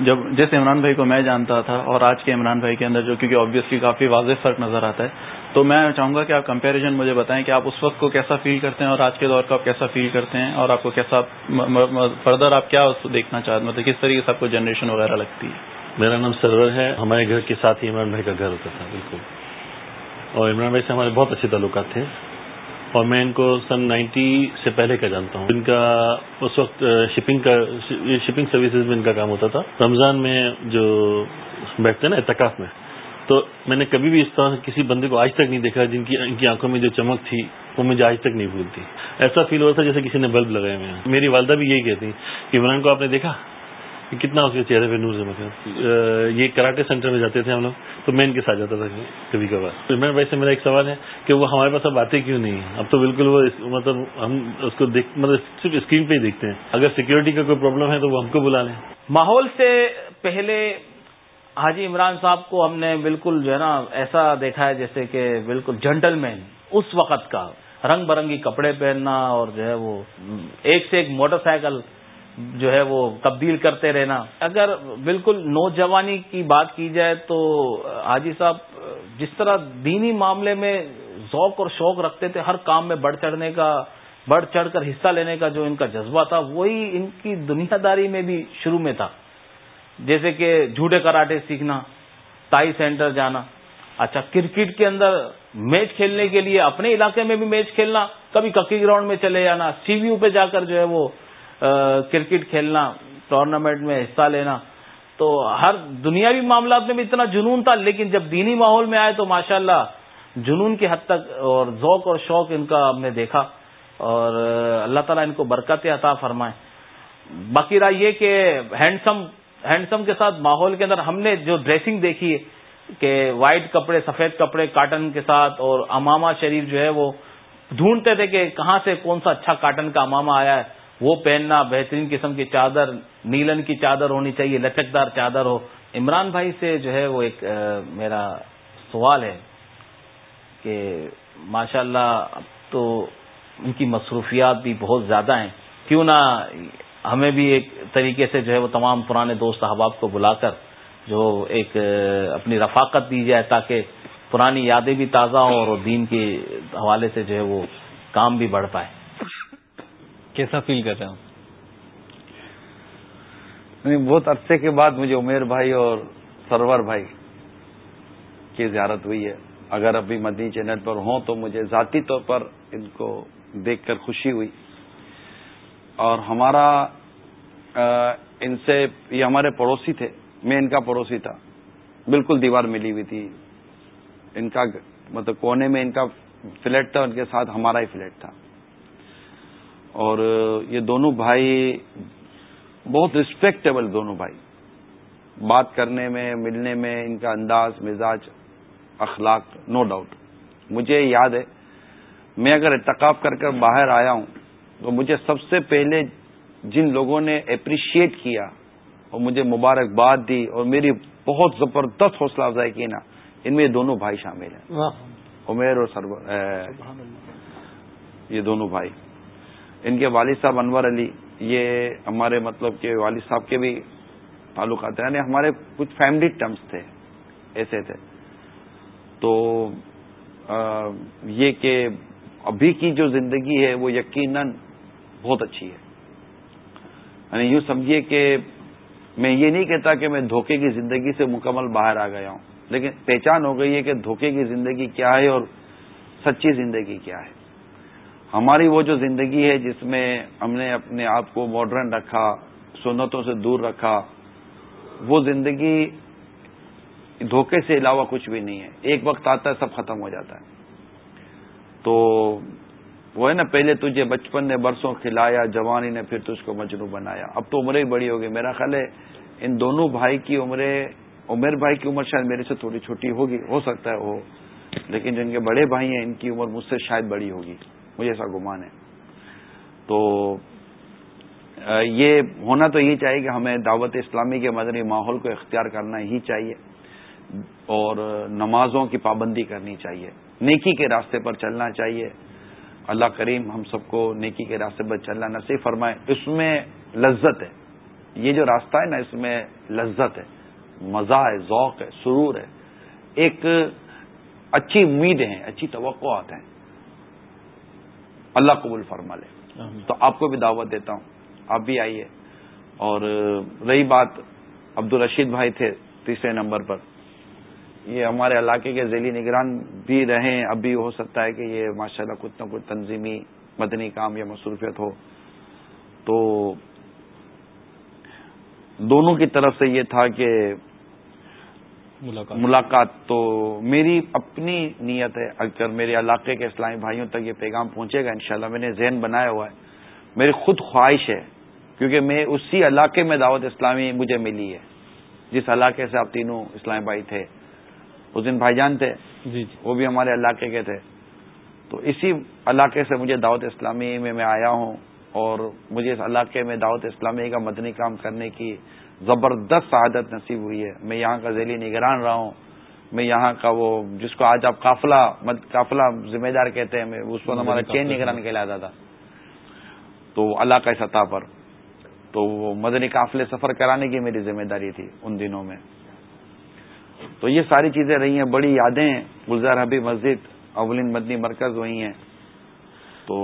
جب جیسے عمران بھائی کو میں جانتا تھا اور آج کے عمران بھائی کے اندر جو کیونکہ آبویسلی کافی واضح فرق نظر آتا ہے۔ تو میں چاہوں گا کہ آپ کمپیریزن مجھے بتائیں کہ آپ اس وقت کو کیسا فیل کرتے ہیں اور آج کے دور کو آپ کیسا فیل کرتے ہیں اور آپ کو کیسا فردر آپ کیا دیکھنا چاہتے ہیں مطلب کس طریقے سے آپ کو جنریشن وغیرہ لگتی ہے؟ میرا نام سرور ہے۔ ہمارے گھر کے ساتھ ہی عمران بھائی کا گھر ہوتا تھا، بالکل۔ اور عمران بھائی سے ہمارے بہت اچھے تعلقات تھے اور میں ان کو سن نائنٹی سے پہلے کا جانتا ہوں۔ ان کا اس وقت شپنگ کا شپنگ سروسز میں ان کا کام ہوتا تھا۔ رمضان میں جو بیٹھتے ہیں نا اتکاف میں، تو میں نے کبھی بھی اس طرح کسی بندے کو آج تک نہیں دیکھا جن کی، ان کی آنکھوں میں جو چمک تھی، وہ مجھے آج تک نہیں بھولتی۔ ایسا فیل ہو رہا تھا جیسے کسی نے بلب لگائے ہوئے ہیں میری والدہ بھی یہی کہتی کہ عمران کو آپ نے دیکھا؟ کتنا اس کے چہرے پہ نور ہے یہ کراٹے سینٹر میں جاتے تھے ہم لوگ، تو میں ان کے ساتھ جاتا تھا کبھی کبھار۔ میں ویسے میرا ایک سوال ہے کہ وہ ہمارے پاس اب آتے کیوں نہیں اب تو بالکل وہ مطلب ہم اس کو دیکھ مطلب صرف اسکرین پہ ہی دیکھتے ہیں۔ اگر سیکورٹی کا کوئی پرابلم ہے تو وہ ہم کو بلا لیں۔ ماحول سے پہلے حاجی عمران صاحب کو ہم نے بالکل جو ہے نا ایسا دیکھا ہے جیسے کہ بالکل جنٹل مین اس وقت کا رنگ برنگی کپڑے پہننا اور جو ہے وہ ایک سے ایک موٹر سائیکل جو ہے وہ تبدیل کرتے رہنا۔ اگر بالکل نوجوانی کی بات کی جائے تو، حاجی صاحب، جس طرح دینی معاملے میں ذوق اور شوق رکھتے تھے، ہر کام میں بڑھ چڑھنے کا، بڑھ چڑھ کر حصہ لینے کا جو ان کا جذبہ تھا، وہی ان کی دنیا داری میں بھی شروع میں تھا۔ جیسے کہ جھوٹے کراٹے سیکھنا، تائی سینٹر جانا۔ اچھا کرکٹ کے اندر میچ کھیلنے کے لیے اپنے علاقے میں بھی میچ کھیلنا، کبھی ککی گراؤنڈ میں چلے جانا، سی ویو پہ جا کر جو ہے وہ کرکٹ کھیلنا، ٹورنامنٹ میں حصہ لینا، تو ہر دنیاوی معاملات میں بھی اتنا جنون تھا، لیکن جب دینی ماحول میں آئے تو ماشاءاللہ جنون کی حد تک اور ذوق اور شوق ان کا ہم نے دیکھا، اور اللہ تعالیٰ ان کو برکت عطا فرمائے۔ باقی رہا یہ کہ ہینڈسم ہینڈسم کے ساتھ ماحول کے اندر ہم نے جو ڈریسنگ دیکھی ہے کہ وائٹ کپڑے، سفید کپڑے، کاٹن کے ساتھ اور اماما شریف جو ہے وہ ڈھونڈتے تھے کہ کہاں سے کون سا اچھا کاٹن کا اماما آیا ہے۔ وہ پہننا بہترین قسم کی چادر، نیلن کی چادر ہونی چاہیے، لچکدار چادر ہو۔ عمران بھائی سے جو ہے وہ ایک میرا سوال ہے کہ ماشاء اللہ اب تو ان کی مصروفیات بھی بہت زیادہ ہیں۔ کیوں نہ ہمیں بھی ایک طریقے سے جو ہے وہ تمام پرانے دوست احباب کو بلا کر جو ایک اپنی رفاقت دی جائے تاکہ پرانی یادیں بھی تازہ ہوں اور دین کے حوالے سے جو ہے وہ کام بھی بڑھ پائے۔ کیسا فیل کر رہے ہیں بہت عرصے کے بعد مجھے عمیر بھائی اور سرور بھائی کی زیارت ہوئی ہے۔ اگر ابھی مدنی چینل پر ہوں تو مجھے ذاتی طور پر ان کو دیکھ کر خوشی ہوئی۔ اور ہمارا ان سے یہ ہمارے پڑوسی تھے۔ میں ان کا پڑوسی تھا۔ بالکل دیوار ملی ہوئی تھی۔ ان کا مطلب کونے میں ان کا فلیٹ تھا، ان کے ساتھ ہمارا ہی فلیٹ تھا۔ اور یہ دونوں بھائی بہت ریسپیکٹیبل دونوں بھائی۔ بات کرنے میں ملنے میں ان کا انداز مزاج اخلاق نو ڈاؤٹ مجھے یاد ہے میں اگر اتقاب کر کر باہر آیا ہوں تو مجھے سب سے پہلے جن لوگوں نے اپریشیٹ کیا اور مجھے مبارکباد دی اور میری بہت زبردست حوصلہ افزائی کی نا ان میں یہ دونوں بھائی شامل ہیں۔ عمیر اور سرور یہ دونوں بھائی۔ ان کے والد صاحب انور علی، یہ ہمارے مطلب کہ والد صاحب کے بھی تعلقات ہیں یعنی ہمارے کچھ فیملی ٹرمس تھے، ایسے تھے۔ تو یہ کہ ابھی کی جو زندگی ہے وہ یقیناً بہت اچھی ہے۔ یعنی یوں سمجھیے کہ میں یہ نہیں کہتا کہ میں دھوکے کی زندگی سے مکمل باہر آ گیا ہوں، لیکن پہچان ہو گئی ہے کہ دھوکے کی زندگی کیا ہے اور سچی زندگی کیا ہے۔ ہماری وہ جو زندگی ہے جس میں ہم نے اپنے آپ کو ماڈرن رکھا، سنتوں سے دور رکھا، وہ زندگی دھوکے سے علاوہ کچھ بھی نہیں ہے۔ ایک وقت آتا ہے، سب ختم ہو جاتا ہے۔ تو وہ ہے نا، پہلے تجھے بچپن نے برسوں کھلایا، جوانی نے پھر تجھ کو مجنو بنایا۔ اب تو عمریں بڑی ہوگی میرا خیال ہے، ان دونوں بھائی کی عمریں، عمر بھائی کی عمر شاید میرے سے تھوڑی چھوٹی ہوگی، ہو سکتا ہے وہ، لیکن جن کے بڑے بھائی ہیں، ان کی عمر مجھ سے شاید بڑی ہوگی۔ مجھے ایسا گمان ہے۔ تو یہ ہونا تو یہ چاہیے کہ ہمیں دعوت اسلامی کے مدنی ماحول کو اختیار کرنا ہی چاہیے اور نمازوں کی پابندی کرنی چاہیے۔ نیکی کے راستے پر چلنا چاہیے۔ اللہ کریم ہم سب کو نیکی کے راستے پر چلنا نصیب فرمائے۔ اس میں لذت ہے۔ یہ جو راستہ ہے نا، اس میں لذت ہے۔ مزہ ہے، ذوق ہے، سرور ہے۔ ایک اچھی امیدیں ہیں، اچھی توقعات ہیں۔ اللہ قبول فرما لے۔ تو آپ کو بھی دعوت دیتا ہوں۔ آپ بھی آئیے۔ اور رہی بات عبد الرشید بھائی تھے تیسرے نمبر پر۔ یہ ہمارے علاقے کے ذیلی نگران بھی رہیں اب بھی ہو سکتا ہے کہ یہ ماشاء اللہ کچھ نہ کچھ تنظیمی مدنی کام یا مصروفیت ہو۔ تو دونوں کی طرف سے یہ تھا کہ ملاقات۔ تو میری اپنی نیت ہے اگر میرے علاقے کے اسلامی بھائیوں تک یہ پیغام پہنچے گا انشاءاللہ میں نے ذہن بنایا ہوا ہے۔ میری خود خواہش ہے کیونکہ میں اسی علاقے میں دعوت اسلامی مجھے ملی ہے جس علاقے سے آپ تینوں اسلامی بھائی تھے۔ اس دن بھائی جان تھے جی جی۔ وہ بھی ہمارے علاقے کے تھے۔ تو اسی علاقے سے مجھے دعوت اسلامی میں میں آیا ہوں اور مجھے اس علاقے میں دعوت اسلامی کا مدنی کام کرنے کی زبردست عادت نصیب ہوئی ہے۔ میں یہاں کا ذیلی نگران رہا ہوں۔ میں یہاں کا وہ جس کو آج آپ قافلہ قافلہ ذمہ دار کہتے ہیں اس وقت ہمارا چین نگران کہلاتا تھا۔ تو اللہ کا سطح پر۔ تو وہ مدنی قافلے سفر کرانے کی میری ذمہ داری تھی ان دنوں میں۔ تو یہ ساری چیزیں رہی ہیں بڑی یادیں گلزار حبی مسجد اولین مدنی مرکز وہی ہیں۔ تو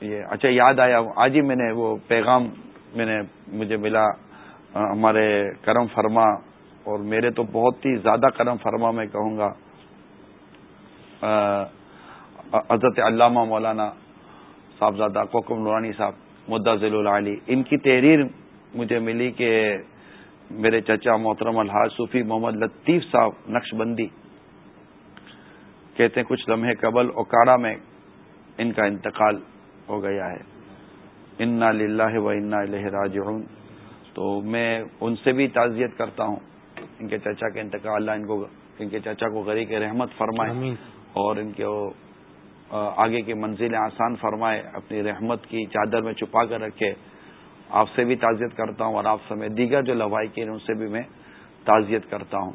یہ اچھا یاد آیا آج ہی میں نے وہ پیغام میں نے مجھے ملا ہمارے کرم فرما اور میرے تو بہت ہی زیادہ کرم فرما میں کہوں گا حضرت علامہ مولانا صاحبزادہ کوکم نورانی صاحب، مدعا ذیل العلی ان کی تحریر مجھے ملی کہ میرے چچا محترم الحاظ صوفی محمد لطیف صاحب نقش بندی، کہتے ہیں کچھ لمحے قبل اوکاڑا میں ان کا انتقال ہو گیا ہے۔ انا للہ و انا الہ راجعون۔ تو میں ان سے بھی تعزیت کرتا ہوں۔ ان کے چچا کے انتقال اللہ ان کو ان کے چچا کو غریق رحمت فرمائے اور ان کے آگے کی منزلیں آسان فرمائے اپنی رحمت کی چادر میں چھپا کر رکھے۔ آپ سے بھی تعزیت کرتا ہوں اور آپ سمیت دیگر جو لوائی کی ان سے بھی میں تعزیت کرتا ہوں۔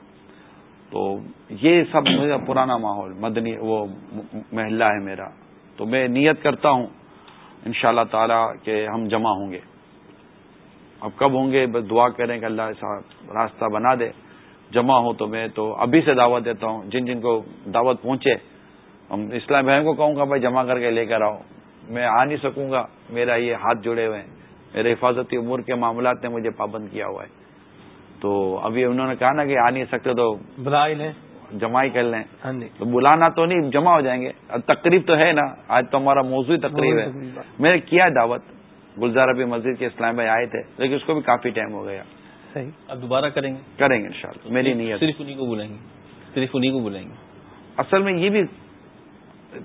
تو یہ سب میرا پرانا ماحول مدنی وہ محلہ ہے میرا۔ تو میں نیت کرتا ہوں ان شاء اللہ تعالی کہ ہم جمع ہوں گے۔ اب کب ہوں گے؟ بس دعا کریں کہ اللہ ایسا راستہ بنا دے۔ جمع ہو تو میں تو ابھی سے دعوت دیتا ہوں۔ جن جن کو دعوت پہنچے، ہم اسلام بہن کو کہوں گا، بھائی جمع کر کے لے کر آؤ۔ میں آ نہیں سکوں گا۔ میرا یہ ہاتھ جڑے ہوئے ہیں۔ میرے حفاظتی امور کے معاملات نے مجھے پابند کیا ہوا ہے۔ تو ابھی انہوں نے کہا نا کہ آ نہیں سکتے تو جمع ہی کر لیں۔ ہاں جی۔ تو بلانا تو نہیں جمع ہو جائیں گے۔ تقریب تو ہے نا آج تو ہمارا موضوع تقریب ہے۔ میں نے کیا دعوت گلزار ابھی مسجد کے اسلام بھائی آئے تھے لیکن اس کو بھی کافی ٹائم ہو گیا۔ اب دوبارہ کریں گے؟ کریں گے ان میری نیت۔ صرف انہیں کو بلائیں گے۔ صرف انہیں کو بلائیں گے۔ اصل میں یہ بھی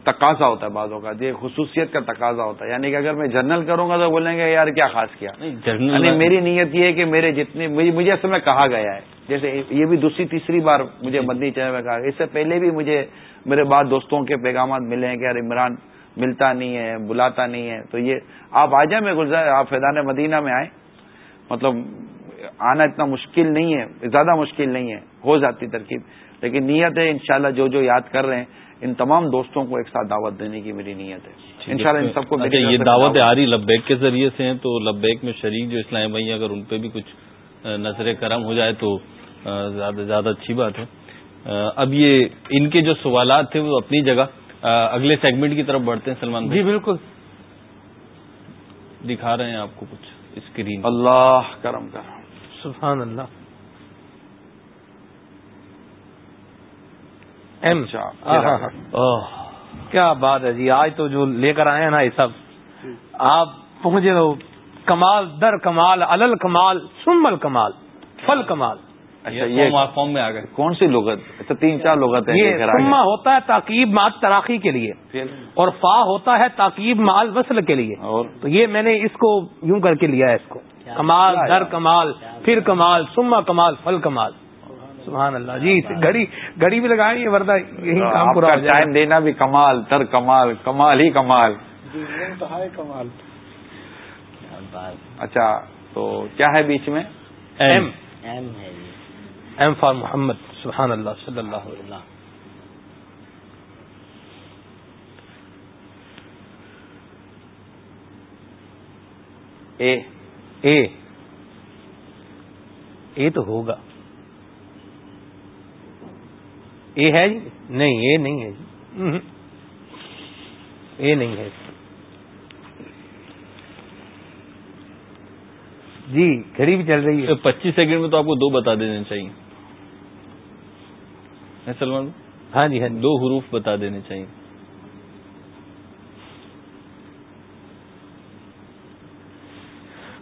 تقاضا ہوتا ہے بعضوں کا یہ خصوصیت کا تقاضا ہوتا ہے۔ یعنی کہ اگر میں جرنل کروں گا تو بولیں گے یار کیا خاص کیا؟ یعنی میری نیت یہ ہے کہ میرے جتنے مجھے اصل میں کہا گیا ہے۔ جیسے یہ بھی دوسری تیسری بار مجھے جی۔ مدنی چینل میں کہا اس سے پہلے بھی مجھے میرے بعد دوستوں کے پیغامات ملے ہیں کہ یار عمران ملتا نہیں ہے بلاتا نہیں ہے۔ تو یہ آپ آ جائیں میں گلزار آپ فیضان مدینہ میں آئیں۔ مطلب آنا اتنا مشکل نہیں ہے زیادہ مشکل نہیں ہے ہو جاتی ترکیب۔ لیکن نیت ہے انشاءاللہ جو جو یاد کر رہے ہیں ان تمام دوستوں کو ایک ساتھ دعوت دینے کی میری نیت ہے۔ ان ان سب کو یہ دعوت آ رہی لبیک کے ذریعے سے ہیں تو لبیک میں شریک جو اسلام بھائی اگر ان پہ بھی کچھ نظر کرم ہو جائے تو زیادہ زیادہ اچھی بات ہے۔ اب یہ ان کے جو سوالات تھے وہ اپنی جگہ اگلے سیگمنٹ کی طرف بڑھتے ہیں سلمان جی بالکل۔ دکھا رہے ہیں آپ کو کچھ اسکرین اللہ کرم کر۔ سبحان اللہ۔ ایم۔ کیا بات ہے جی آج تو جو لے کر آئے ہیں نا یہ سب آپ پہنچے ہو کمال در کمال الل کمال سمل کمال فل کمال۔ اچھا یہ فارم میں آ گئے۔ کون سی لغت؟ اچھا تین چار لغت ہیں یہ سما ہوتا ہے تاکیب مات تراخی کے لیے۔ اور فا ہوتا ہے تاکیب مال وصل کے لیے۔ اور؟ تو یہ میں نے اس کو یوں کر کے لیا ہے اس کو۔ کمال در کمال پھر کمال سما کمال فل کمال۔ سبحان اللہ جی گھڑی گھڑی بھی لگائیں یہ وردہ یہی کام پورا ٹائم دینا بھی کمال تر کمال کمال ہی کمال۔ کمال۔ اچھا تو کیا ہے بیچ میں؟ ایم۔ ایم ہے جی۔ ایم فار محمد سبحان اللہ صلی اللہ علیہ اے اے۔ اے تو ہوگا۔ اے ہے جی؟ نہیں اے نہیں ہے جی۔ اے نہیں ہے۔ جی گھڑی بھی چل رہی ہے۔ پچیس سیکنڈ میں تو آپ کو دو بتا دینے چاہیے۔ سلمان؟ ہاں جی ہاں جی۔ دو حروف بتا دینے چاہیے۔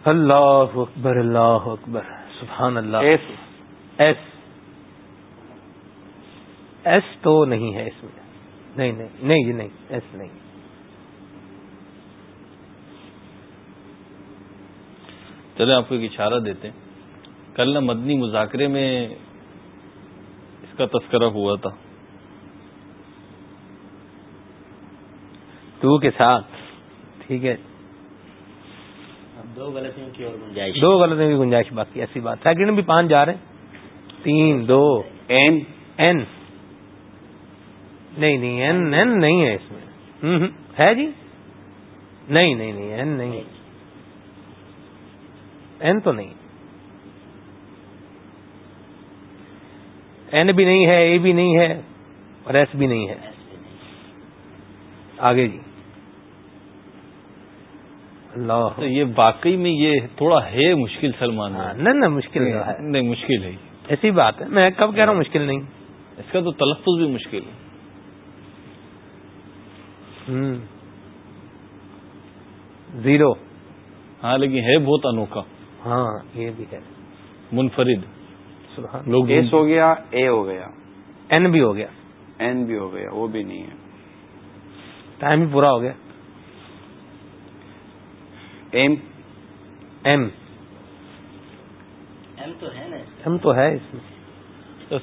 اللہ اکبر اللہ اکبر۔ سبحان اللہ۔ ایس۔ ایس۔ ایس تو نہیں ہے اس میں۔ نہیں نہیں نہیں جی نہیں ایس نہیں۔ چلے آپ کو ایک اشارہ دیتے ہیں۔ کل نہ مدنی مذاکرے میں اس کا تذکرہ ہوا تھا۔ تو کے ساتھ۔ ٹھیک ہے۔ دو غلطیوں کی اور گنجائش۔ دو غلطیوں کی گنجائش باقی ایسی بات۔ سیکنڈ بھی پانچ جا رہے ہیں۔ تین دو۔ این۔ این۔ نہیں نہیں این این نہیں ہے اس میں۔ ہے جی؟ نہیں نہیں نہیں این نہیں۔ ہے این تو نہیں. این بھی نہیں ہے اے بھی نہیں ہے اور ایس بھی نہیں ہے. آگے جی. اللہ. تو یہ واقعی میں یہ تھوڑا ہے مشکل سلمان. ہاں، نہ نہ مشکل ہے. نہیں مشکل ہے. ایسی بات ہے. میں کب کہہ رہا ہوں مشکل نہیں. اس کا تو تلفظ بھی مشکل ہے. زیرو. ہاں لیکن ہے بہت انوکھا. ہاں یہ بھی ہے۔ منفرد۔ سبحان ایس ہو گیا اے ہو گیا۔ این بھی ہو گیا۔ این بھی ہو گیا وہ بھی نہیں ہے۔ ٹائم بھی پورا ہو گیا۔ ایم ایم ایم تو ہے نا۔ ایم تو ہے اس میں۔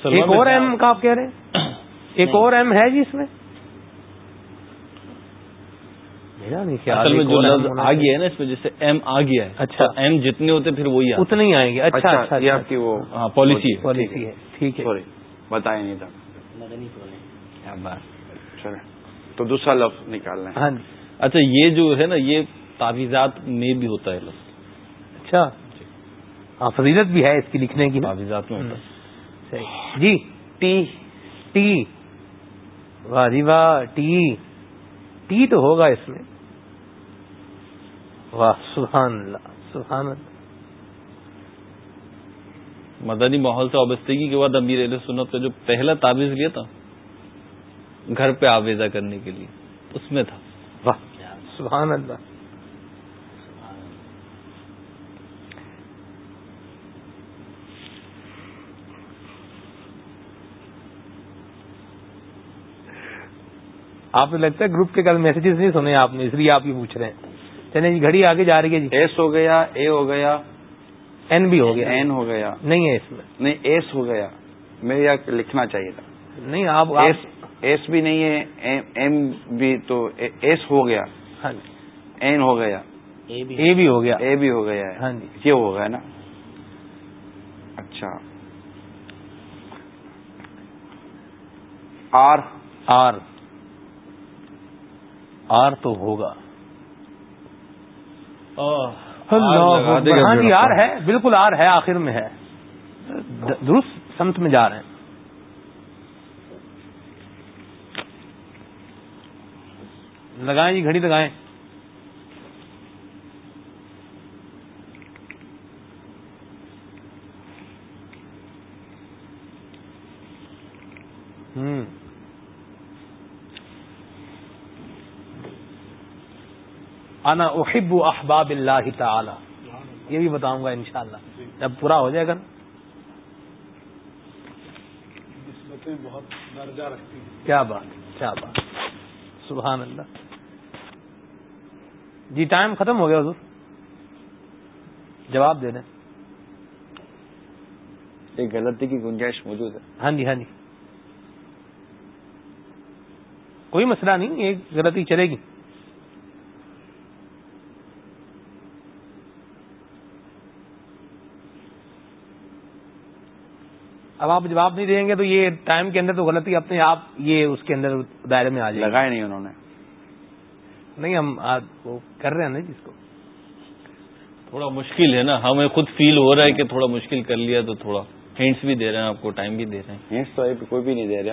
ایک اور ایم کا آپ کہہ رہے ہیں؟ ایک اور ایم ہے جی اس میں میرا نہیں خیال اصل میں جو لفظ آ۔ گیا ہے نا اس میں جیسے ایم آ گیا ہے۔ اچھا۔ ایم جتنے ہوتے پھر وہی اتنے ہی آئیں گے۔ اچھا اچھا یہ آپ کی وہ ہاں پالیسی ہے۔ پالیسی ہے۔ ٹھیک ہے۔ سوری بتایا نہیں تھا۔ تو دوسرا لفظ نکالنا ہے ہاں جی۔ اچھا یہ جو ہے نا یہ تعویذات میں بھی ہوتا ہے لفظ۔ اچھا۔ ہاں فضیلت بھی ہے اس کی لکھنے کی تعویذات میں ہوتا ہے۔ صحیح۔ جی ٹی ٹی۔ واہ جی واہ ٹی۔ ٹی تو ہوگا اس میں۔ واہ سبحان اللہ سبحان اللہ۔ مدنی ماحول سے وابستگی کے بعد امیر علیہ سنت کا جو پہلا تعویذ لیا تھا گھر پہ آویزہ کرنے کے لیے اس میں تھا۔ واہ سبحان اللہ۔ آپ کو لگتا ہے گروپ کے کل میسجز نہیں سنے آپ نے اس لیے آپ یہ پوچھ رہے ہیں۔ چلیں جی گھڑی آگے جا رہی ہے جی۔ ایس ہو گیا اے ہو گیا۔ این بھی ہو گیا۔ این ہو گیا۔ نہیں ہے اس میں۔ نہیں ایس ہو گیا۔ میرے یہاں لکھنا چاہیے تھا۔ نہیں آپ ایس ایس بھی نہیں ہے ایم- بھی تو ایس ہو گیا۔ ہاں جی۔ این ہو گیا۔ اے بھی۔ ہو گیا۔ اے بھی ہو گیا ہاں جی۔ یہ ہو گیا نا۔ اچھا۔ آر۔ آر۔ آر تو ہوگا۔ ہاں جی آر ہے بالکل آر ہے آخر میں ہے۔ درست سمت میں جا رہے ہیں۔ لگائیں جی گھڑی لگائیں۔ ہوں۔ انا احب احباب اللہ تعالی۔ یہ بھی بتاؤں گا انشاءاللہ۔ جب پورا ہو جائے گا۔ بہت درجہ رکھتی کیا بات کیا بات۔ سبحان اللہ۔ جی ٹائم ختم ہو گیا حضور۔ جواب دے دیں۔ ایک غلطی کی گنجائش موجود ہے۔ ہاں جی ہاں جی۔ کوئی مسئلہ نہیں ایک غلطی چلے گی۔ اب آپ جواب نہیں دیں گے تو یہ ٹائم کے اندر تو غلطی اپنے آپ یہ اس کے اندر دائرے میں آ جائے لگائے نہیں انہوں نے۔ نہیں ہم وہ کر رہے ہیں نا جس کو۔ تھوڑا مشکل ہے نا۔ ہمیں خود فیل ہو رہا ہے کہ تھوڑا مشکل کر لیا تو تھوڑا ہنٹس بھی دے رہے ہیں آپ کو ٹائم بھی دے رہے ہیں۔ ہنٹس تو کوئی بھی نہیں دے رہے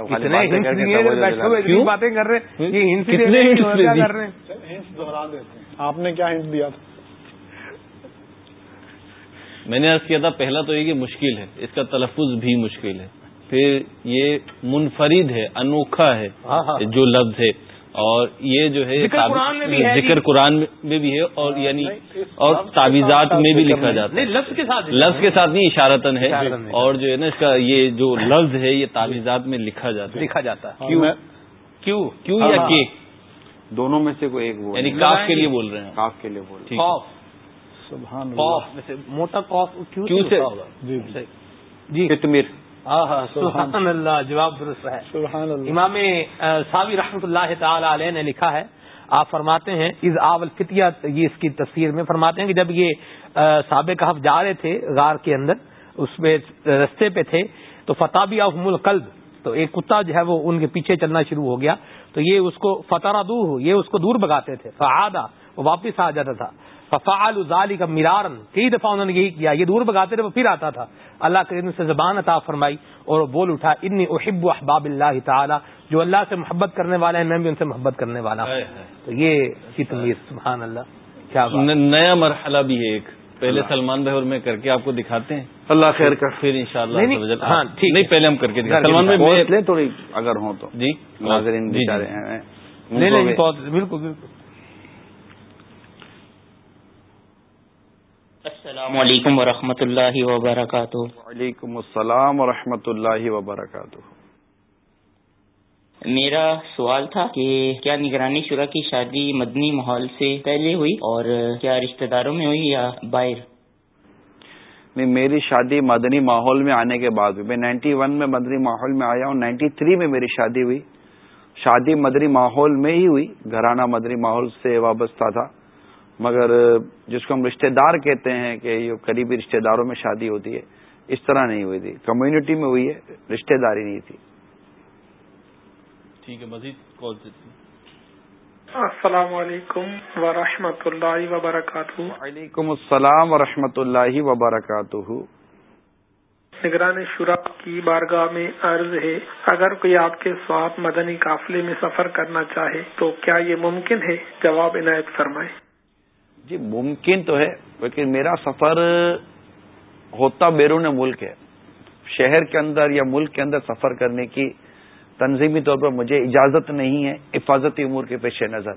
آپ نے کیا ہنٹ دیا؟ تھا میں نے عرض کیا تھا پہلا تو یہ کہ مشکل ہے اس کا تلفظ بھی مشکل ہے۔ پھر یہ منفرد ہے انوکھا ہے ہاں، ہاں۔ جو لفظ ہے۔ اور یہ جو ہے ذکر قرآن میں بھی ہے اور یعنی اور تعویذات میں بھی لکھا جاتا ہے۔ لفظ کے ساتھ لفظ کے ساتھ نہیں اشارتن ہے۔ اور جو ہے نا اس کا یہ جو لفظ ہے یہ تعویذات میں لکھا جاتا ہے۔ لکھا جاتا ہے۔ کیوں؟ کیوں؟ یا ہاں، کے؟ دونوں میں سے کوئی ایک یعنی کاف کے لیے بول رہے ہیں۔ کاف کے لیے بول رہے ہیں۔ سبحان موٹا کاف کیوں سے؟ جی کتمیر ہاں ہاں سبحان اللہ۔ جواب درست ہے۔ سبحان اللہ۔ امام ساوی رحمۃ اللہ تعالی علیہ نے لکھا ہے۔ آپ فرماتے ہیں از آول فتیہ یہ اس کی تصویر میں فرماتے ہیں کہ جب یہ سابق کہف جا رہے تھے غار کے اندر اس میں رستے پہ تھے تو فتح آف قلب تو ایک کتا جو ہے وہ ان کے پیچھے چلنا شروع ہو گیا۔ تو یہ اس کو فتح دور ہو یہ اس کو دور بگاتے تھے۔ فعادہ وہ واپس آ جاتا تھا۔ فعال ازالی کا میرارن کئی دفعہ انہوں نے یہی کیا یہ دور بگاتے رہے وہ پھر آتا تھا۔ اللہ کریم سے زبان عطا فرمائی اور بول اٹھا انی احب احباب اللہ تعالی جو اللہ سے محبت کرنے والے ہیں میں بھی ان سے محبت کرنے والا ہوں۔ تو یہ تمیر سبحان اللہ کیا نیا مرحلہ بھی ہے ایک۔ پہلے سلمان بھائی اور میں کر کے آپ کو دکھاتے ہیں۔ اللہ خیر کا پھر ان شاء اللہ ہاں ٹھیک نہیں پہلے ہم کر کے سلمان بھائی تھوڑی اگر ہوں تو۔ جی ناظرین بالکل بالکل۔ السلام علیکم ورحمۃ اللہ وبرکاتہ۔ وعلیکم السلام ورحمۃ اللہ وبرکاتہ۔ میرا سوال تھا کہ کیا نگرانی شورا کی شادی مدنی ماحول سے پہلے ہوئی اور کیا رشتہ داروں میں ہوئی یا باہر؟ نہیں میری شادی مدنی ماحول میں آنے کے بعد میں نائنٹی ون میں مدنی ماحول میں آیا ہوں نائنٹی تھری میں میری شادی ہوئی۔ شادی مدنی ماحول میں ہی ہوئی۔ گھرانہ مدنی ماحول سے وابستہ تھا۔ مگر جس کو ہم رشتہ دار کہتے ہیں کہ یہ قریبی رشتہ داروں میں شادی ہوتی ہے اس طرح نہیں ہوئی تھی۔ کمیونٹی میں ہوئی ہے رشتہ داری نہیں تھی۔ ٹھیک ہے مزید کال السلام علیکم ورحمۃ اللہ وبرکاتہ۔ وعلیکم السلام ورحمۃ اللہ وبرکاتہ۔ نگران شورا کی بارگاہ میں عرض ہے اگر کوئی آپ کے ساتھ مدنی قافلے میں سفر کرنا چاہے تو کیا یہ ممکن ہے؟ جواب عنایت فرمائے جی ممکن تو ہے، لیکن میرا سفر ہوتا بیرون ملک ہے۔ شہر کے اندر یا ملک کے اندر سفر کرنے کی تنظیمی طور پر مجھے اجازت نہیں ہے، حفاظتی امور کے پیش نظر۔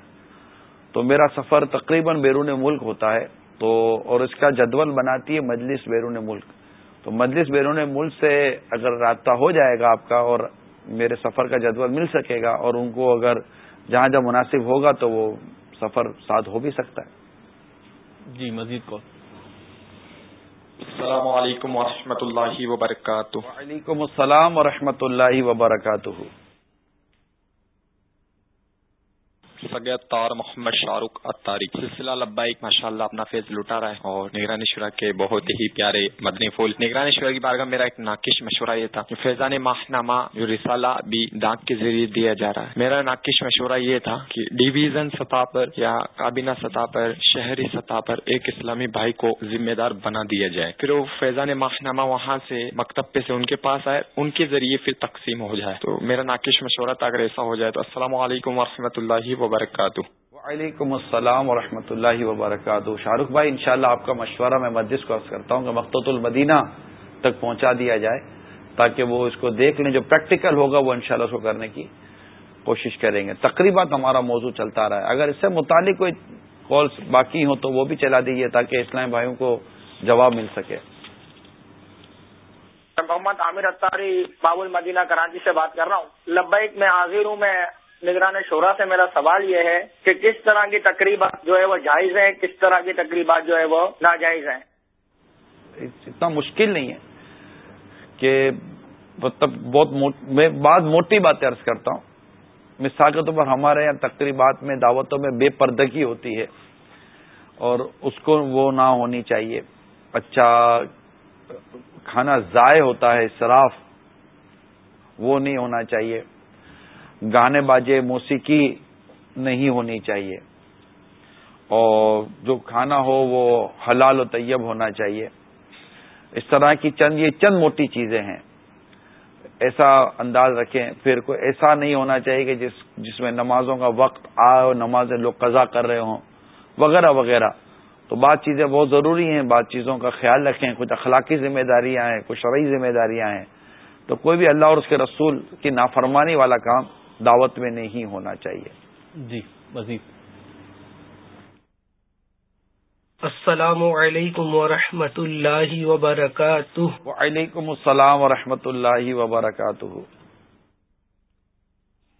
تو میرا سفر تقریباً بیرون ملک ہوتا ہے، تو اور اس کا جدول بناتی ہے مجلس بیرون ملک۔ تو مجلس بیرون ملک سے اگر رابطہ ہو جائے گا آپ کا اور میرے سفر کا جدول مل سکے گا اور ان کو اگر جہاں جہاں مناسب ہوگا تو وہ سفر ساتھ ہو بھی سکتا ہے۔ جی مزید کال السلام علیکم و اللہ وبرکاتہ۔ وعلیکم السلام و اللہ وبرکاتہ۔ تار محمد شاہ رخ اتاری سلسلہ لبائک ماشاء اللہ اپنا فیض لٹا رہا ہے اور نگرانی شورا کے بہت ہی پیارے مدنی پھول نگرانی شورا کی بارگاہ میرا ایک ناقش مشورہ یہ تھا فیضان ماہنامہ جو رسالہ بھی ڈاک کے ذریعے دیا جا رہا ہے، میرا ناقش مشورہ یہ تھا کہ ڈویژن سطح پر یا کابینہ سطح پر، شہری سطح پر ایک اسلامی بھائی کو ذمہ دار بنا دیا جائے۔ پھر وہ فیضان ماہنامہ وہاں سے مکتب پہ سے ان کے پاس آئے، ان کے ذریعے پھر تقسیم ہو جائے۔ تو میرا ناقش مشورہ تھا، اگر ایسا ہو جائے تو السلام علیکم و اللہ وبرکاتہ۔ وعلیکم السلام ورحمۃ اللہ وبرکاتہ۔ شاہ رخ بھائی انشاءاللہ آپ کا مشورہ میں مسجد کو عرض کرتا ہوں کہ مقت المدینہ تک پہنچا دیا جائے تاکہ وہ اس کو دیکھ لیں جو پریکٹیکل ہوگا وہ انشاءاللہ اس کو کرنے کی کوشش کریں گے۔ تقریبات ہمارا موضوع چلتا رہا ہے۔ اگر اس سے متعلق کوئی کالس باقی ہوں تو وہ بھی چلا دیجیے تاکہ اسلام بھائیوں کو جواب مل سکے۔ محمد عامر اتاری باب المدینہ کراچی سے بات کر رہا ہوں۔ لبیک میں حاضر ہوں میں نگران شورا سے میرا سوال یہ ہے کہ کس طرح کی تقریبات جو ہے وہ جائز ہیں، کس طرح کی تقریبات جو ہے وہ ناجائز ہیں؟ اتنا مشکل نہیں ہے کہ مطلب بہت میں بعض موٹی باتیں عرض کرتا ہوں۔ مثال کے طور پر ہمارے یہاں تقریبات میں، دعوتوں میں بے پردگی ہوتی ہے اور اس کو وہ نہ ہونی چاہیے۔ اچھا کھانا ضائع ہوتا ہے، صراف، وہ نہیں ہونا چاہیے۔ گانے باجے موسیقی نہیں ہونی چاہیے۔ اور جو کھانا ہو وہ حلال و طیب ہونا چاہیے۔ اس طرح کی چند، یہ چند موٹی چیزیں ہیں۔ ایسا انداز رکھیں۔ پھر کوئی ایسا نہیں ہونا چاہیے کہ جس جس میں نمازوں کا وقت آئے اور نمازیں لوگ قضا کر رہے ہوں، وغیرہ وغیرہ۔ تو بعض چیزیں بہت ضروری ہیں۔ بعض چیزوں کا خیال رکھیں۔ کچھ اخلاقی ذمہ داریاں ہیں، کچھ شرعی ذمہ داریاں ہیں۔ تو کوئی بھی اللہ اور اس کے رسول کی نافرمانی والا کام دعوت میں نہیں ہونا چاہیے۔ جی مزید۔ السلام علیکم ورحمۃ اللہ وبرکاتہ۔ وعلیکم السلام ورحمۃ اللہ وبرکاتہ۔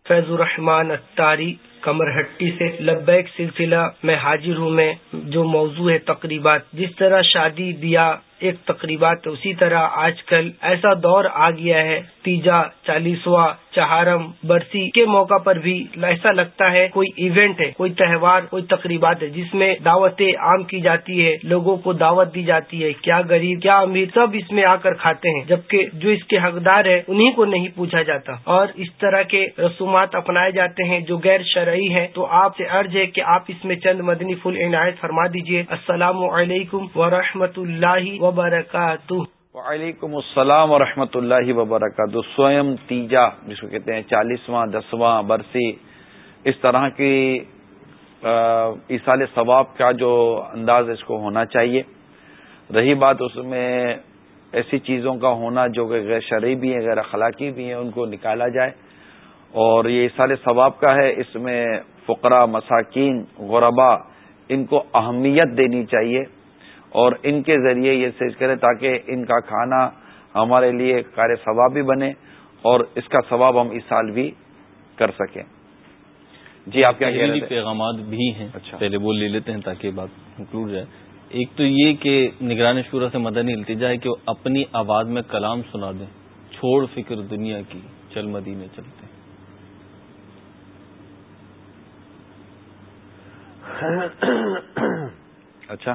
فیض الرحمان اتاری کمر ہٹی سے لبیک سلسلہ میں حاضر ہوں میں جو موضوع ہے تقریبات جس طرح شادی بیاہ ایک تقریبات اسی طرح آج کل ایسا دور آ گیا ہے۔ تیجا، چالیسواں، چہارم، برسی کے موقع پر بھی ایسا لگتا ہے کوئی ایونٹ ہے، کوئی تہوار، کوئی تقریبات ہے، جس میں دعوتیں عام کی جاتی ہے، لوگوں کو دعوت دی جاتی ہے، کیا غریب، کیا امیر سب اس میں آ کر کھاتے ہیں، جبکہ جو اس کے حقدار ہے انہیں کو نہیں پوچھا جاتا۔ اور اس طرح کے رسومات اپنائے جاتے ہیں جو غیر شرعی ہے تو آپ سے عرض ہے کہ آپ اس میں چند مدنی پھول عنایت فرما دیجیے السلام علیکم ورحمۃ اللہ وبرکاتہ۔ وعلیکم السلام ورحمۃ اللہ وبرکاتہ۔ سوئم تیجا، جس کو کہتے ہیں چالیسواں، دسواں برسی۔ اس طرح کی اصال ثواب کا جو انداز اس کو ہونا چاہیے۔ رہی بات اس میں ایسی چیزوں کا ہونا جو کہ غیر شرعی بھی ہیں، غیر اخلاقی بھی ہیں، ان کو نکالا جائے۔ اور یہ اصال ثواب کا ہے۔ اس میں فقرا مساکین غربا ان کو اہمیت دینی چاہیے۔ اور ان کے ذریعے یہ سیج کرے تاکہ ان کا کھانا ہمارے لیے کار ثواب بھی بنے اور اس کا ثواب ہم اس سال بھی کر سکیں۔ جی آپ کیا پیغامات بھی ہیں۔ اچھا۔ پہلے وہ لے لیتے ہیں تاکہ بات کنکلوڈ جائے ایک تو یہ کہ نگرانی شورا سے مدنی التجا ہے کہ وہ اپنی آواز میں کلام سنا دیں۔ چھوڑ فکر دنیا کی چل مدینے چلتے۔ اچھا۔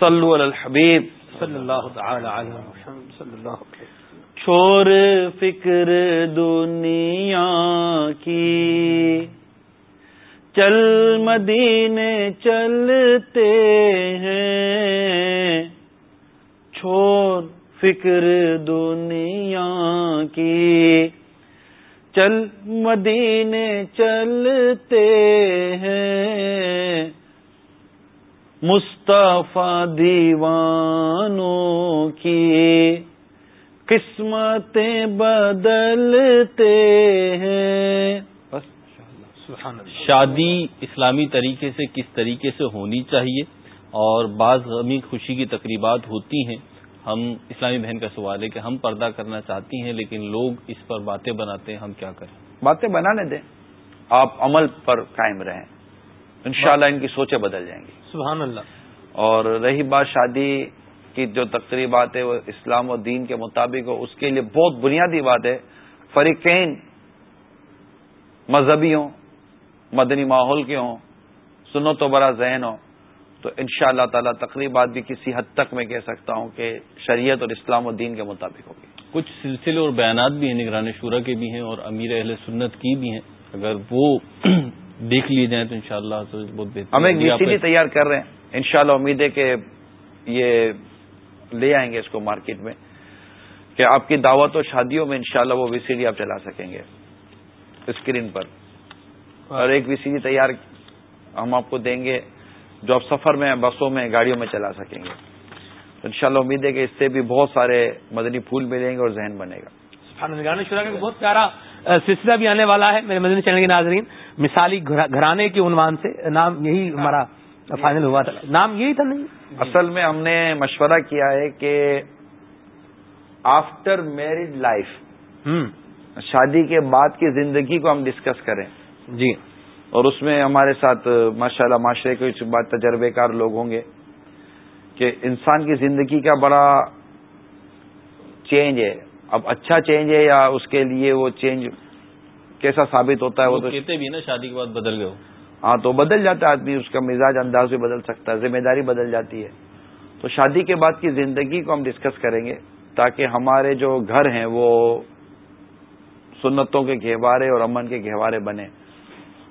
صلو علی الحبیب. صلی اللہ تعالی علیہ وسلم صلی اللہ چھوڑ فکر دنیا کی چل مدینے چلتے ہیں چھوڑ فکر دنیا کی چل مدینے چلتے ہیں۔ مصطفیٰ دیوانوں کی قسمتیں بدلتے ہیں۔ شادی اسلامی طریقے سے کس طریقے سے ہونی چاہیے اور بعض غمی خوشی کی تقریبات ہوتی ہیں۔ ہم اسلامی بہن کا سوال ہے کہ ہم پردہ کرنا چاہتی ہیں لیکن لوگ اس پر باتیں بناتے ہیں ہم کیا کریں؟ باتیں بنانے دیں۔ آپ عمل پر قائم رہیں۔ انشاءاللہ ان کی سوچیں بدل جائیں گی۔ سبحان اللہ۔ اور رہی بات شادی کی جو تقریبات ہے وہ اسلام و دین کے مطابق ہو اس کے لیے بہت بنیادی بات ہے۔ فریقین مذہبی ہوں مدنی ماحول کے ہوں سنو تو بڑا ذہن ہو تو ان شاء اللہ تعالی تقریبات بھی کسی حد تک میں کہہ سکتا ہوں کہ شریعت اور اسلام و دین کے مطابق ہوگی۔ کچھ سلسلے اور بیانات بھی ہیں نگران شورا کے بھی ہیں اور امیر اہل سنت کی بھی ہیں۔ اگر وہ دیکھ لیے جائیں تو انشاءاللہ شاء اللہ بہت بہتر ہم ایک تیار کر رہے ہیں۔ انشاءاللہ امید ہے کہ یہ لے آئیں گے اس کو مارکیٹ میں کہ آپ کی دعوت و شادیوں میں انشاءاللہ وہ وی سی ڈی آپ چلا سکیں گے اسکرین پر۔ اور ایک وی سی ڈی تیار ہم آپ کو دیں گے جو آپ سفر میں، بسوں میں، گاڑیوں میں چلا سکیں گے۔ تو ان امید ہے کہ اس سے بھی بہت سارے مدنی پھول ملیں گے اور ذہن بنے گا۔ کا بہت پیارا سلسلہ بھی آنے والا ہے میرے مدنی چینل کے ناظرین۔ مثالی گھرانے کے عنوان سے، نام یہی ہمارا فائنل ہوا تھا۔ نام یہی تھا نہیں؟ اصل میں ہم نے مشورہ کیا ہے کہ آفٹر میرڈ لائف شادی کے بعد کی زندگی کو ہم ڈسکس کریں۔ جی۔ اور اس میں ہمارے ساتھ ماشاء اللہ معاشرے کے کچھ بات تجربے کار لوگ ہوں گے کہ انسان کی زندگی کا بڑا چینج ہے۔ اب اچھا چینج ہے یا اس کے لیے وہ چینج کیسا ثابت ہوتا ہے وہ تو کہتے بھی نا شادی کے بعد بدل گئے ہاں تو بدل جاتا ہے آدمی اس کا مزاج انداز بھی بدل سکتا ہے ذمہ داری بدل جاتی ہے۔ تو شادی کے بعد کی زندگی کو ہم ڈسکس کریں گے تاکہ ہمارے جو گھر ہیں وہ سنتوں کے گہوارے اور امن کے گہوارے بنے۔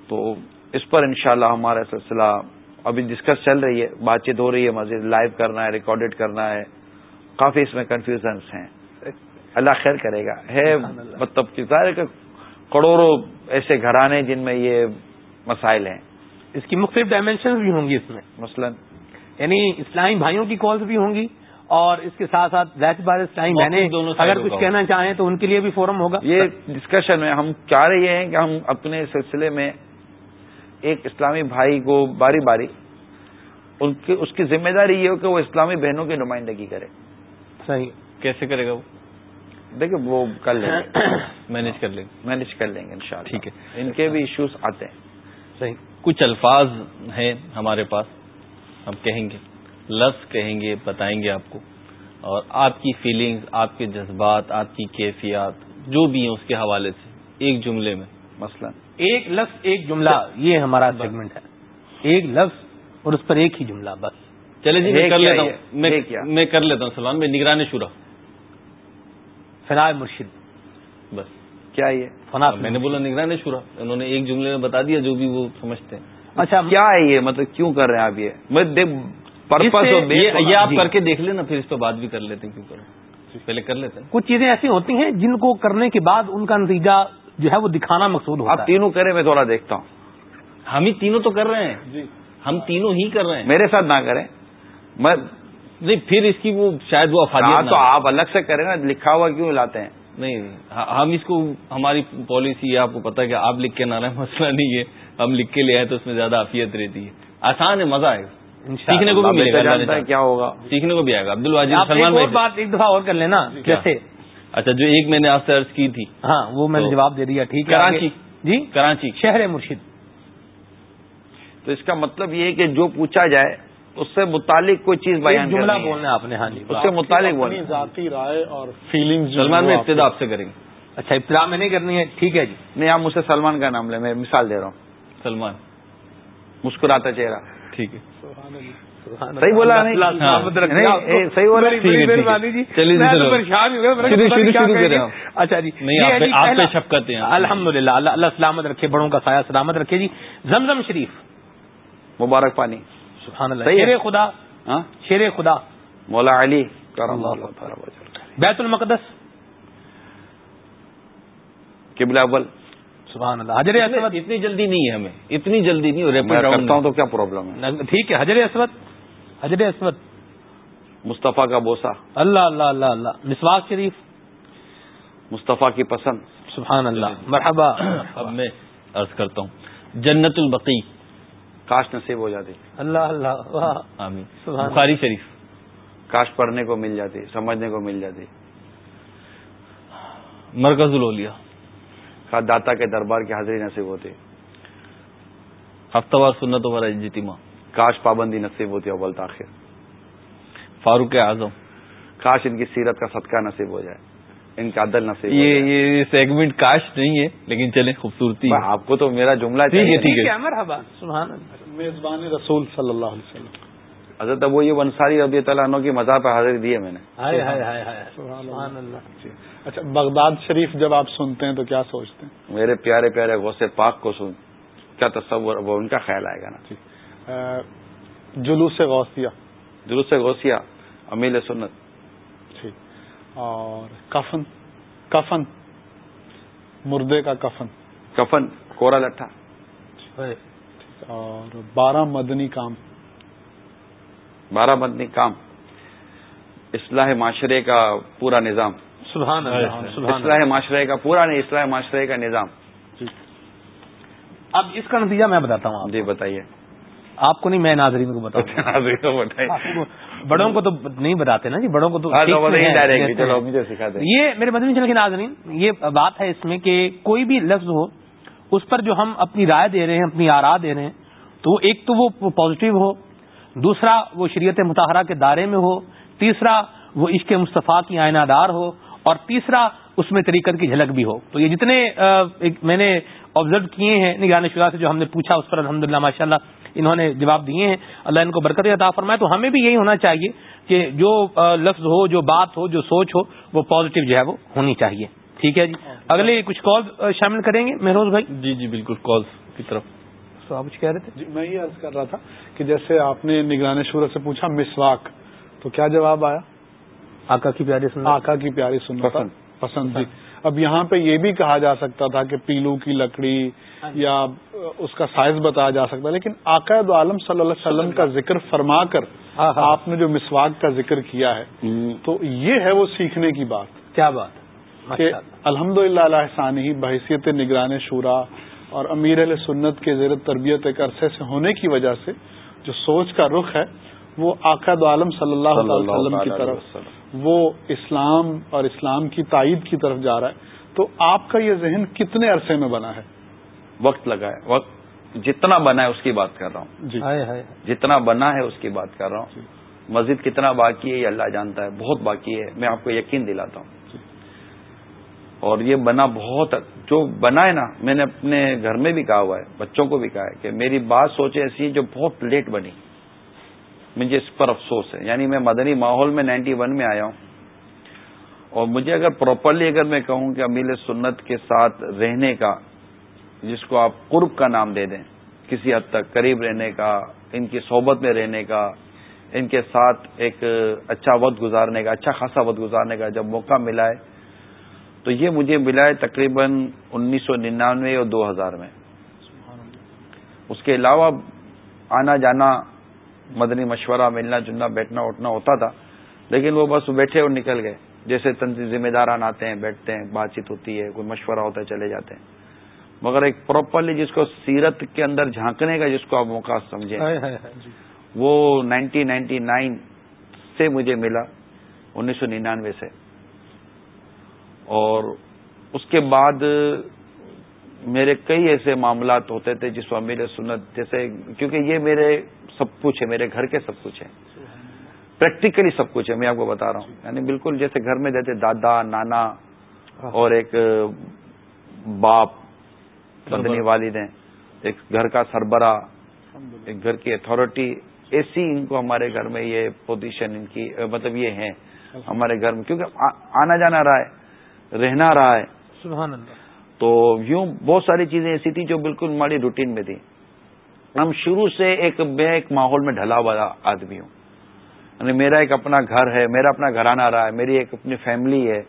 تو اس پر انشاءاللہ ہمارا سلسلہ ابھی ڈسکس چل رہی ہے بات چیت ہو رہی ہے مزید لائیو کرنا ہے ریکارڈیڈ کرنا ہے۔ کافی اس میں کنفیوژنس ہیں۔ اللہ خیر کرے گا۔ ہے مطلب کہ ظاہر کروڑوں ایسے گھرانے جن میں یہ مسائل ہیں۔ اس کی مختلف ڈائمینشن بھی ہوں گی اس میں۔ مثلا یعنی اسلامی بھائیوں کی کالز بھی ہوں گی اور اس کے ساتھ ساتھ ذات بار اسلامی بہنیں اگر کچھ کہنا چاہیں تو ان کے لیے بھی فورم ہوگا۔ یہ ڈسکشن میں ہم چاہ رہے ہیں کہ ہم اپنے سلسلے میں ایک اسلامی بھائی کو باری باری ان کی اس کی ذمہ داری یہ ہو کہ وہ اسلامی بہنوں کی نمائندگی کرے۔ صحیح۔ کیسے کرے گا وہ؟ دیکھیں وہ کر لیں گے۔ مینج کر لیں گے۔ مینج کر لیں گے ان شاء ٹھیک ہے۔ ان کے بھی ایشوز آتے ہیں۔ صحیح. کچھ الفاظ ہیں ہمارے پاس. ہم کہیں گے. لفظ کہیں گے بتائیں گے آپ کو. اور آپ کی فیلنگز آپ کے جذبات آپ کی کیفیات جو بھی ہیں اس کے حوالے سے. ایک جملے میں. مثلا ایک لفظ ایک جملہ. یہ ہمارا سیگمنٹ ہے. ایک لفظ اور اس پر ایک ہی جملہ بس. چلے جی میں کر لیتا ہوں. میں کر لیتا ہوں سلمان. میں نگران شورا. فنا مرشد. بس. کیا یہ فنا میں نے بولا نگران شورا انہوں نے ایک جملے میں بتا دیا جو بھی وہ سمجھتے ہیں۔ اچھا کیا ہے یہ؟ مطلب کیوں کر رہے ہیں آپ یہ؟ میں یہ آپ کر کے دیکھ لینا پھر اس پہ بات بھی کر لیتے ہیں کیوں کریں؟ پہلے کر لیتے ہیں۔ کچھ چیزیں ایسی ہوتی ہیں جن کو کرنے کے بعد ان کا نتیجہ جو ہے وہ دکھانا مقصود ہوتا آپ تینوں کریں میں تھوڑا دیکھتا ہوں۔ ہم ہی تینوں تو کر رہے ہیں۔ جی۔ ہم تینوں ہی کر رہے ہیں۔ میرے ساتھ نہ کریں۔ میں نہیں پھر اس کی وہ شاید وہ افادیت تو آپ الگ سے کریں نا لکھا ہوا کیوں لاتے ہیں؟ نہیں ہم اس کو ہماری پالیسی ہے آپ کو پتا کہ آپ لکھ کے نہ رہے مسئلہ نہیں ہے۔ ہم لکھ کے لے آئے تو اس میں زیادہ افیت رہتی ہے۔ آسان ہے مزہ آئے گا سیکھنے کو بھی ملے گا کیا ہوگا؟ سیکھنے کو بھی آئے گا۔ عبد الواجد سلمان بات ایک دفعہ اور کر لینا کیسے اچھا جو ایک میں نے آپ سے عرض کی تھی۔ ہاں وہ میں نے جواب دے دیا ٹھیک ہے کراچی۔ جی؟ کراچی۔ شہر مرشد۔ تو اس کا مطلب یہ ہے کہ جو پوچھا جائے اس سے متعلق کوئی چیز بیان جملہ بولنا آپ نے ہاں جی اس سے متعلق بولنا ذاتی رائے اور فیلنگ سلمان میں ابتدا آپ سے کریں گے۔ اچھا ابتدا میں نہیں کرنی ہے؟ ٹھیک ہے جی۔ نہیں آپ مجھ سے سلمان کا نام لیں میں مثال دے رہا ہوں۔ سلمان۔ مسکراتا چہرہ۔ ٹھیک ہے۔ صحیح بولا صحیح بولا؟ اچھا جی آپ شفقت ہیں۔ الحمد للہ اللہ اللہ سلامت رکھے بڑوں کا سایہ سلامت رکھے جی۔ زمزم شریف۔ مبارک پانی۔ سبحان اللہ. شیر خدا. شیر خدا. مولا علی بیت المقدس. قبل اول. سبحان اللہ. حجر اسود. اتنی جلدی نہیں ہے ہمیں. اتنی جلدی نہیں کرتا ہوں تو کیا پرابلم ہے؟ ٹھیک ہے. حجر اسود. حجر اسود. مصطفیٰ کا بوسا اللہ اللہ اللہ اللہ. مسواق شریف. مصطفیٰ کی پسند. سبحان اللہ. مرحبا. اب میں عرض کرتا ہوں. جنت البقی. کاش نصیب ہو جاتی۔ اللہ اللہ آمین۔ بخاری شریف۔ کاش پڑھنے کو مل جاتی سمجھنے کو مل جاتی۔ مرکز الولیا کا داتا کے دربار کی حاضری نصیب ہوتی۔ ہفتہ وار سنت و اجتماع۔ کاش پابندی نصیب ہوتی اول تاخیر فاروق اعظم۔ کاش ان کی سیرت کا صدقہ نصیب ہو جائے۔ ان کا عدل نصیب یہ یہ سیگمنٹ کاش نہیں ہے لیکن چلیں خوبصورتی آپ کو تو میرا جملہ ٹھیک ہے ٹھیک ہے۔ میزبان رسول صلی اللہ علیہ وسلم۔ حضرت اب وہ یہ ونساری رضی تعالیٰ عنہ کی مزاح پہ حاضری دی ہے میں نے۔ اچھا بغداد شریف جب آپ سنتے ہیں تو کیا سوچتے ہیں؟ میرے پیارے پیارے غوث پاک کو سن۔ کیا تصور وہ ان کا خیال آئے گا نا؟ جلوس غوثیہ۔ جلوس غوثیہ امیل سنت۔ ٹھیک اور کفن کفن۔ مردے کا کفن۔ کفن کوڑا لٹھا۔ اور بارہ مدنی کام۔ بارہ مدنی کام۔ اصلاح معاشرے کا پورا نظام۔ سبحان اصلاح معاشرے کا پورا نہیں اصلاح معاشرے کا نظام۔ اب اس کا نتیجہ میں بتاتا ہوں جی بتائیے۔ آپ کو نہیں میں ناظرین کو بتاؤں بڑوں کو تو نہیں بتاتے نا جی بڑوں کو تو یہ میرے مدنی چل کے ناظرین یہ بات ہے اس میں کہ کوئی بھی لفظ ہو اس پر جو ہم اپنی رائے دے رہے ہیں، اپنی آرا دے رہے ہیں، تو ایک تو وہ پازیٹو ہو، دوسرا وہ شریعت متحرہ کے دائرے میں ہو، تیسرا وہ عشق مصطفیٰ کی آئینہ دار ہو، اور تیسرا اس میں طریقت کی جھلک بھی ہو۔ تو یہ جتنے میں نے آبزرو کیے ہیں یعنی نگران شدہ سے جو ہم نے پوچھا، اس پر الحمد للہ ماشاء اللہ انہوں نے جواب دیے ہیں۔ اللہ ان کو برکت عطا فرمائے۔ تو ہمیں بھی یہی ہونا چاہیے کہ جو لفظ ہو، جو بات ہو، جو سوچ ہو، وہ پازیٹو جو ہے، وہ ہونی چاہیے۔ ٹھیک ہے جی۔ اگلے کچھ کال شامل کریں گے؟ مہروز بھائی؟ جی جی بالکل کال کی طرف۔ تو آپ کچھ کہہ رہے تھے؟ جی میں یہ عرض کر رہا تھا کہ جیسے آپ نے نگران شورت سے پوچھا مسواک تو کیا جواب آیا؟ آقا کی پیاری سن آقا کی پیاری سن پسند۔ جی۔ اب یہاں پہ یہ بھی کہا جا سکتا تھا کہ پیلو کی لکڑی ہاں جی۔ یا اس کا سائز بتایا جا سکتا لیکن عقائد عالم صلی اللہ علیہ وسلم کا ذکر فرما کر ہاں، ہاں۔ آپ نے جو مسواک کا ذکر کیا ہے تو یہ ہے وہ سیکھنے کی بات۔ کیا بات؟ کہ الحمد للہ علیہ بحیثیت نگران شورا اور امیر علیہ سنت کے زیر تربیت ایک عرصے سے ہونے کی وجہ سے جو سوچ کا رخ ہے وہ عقد عالم صلی اللہ علیہ وسلم کی طرف وہ اسلام اور اسلام کی تائید کی طرف جا رہا ہے۔ تو آپ کا یہ ذہن کتنے عرصے میں بنا ہے؟ وقت لگا ہے۔ وقت جتنا بنا ہے اس کی بات کر رہا ہوں۔ جی۔ جتنا بنا ہے اس کی بات کر رہا ہوں۔ جی۔ مسجد کتنا باقی ہے یہ اللہ جانتا ہے بہت باقی ہے۔ میں آپ کو یقین دلاتا ہوں۔ اور یہ بنا بہت جو بنا ہے نا، میں نے اپنے گھر میں بھی کہا ہوا ہے، بچوں کو بھی کہا ہے کہ میری بات سوچے ایسی جو بہت لیٹ بنی۔ مجھے اس پر افسوس ہے۔ یعنی میں مدنی ماحول میں نائنٹی ون میں آیا ہوں۔ اور مجھے اگر پراپرلی اگر میں کہوں کہ امیل سنت کے ساتھ رہنے کا، جس کو آپ قرب کا نام دے دیں، کسی حد تک قریب رہنے کا، ان کی صحبت میں رہنے کا، ان کے ساتھ ایک اچھا وقت گزارنے کا اچھا خاصا وقت گزارنے کا جب موقع ملا ہے تو یہ مجھے ملا ہے تقریباً انیس سو ننانوے اور دو ہزار میں۔ اس کے علاوہ آنا جانا مدنی مشورہ ملنا جلنا بیٹھنا اٹھنا ہوتا تھا لیکن وہ بس بیٹھے اور نکل گئے۔ جیسے تنظیم ذمہ داران آتے ہیں بیٹھتے ہیں بات چیت ہوتی ہے کوئی مشورہ ہوتا ہے چلے جاتے ہیں۔ مگر ایک پراپرلی جس کو سیرت کے اندر جھانکنے کا جس کو آپ موقع سمجھیں جی۔ وہ نائنٹین نائنٹی نائن سے مجھے ملا انیس سو ننانوے سے۔ اور اس کے بعد میرے کئی ایسے معاملات ہوتے تھے جس کو امیر سنت جیسے، کیونکہ یہ میرے سب کچھ ہے، میرے گھر کے سب کچھ ہے۔ پریکٹیکلی سب کچھ ہے، میں آپ کو بتا رہا ہوں۔ یعنی بالکل جیسے گھر میں جیسے دادا، نانا اور ایک باپ بدنی والد ہیں۔ ایک گھر کا سربراہ، ایک گھر کی اتارٹی ایسی ان کو ہمارے گھر میں یہ پوزیشن ان کی مطلب یہ ہے ہمارے گھر میں، کیونکہ آنا جانا رہا ہے۔ رہنا رہا ہے۔ سبحان اللہ۔ تو یوں بہت ساری چیزیں ایسی تھیں جو بالکل ہماری روٹین میں تھی ہم شروع سے ایک میں ایک ماحول میں ڈھلا ہوا آدمی ہوں۔ یعنی میرا ایک اپنا گھر ہے میرا اپنا گھرانہ رہا ہے میری ایک اپنی فیملی ہے۔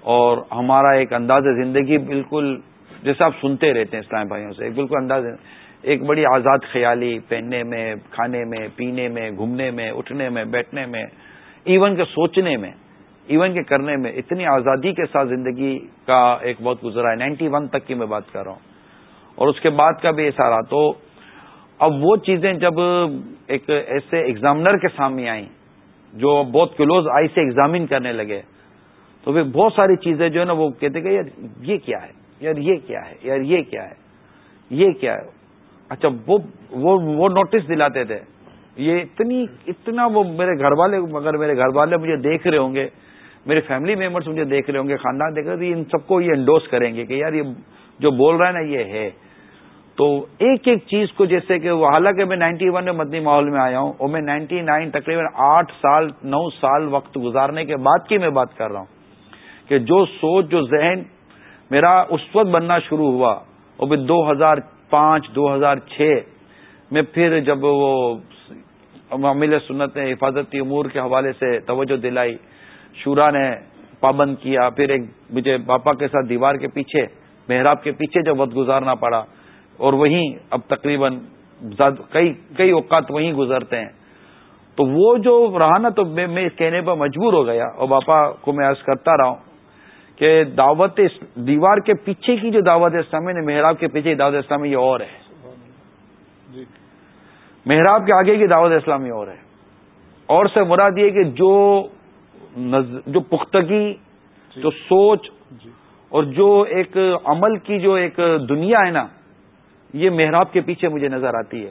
اور ہمارا ایک انداز زندگی بالکل جیسے آپ سنتے رہتے ہیں اسلام بھائیوں سے ایک بالکل انداز ایک بڑی آزاد خیالی پہننے میں کھانے میں پینے میں گھومنے میں اٹھنے میں بیٹھنے میں ایون کے سوچنے میں۔ ایون کے کرنے میں اتنی آزادی کے ساتھ زندگی کا ایک وقت گزرا ہے نائنٹی ون تک کی میں بات کر رہا ہوں۔ اور اس کے بعد کا بھی ایسا رہا تو اب وہ چیزیں جب ایک ایسے ایگزامنر کے سامنے آئیں جو بہت کلوز آئی سے ایگزامن کرنے لگے تو پھر بہت ساری چیزیں جو ہے نا وہ کہتے کہ یار یہ کیا ہے؟ یار یہ کیا ہے؟ یار یہ کیا ہے؟ یہ کیا ہے؟ اچھا وہ وہ, وہ نوٹس دلاتے تھے۔ یہ اتنی اتنا وہ میرے گھر والے اگر میرے گھر والے مجھے دیکھ رہے ہوں گے۔ میرے فیملی ممبرس مجھے دیکھ رہے ہوں گے، خاندان دیکھ رہے ان سب کو یہ انڈوس کریں گے کہ یار یہ جو بول رہا ہے نا یہ ہے۔ تو ایک ایک چیز کو جیسے کہ وہ حالانکہ میں نائنٹی ون میں مدنی ماحول میں آیا ہوں اور میں نائنٹی نائن تقریباً آٹھ سال، نو سال وقت گزارنے کے بعد کی میں بات کر رہا ہوں کہ جو سوچ، جو ذہن میرا اس وقت بننا شروع ہوا وہ بھی دو ہزار پانچ، دو ہزار چھ میں پھر جب وہ عامل سنت نے حفاظتی امور کے حوالے سے توجہ دلائی شورا نے پابند کیا پھر ایک مجھے باپا کے ساتھ دیوار کے پیچھے محراب کے پیچھے جب وقت گزارنا پڑا اور وہیں اب تقریباً کئی کئی اوقات وہیں گزرتے ہیں۔ تو وہ جو رہا نا تو میں کہنے پر مجبور ہو گیا اور باپا کو میں عرض کرتا رہا ہوں کہ دعوت دیوار کے پیچھے کی جو دعوت اسلامی نے محراب کے پیچھے دعوت اسلامی یہ اور ہے۔ جی۔ محراب کے آگے کی دعوت اسلامی اور ہے۔ اور سے مراد یہ کہ جو جو پختگی جی۔ جو سوچ جی۔ اور جو ایک عمل کی جو ایک دنیا ہے نا یہ محراب کے پیچھے مجھے نظر آتی ہے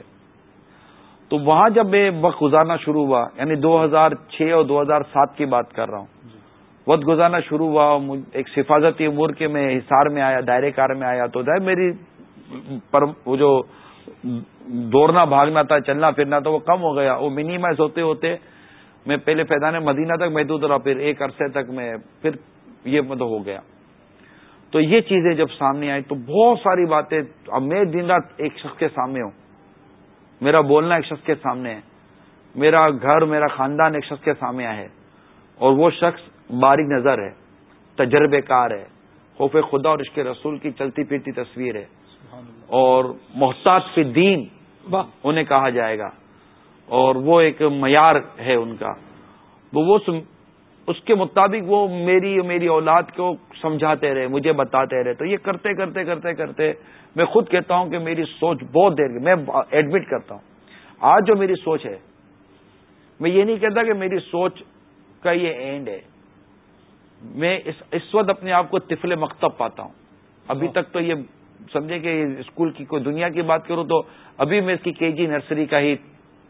تو وہاں جب میں وقت گزارنا شروع ہوا یعنی دو ہزار چھ اور دو ہزار سات کی بات کر رہا ہوں وقت گزارنا شروع ہوا ایک حفاظتی امور کے میں حصار میں آیا دائرے کار میں آیا تو میری پر وہ جو دوڑنا بھاگنا تھا چلنا پھرنا تھا وہ کم ہو گیا وہ منیمائز ہوتے ہوتے میں پہلے فیضان مدینہ تک محدود رہا پھر ایک عرصے تک میں پھر یہ مطلب ہو گیا۔ تو یہ چیزیں جب سامنے آئی تو بہت ساری باتیں اب میں دن رات ایک شخص کے سامنے ہوں۔ میرا بولنا ایک شخص کے سامنے ہے۔ میرا گھر میرا خاندان ایک شخص کے سامنے ہے اور وہ شخص باریک نظر ہے تجربے کار ہے۔ خوف خدا اور عشق رسول کی چلتی پھرتی تصویر ہے۔ اور محتاط فی دین انہیں کہا جائے گا۔ اور وہ ایک معیار ہے ان کا۔ وہ اس کے مطابق وہ میری میری اولاد کو سمجھاتے رہے، مجھے بتاتے رہے۔ تو یہ کرتے کرتے کرتے کرتے میں خود کہتا ہوں کہ میری سوچ بہت دیر کی میں ایڈمٹ کرتا ہوں۔ آج جو میری سوچ ہے، میں یہ نہیں کہتا کہ میری سوچ کا یہ اینڈ ہے۔ میں اس وقت اپنے آپ کو طفل مکتب پاتا ہوں۔ ابھی تک تو یہ سمجھے کہ اسکول کی کوئی دنیا کی بات کروں تو ابھی میں اس کی کے جی نرسری کا ہی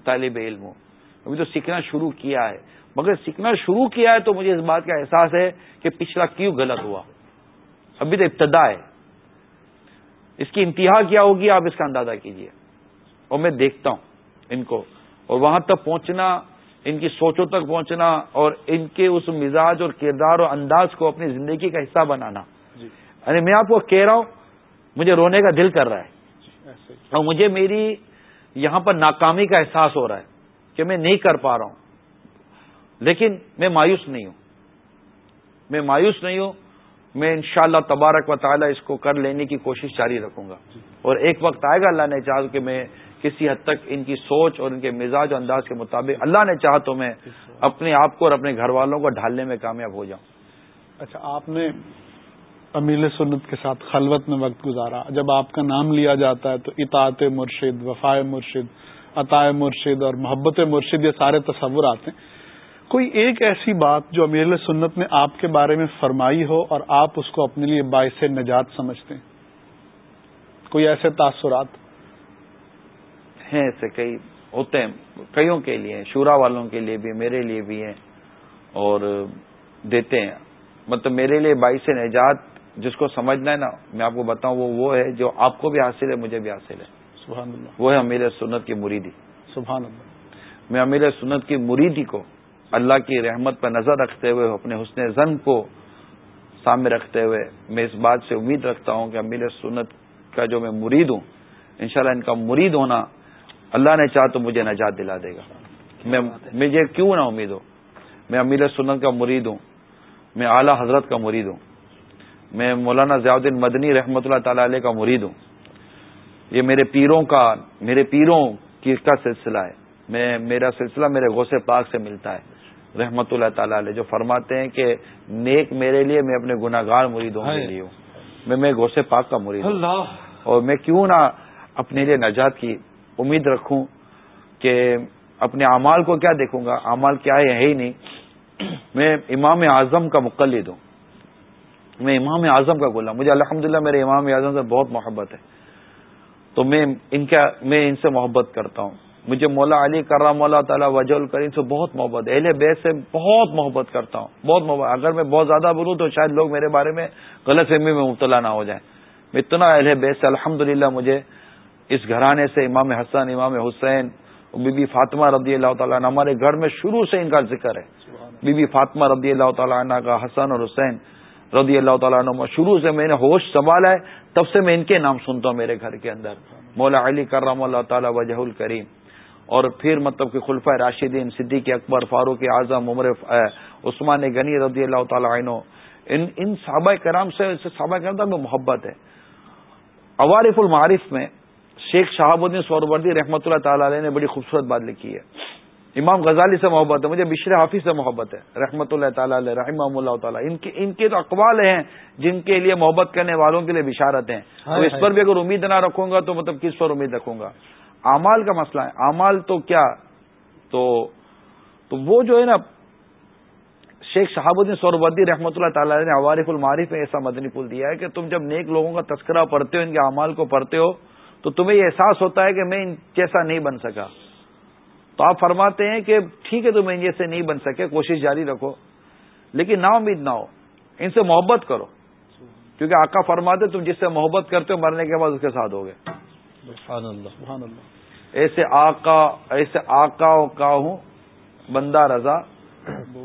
طالب علم ہوں۔ ابھی تو سیکھنا شروع کیا ہے۔ مگر سیکھنا شروع کیا ہے تو مجھے اس بات کا احساس ہے کہ پچھلا کیوں غلط ہوا۔ ابھی تو ابتدا ہے۔ اس کی انتہا کیا ہوگی آپ اس کا اندازہ کیجیے۔ اور میں دیکھتا ہوں ان کو۔ اور وہاں تک پہنچنا ان کی سوچوں تک پہنچنا اور ان کے اس مزاج اور کردار اور انداز کو اپنی زندگی کا حصہ بنانا۔ جی۔ یعنی میں آپ کو کہہ رہا ہوں مجھے رونے کا دل کر رہا ہے۔ اور مجھے میری یہاں پر ناکامی کا احساس ہو رہا ہے کہ میں نہیں کر پا رہا ہوں۔ لیکن میں مایوس نہیں ہوں۔ میں مایوس نہیں ہوں۔ میں انشاءاللہ تبارک و تعالی اس کو کر لینے کی کوشش جاری رکھوں گا۔ اور ایک وقت آئے گا اللہ نے چاہ کہ میں کسی حد تک ان کی سوچ اور ان کے مزاج و انداز کے مطابق اللہ نے چاہا تو میں اپنے آپ کو اور اپنے گھر والوں کو ڈھالنے میں کامیاب ہو جاؤں۔ اچھا آپ نے امیل سنت کے ساتھ خلوت میں وقت گزارا۔ جب آپ کا نام لیا جاتا ہے تو اطاعت مرشد وفائے مرشد عطائے مرشد اور محبت مرشد، یہ سارے تصور آتے ہیں۔ کوئی ایک ایسی بات جو امیر سنت نے آپ کے بارے میں فرمائی ہو اور آپ اس کو اپنے لیے باعث نجات سمجھتے ہیں؟ کوئی ایسے تاثرات؟ ہیں ایسے کئی، ہوتے ہیں۔ کئیوں کے لیے شورا والوں کے لیے بھی، میرے لیے بھی ہیں اور دیتے ہیں۔ مطلب میرے لیے باعث نجات جس کو سمجھنا ہے نا میں آپ کو بتاؤں وہ وہ ہے جو آپ کو بھی حاصل ہے مجھے بھی حاصل ہے۔ سبحان اللہ۔ وہ ہے امیر سنت کی مریدی۔ سبحان اللہ۔ میں امیر سنت کی مریدی کو اللہ کی رحمت پر نظر رکھتے ہوئے اپنے حسن زن کو سامنے رکھتے ہوئے میں اس بات سے امید رکھتا ہوں کہ امیر سنت کا جو میں مرید ہوں انشاءاللہ ان کا مرید ہونا اللہ نے چاہ تو مجھے نجات دلا دے گا۔ میں یہ کیوں نہ امید ہو میں امیر سنت کا مرید ہوں میں اعلی حضرت کا مرید ہوں۔ میں مولانا ضیاء الدین مدنی رحمۃ اللہ تعالی علیہ کا مرید ہوں۔ یہ میرے پیروں کا میرے پیروں کی کا سلسلہ ہے۔ میں میرا سلسلہ میرے غوث پاک سے ملتا ہے۔ رحمت اللہ تعالی علیہ جو فرماتے ہیں کہ نیک میرے لیے میں اپنے گناگار مریدوں کے لیے ہوں۔ میں میں گوسے پاک کا مرید ہوں۔ اور میں کیوں نہ اپنے لیے نجات کی امید رکھوں کہ اپنے اعمال کو کیا دیکھوں گا۔ اعمال کیا ہے ہی نہیں۔ میں امام اعظم کا مقلد ہوں۔ میں امام اعظم کا بولا مجھے الحمدللہ میرے امام اعظم سے بہت محبت ہے۔ تو میں ان کا میں ان سے محبت کرتا ہوں۔ مجھے مولا علی کرام مولا تعالیٰ وجہ الکریم سے بہت محبت اہل بیت سے بہت محبت کرتا ہوں۔ بہت محبت اگر میں بہت زیادہ بولوں تو شاید لوگ میرے بارے میں غلط فہمی میں مبتلا نہ ہو جائیں۔ میں اتنا اہل بیت سے الحمد مجھے اس گھرانے سے امام حسن امام حسین بی بی فاطمہ رضی اللہ تعالیٰ عنہ ہمارے گھر میں شروع سے ان کا ذکر ہے۔ بی بی فاطمہ رضی اللہ تعالیٰ عنہ کا حسن اور حسین رضی اللہ تعالیٰ عنہ، شروع سے میں نے ہوش سنبھالا ہے، تب سے میں ان کے نام سنتا ہوں میرے گھر کے اندر۔ مولا علی کرم اللہ تعالیٰ وجہ الکریم۔ اور پھر مطلب کہ خلفۂ راشدین، صدیق اکبر، فاروق اعظم، عمر عثمان غنی رضی اللہ تعالیٰ عنہ۔ ان ان صحابہ کرام سے صحابہ کرام میں محبت ہے۔ عوارف المعارف میں شیخ شہاب الدین سوروردی رحمۃ اللہ تعالی علیہ نے بڑی خوبصورت بات لکھی ہے۔ امام غزالی سے محبت ہے مجھے بشر حافظ سے محبت ہے رحمۃ اللہ تعالیٰ علیہ رحمہ اللہ تعالیٰ۔ ان کے ان کے تو اقوال ہیں جن کے لیے محبت کرنے والوں کے لیے بشارت ہیں۔ تو اس پر بھی اگر امید نہ رکھوں گا تو مطلب کس پر امید رکھوں گا؟ امال کا مسئلہ ہے۔ امال تو کیا؟ تو تو وہ جو ہے نا شیخ شہاب الدین سوربردی رحمۃ اللہ تعالی نے عوارف المعارف میں ایسا مدنی پل دیا ہے کہ تم جب نیک لوگوں کا تذکرہ پڑھتے ہو ان کے اعمال کو پڑھتے ہو تو تمہیں یہ احساس ہوتا ہے کہ میں ان جیسا نہیں بن سکا۔ تو آپ فرماتے ہیں کہ ٹھیک ہے تم ان جیسے نہیں بن سکے کوشش جاری رکھو۔ لیکن نا امید نہ ہو ان سے محبت کرو۔ کیونکہ آقا فرماتے تم جس سے محبت کرتے ہو مرنے کے بعد اس کے ساتھ ہو گئے ایسے آقا ایسے آقا کا ہوں بندہ رضا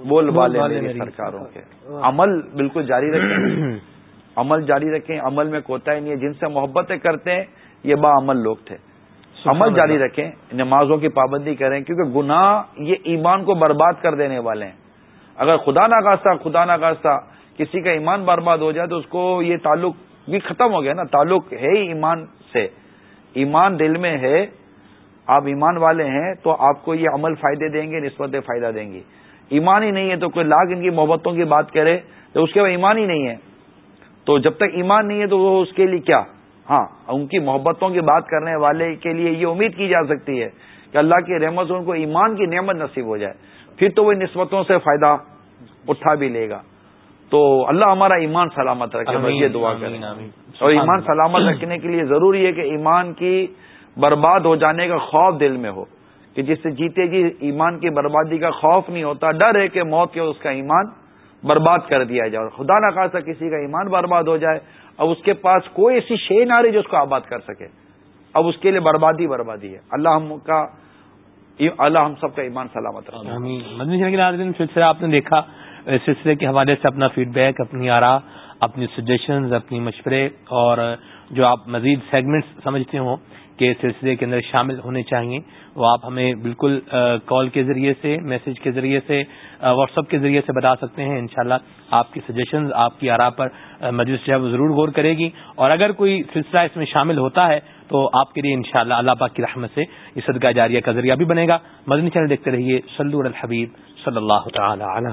بول والے میری سرکاروں کے۔ عمل بالکل جاری رکھیں۔ عمل جاری رکھیں عمل میں کوتا ہی نہیں ہے۔ جن سے محبتیں کرتے ہیں یہ با عمل لوگ تھے۔ عمل جاری رکھیں نمازوں کی پابندی کریں کیونکہ گناہ یہ ایمان کو برباد کر دینے والے ہیں۔ اگر خدا نہ خاصہ خدا نہ خاصہ کسی کا ایمان برباد ہو جائے تو اس کو یہ تعلق بھی ختم ہو گیا نا۔ تعلق ہے ہی ایمان سے۔ ایمان دل میں ہے آپ ایمان والے ہیں تو آپ کو یہ عمل فائدے دیں گے نسبت فائدہ دیں گی۔ ایمان ہی نہیں ہے تو کوئی لاکھ ان کی محبتوں کی بات کرے تو اس کے بعد ایمان ہی نہیں ہے۔ تو جب تک ایمان نہیں ہے تو وہ اس کے لیے کیا؟ ہاں ان کی محبتوں کی بات کرنے والے کے لیے یہ امید کی جا سکتی ہے کہ اللہ کی رحمت سے ان کو ایمان کی نعمت نصیب ہو جائے۔ پھر تو وہ نسبتوں سے فائدہ اٹھا بھی لے گا۔ تو اللہ ہمارا ایمان سلامت رکھے یہ دعا کریں۔ اور ایمان سلامت رکھنے کے لیے ضروری ہے کہ ایمان کی برباد ہو جانے کا خوف دل میں ہو۔ کہ جس سے جیتے جی ایمان کی بربادی کا خوف نہیں ہوتا ڈر ہے کہ موت کے اس کا ایمان برباد کر دیا جائے۔ اور خدا نہ خاصا کسی کا ایمان برباد ہو جائے۔ اب اس کے پاس کوئی ایسی شے نہ رہی جو اس کو آباد کر سکے۔ اب اس کے لیے بربادی بربادی ہے۔ اللہ ہم کا اللہ ہم سب کا ایمان سلامت مدنی سلسلہ آپ نے دیکھا۔ سلسلے کے حوالے سے اپنا فیڈ بیک اپنی آرا، اپنی سجیشنز اپنی مشورے اور جو آپ مزید سیگمنٹس سمجھتے ہوں کے سلسلے کے اندر شامل ہونے چاہیے وہ آپ ہمیں بالکل کال کے ذریعے سے، میسج کے ذریعے سے واٹس ایپ کے ذریعے سے بتا سکتے ہیں۔ انشاءاللہ شاء آپ کی سجیشنز آپ کی آرا پر مجلس جو ہے وہ ضرور غور کرے گی۔ اور اگر کوئی سلسلہ اس میں شامل ہوتا ہے تو آپ کے لیے انشاءاللہ اللہ پاک کی رحمت سے اس صدقہ جاریہ کا ذریعہ بھی بنے گا۔ مدنی چینل دیکھتے رہیے سلور الحبیب صلی اللہ تعالی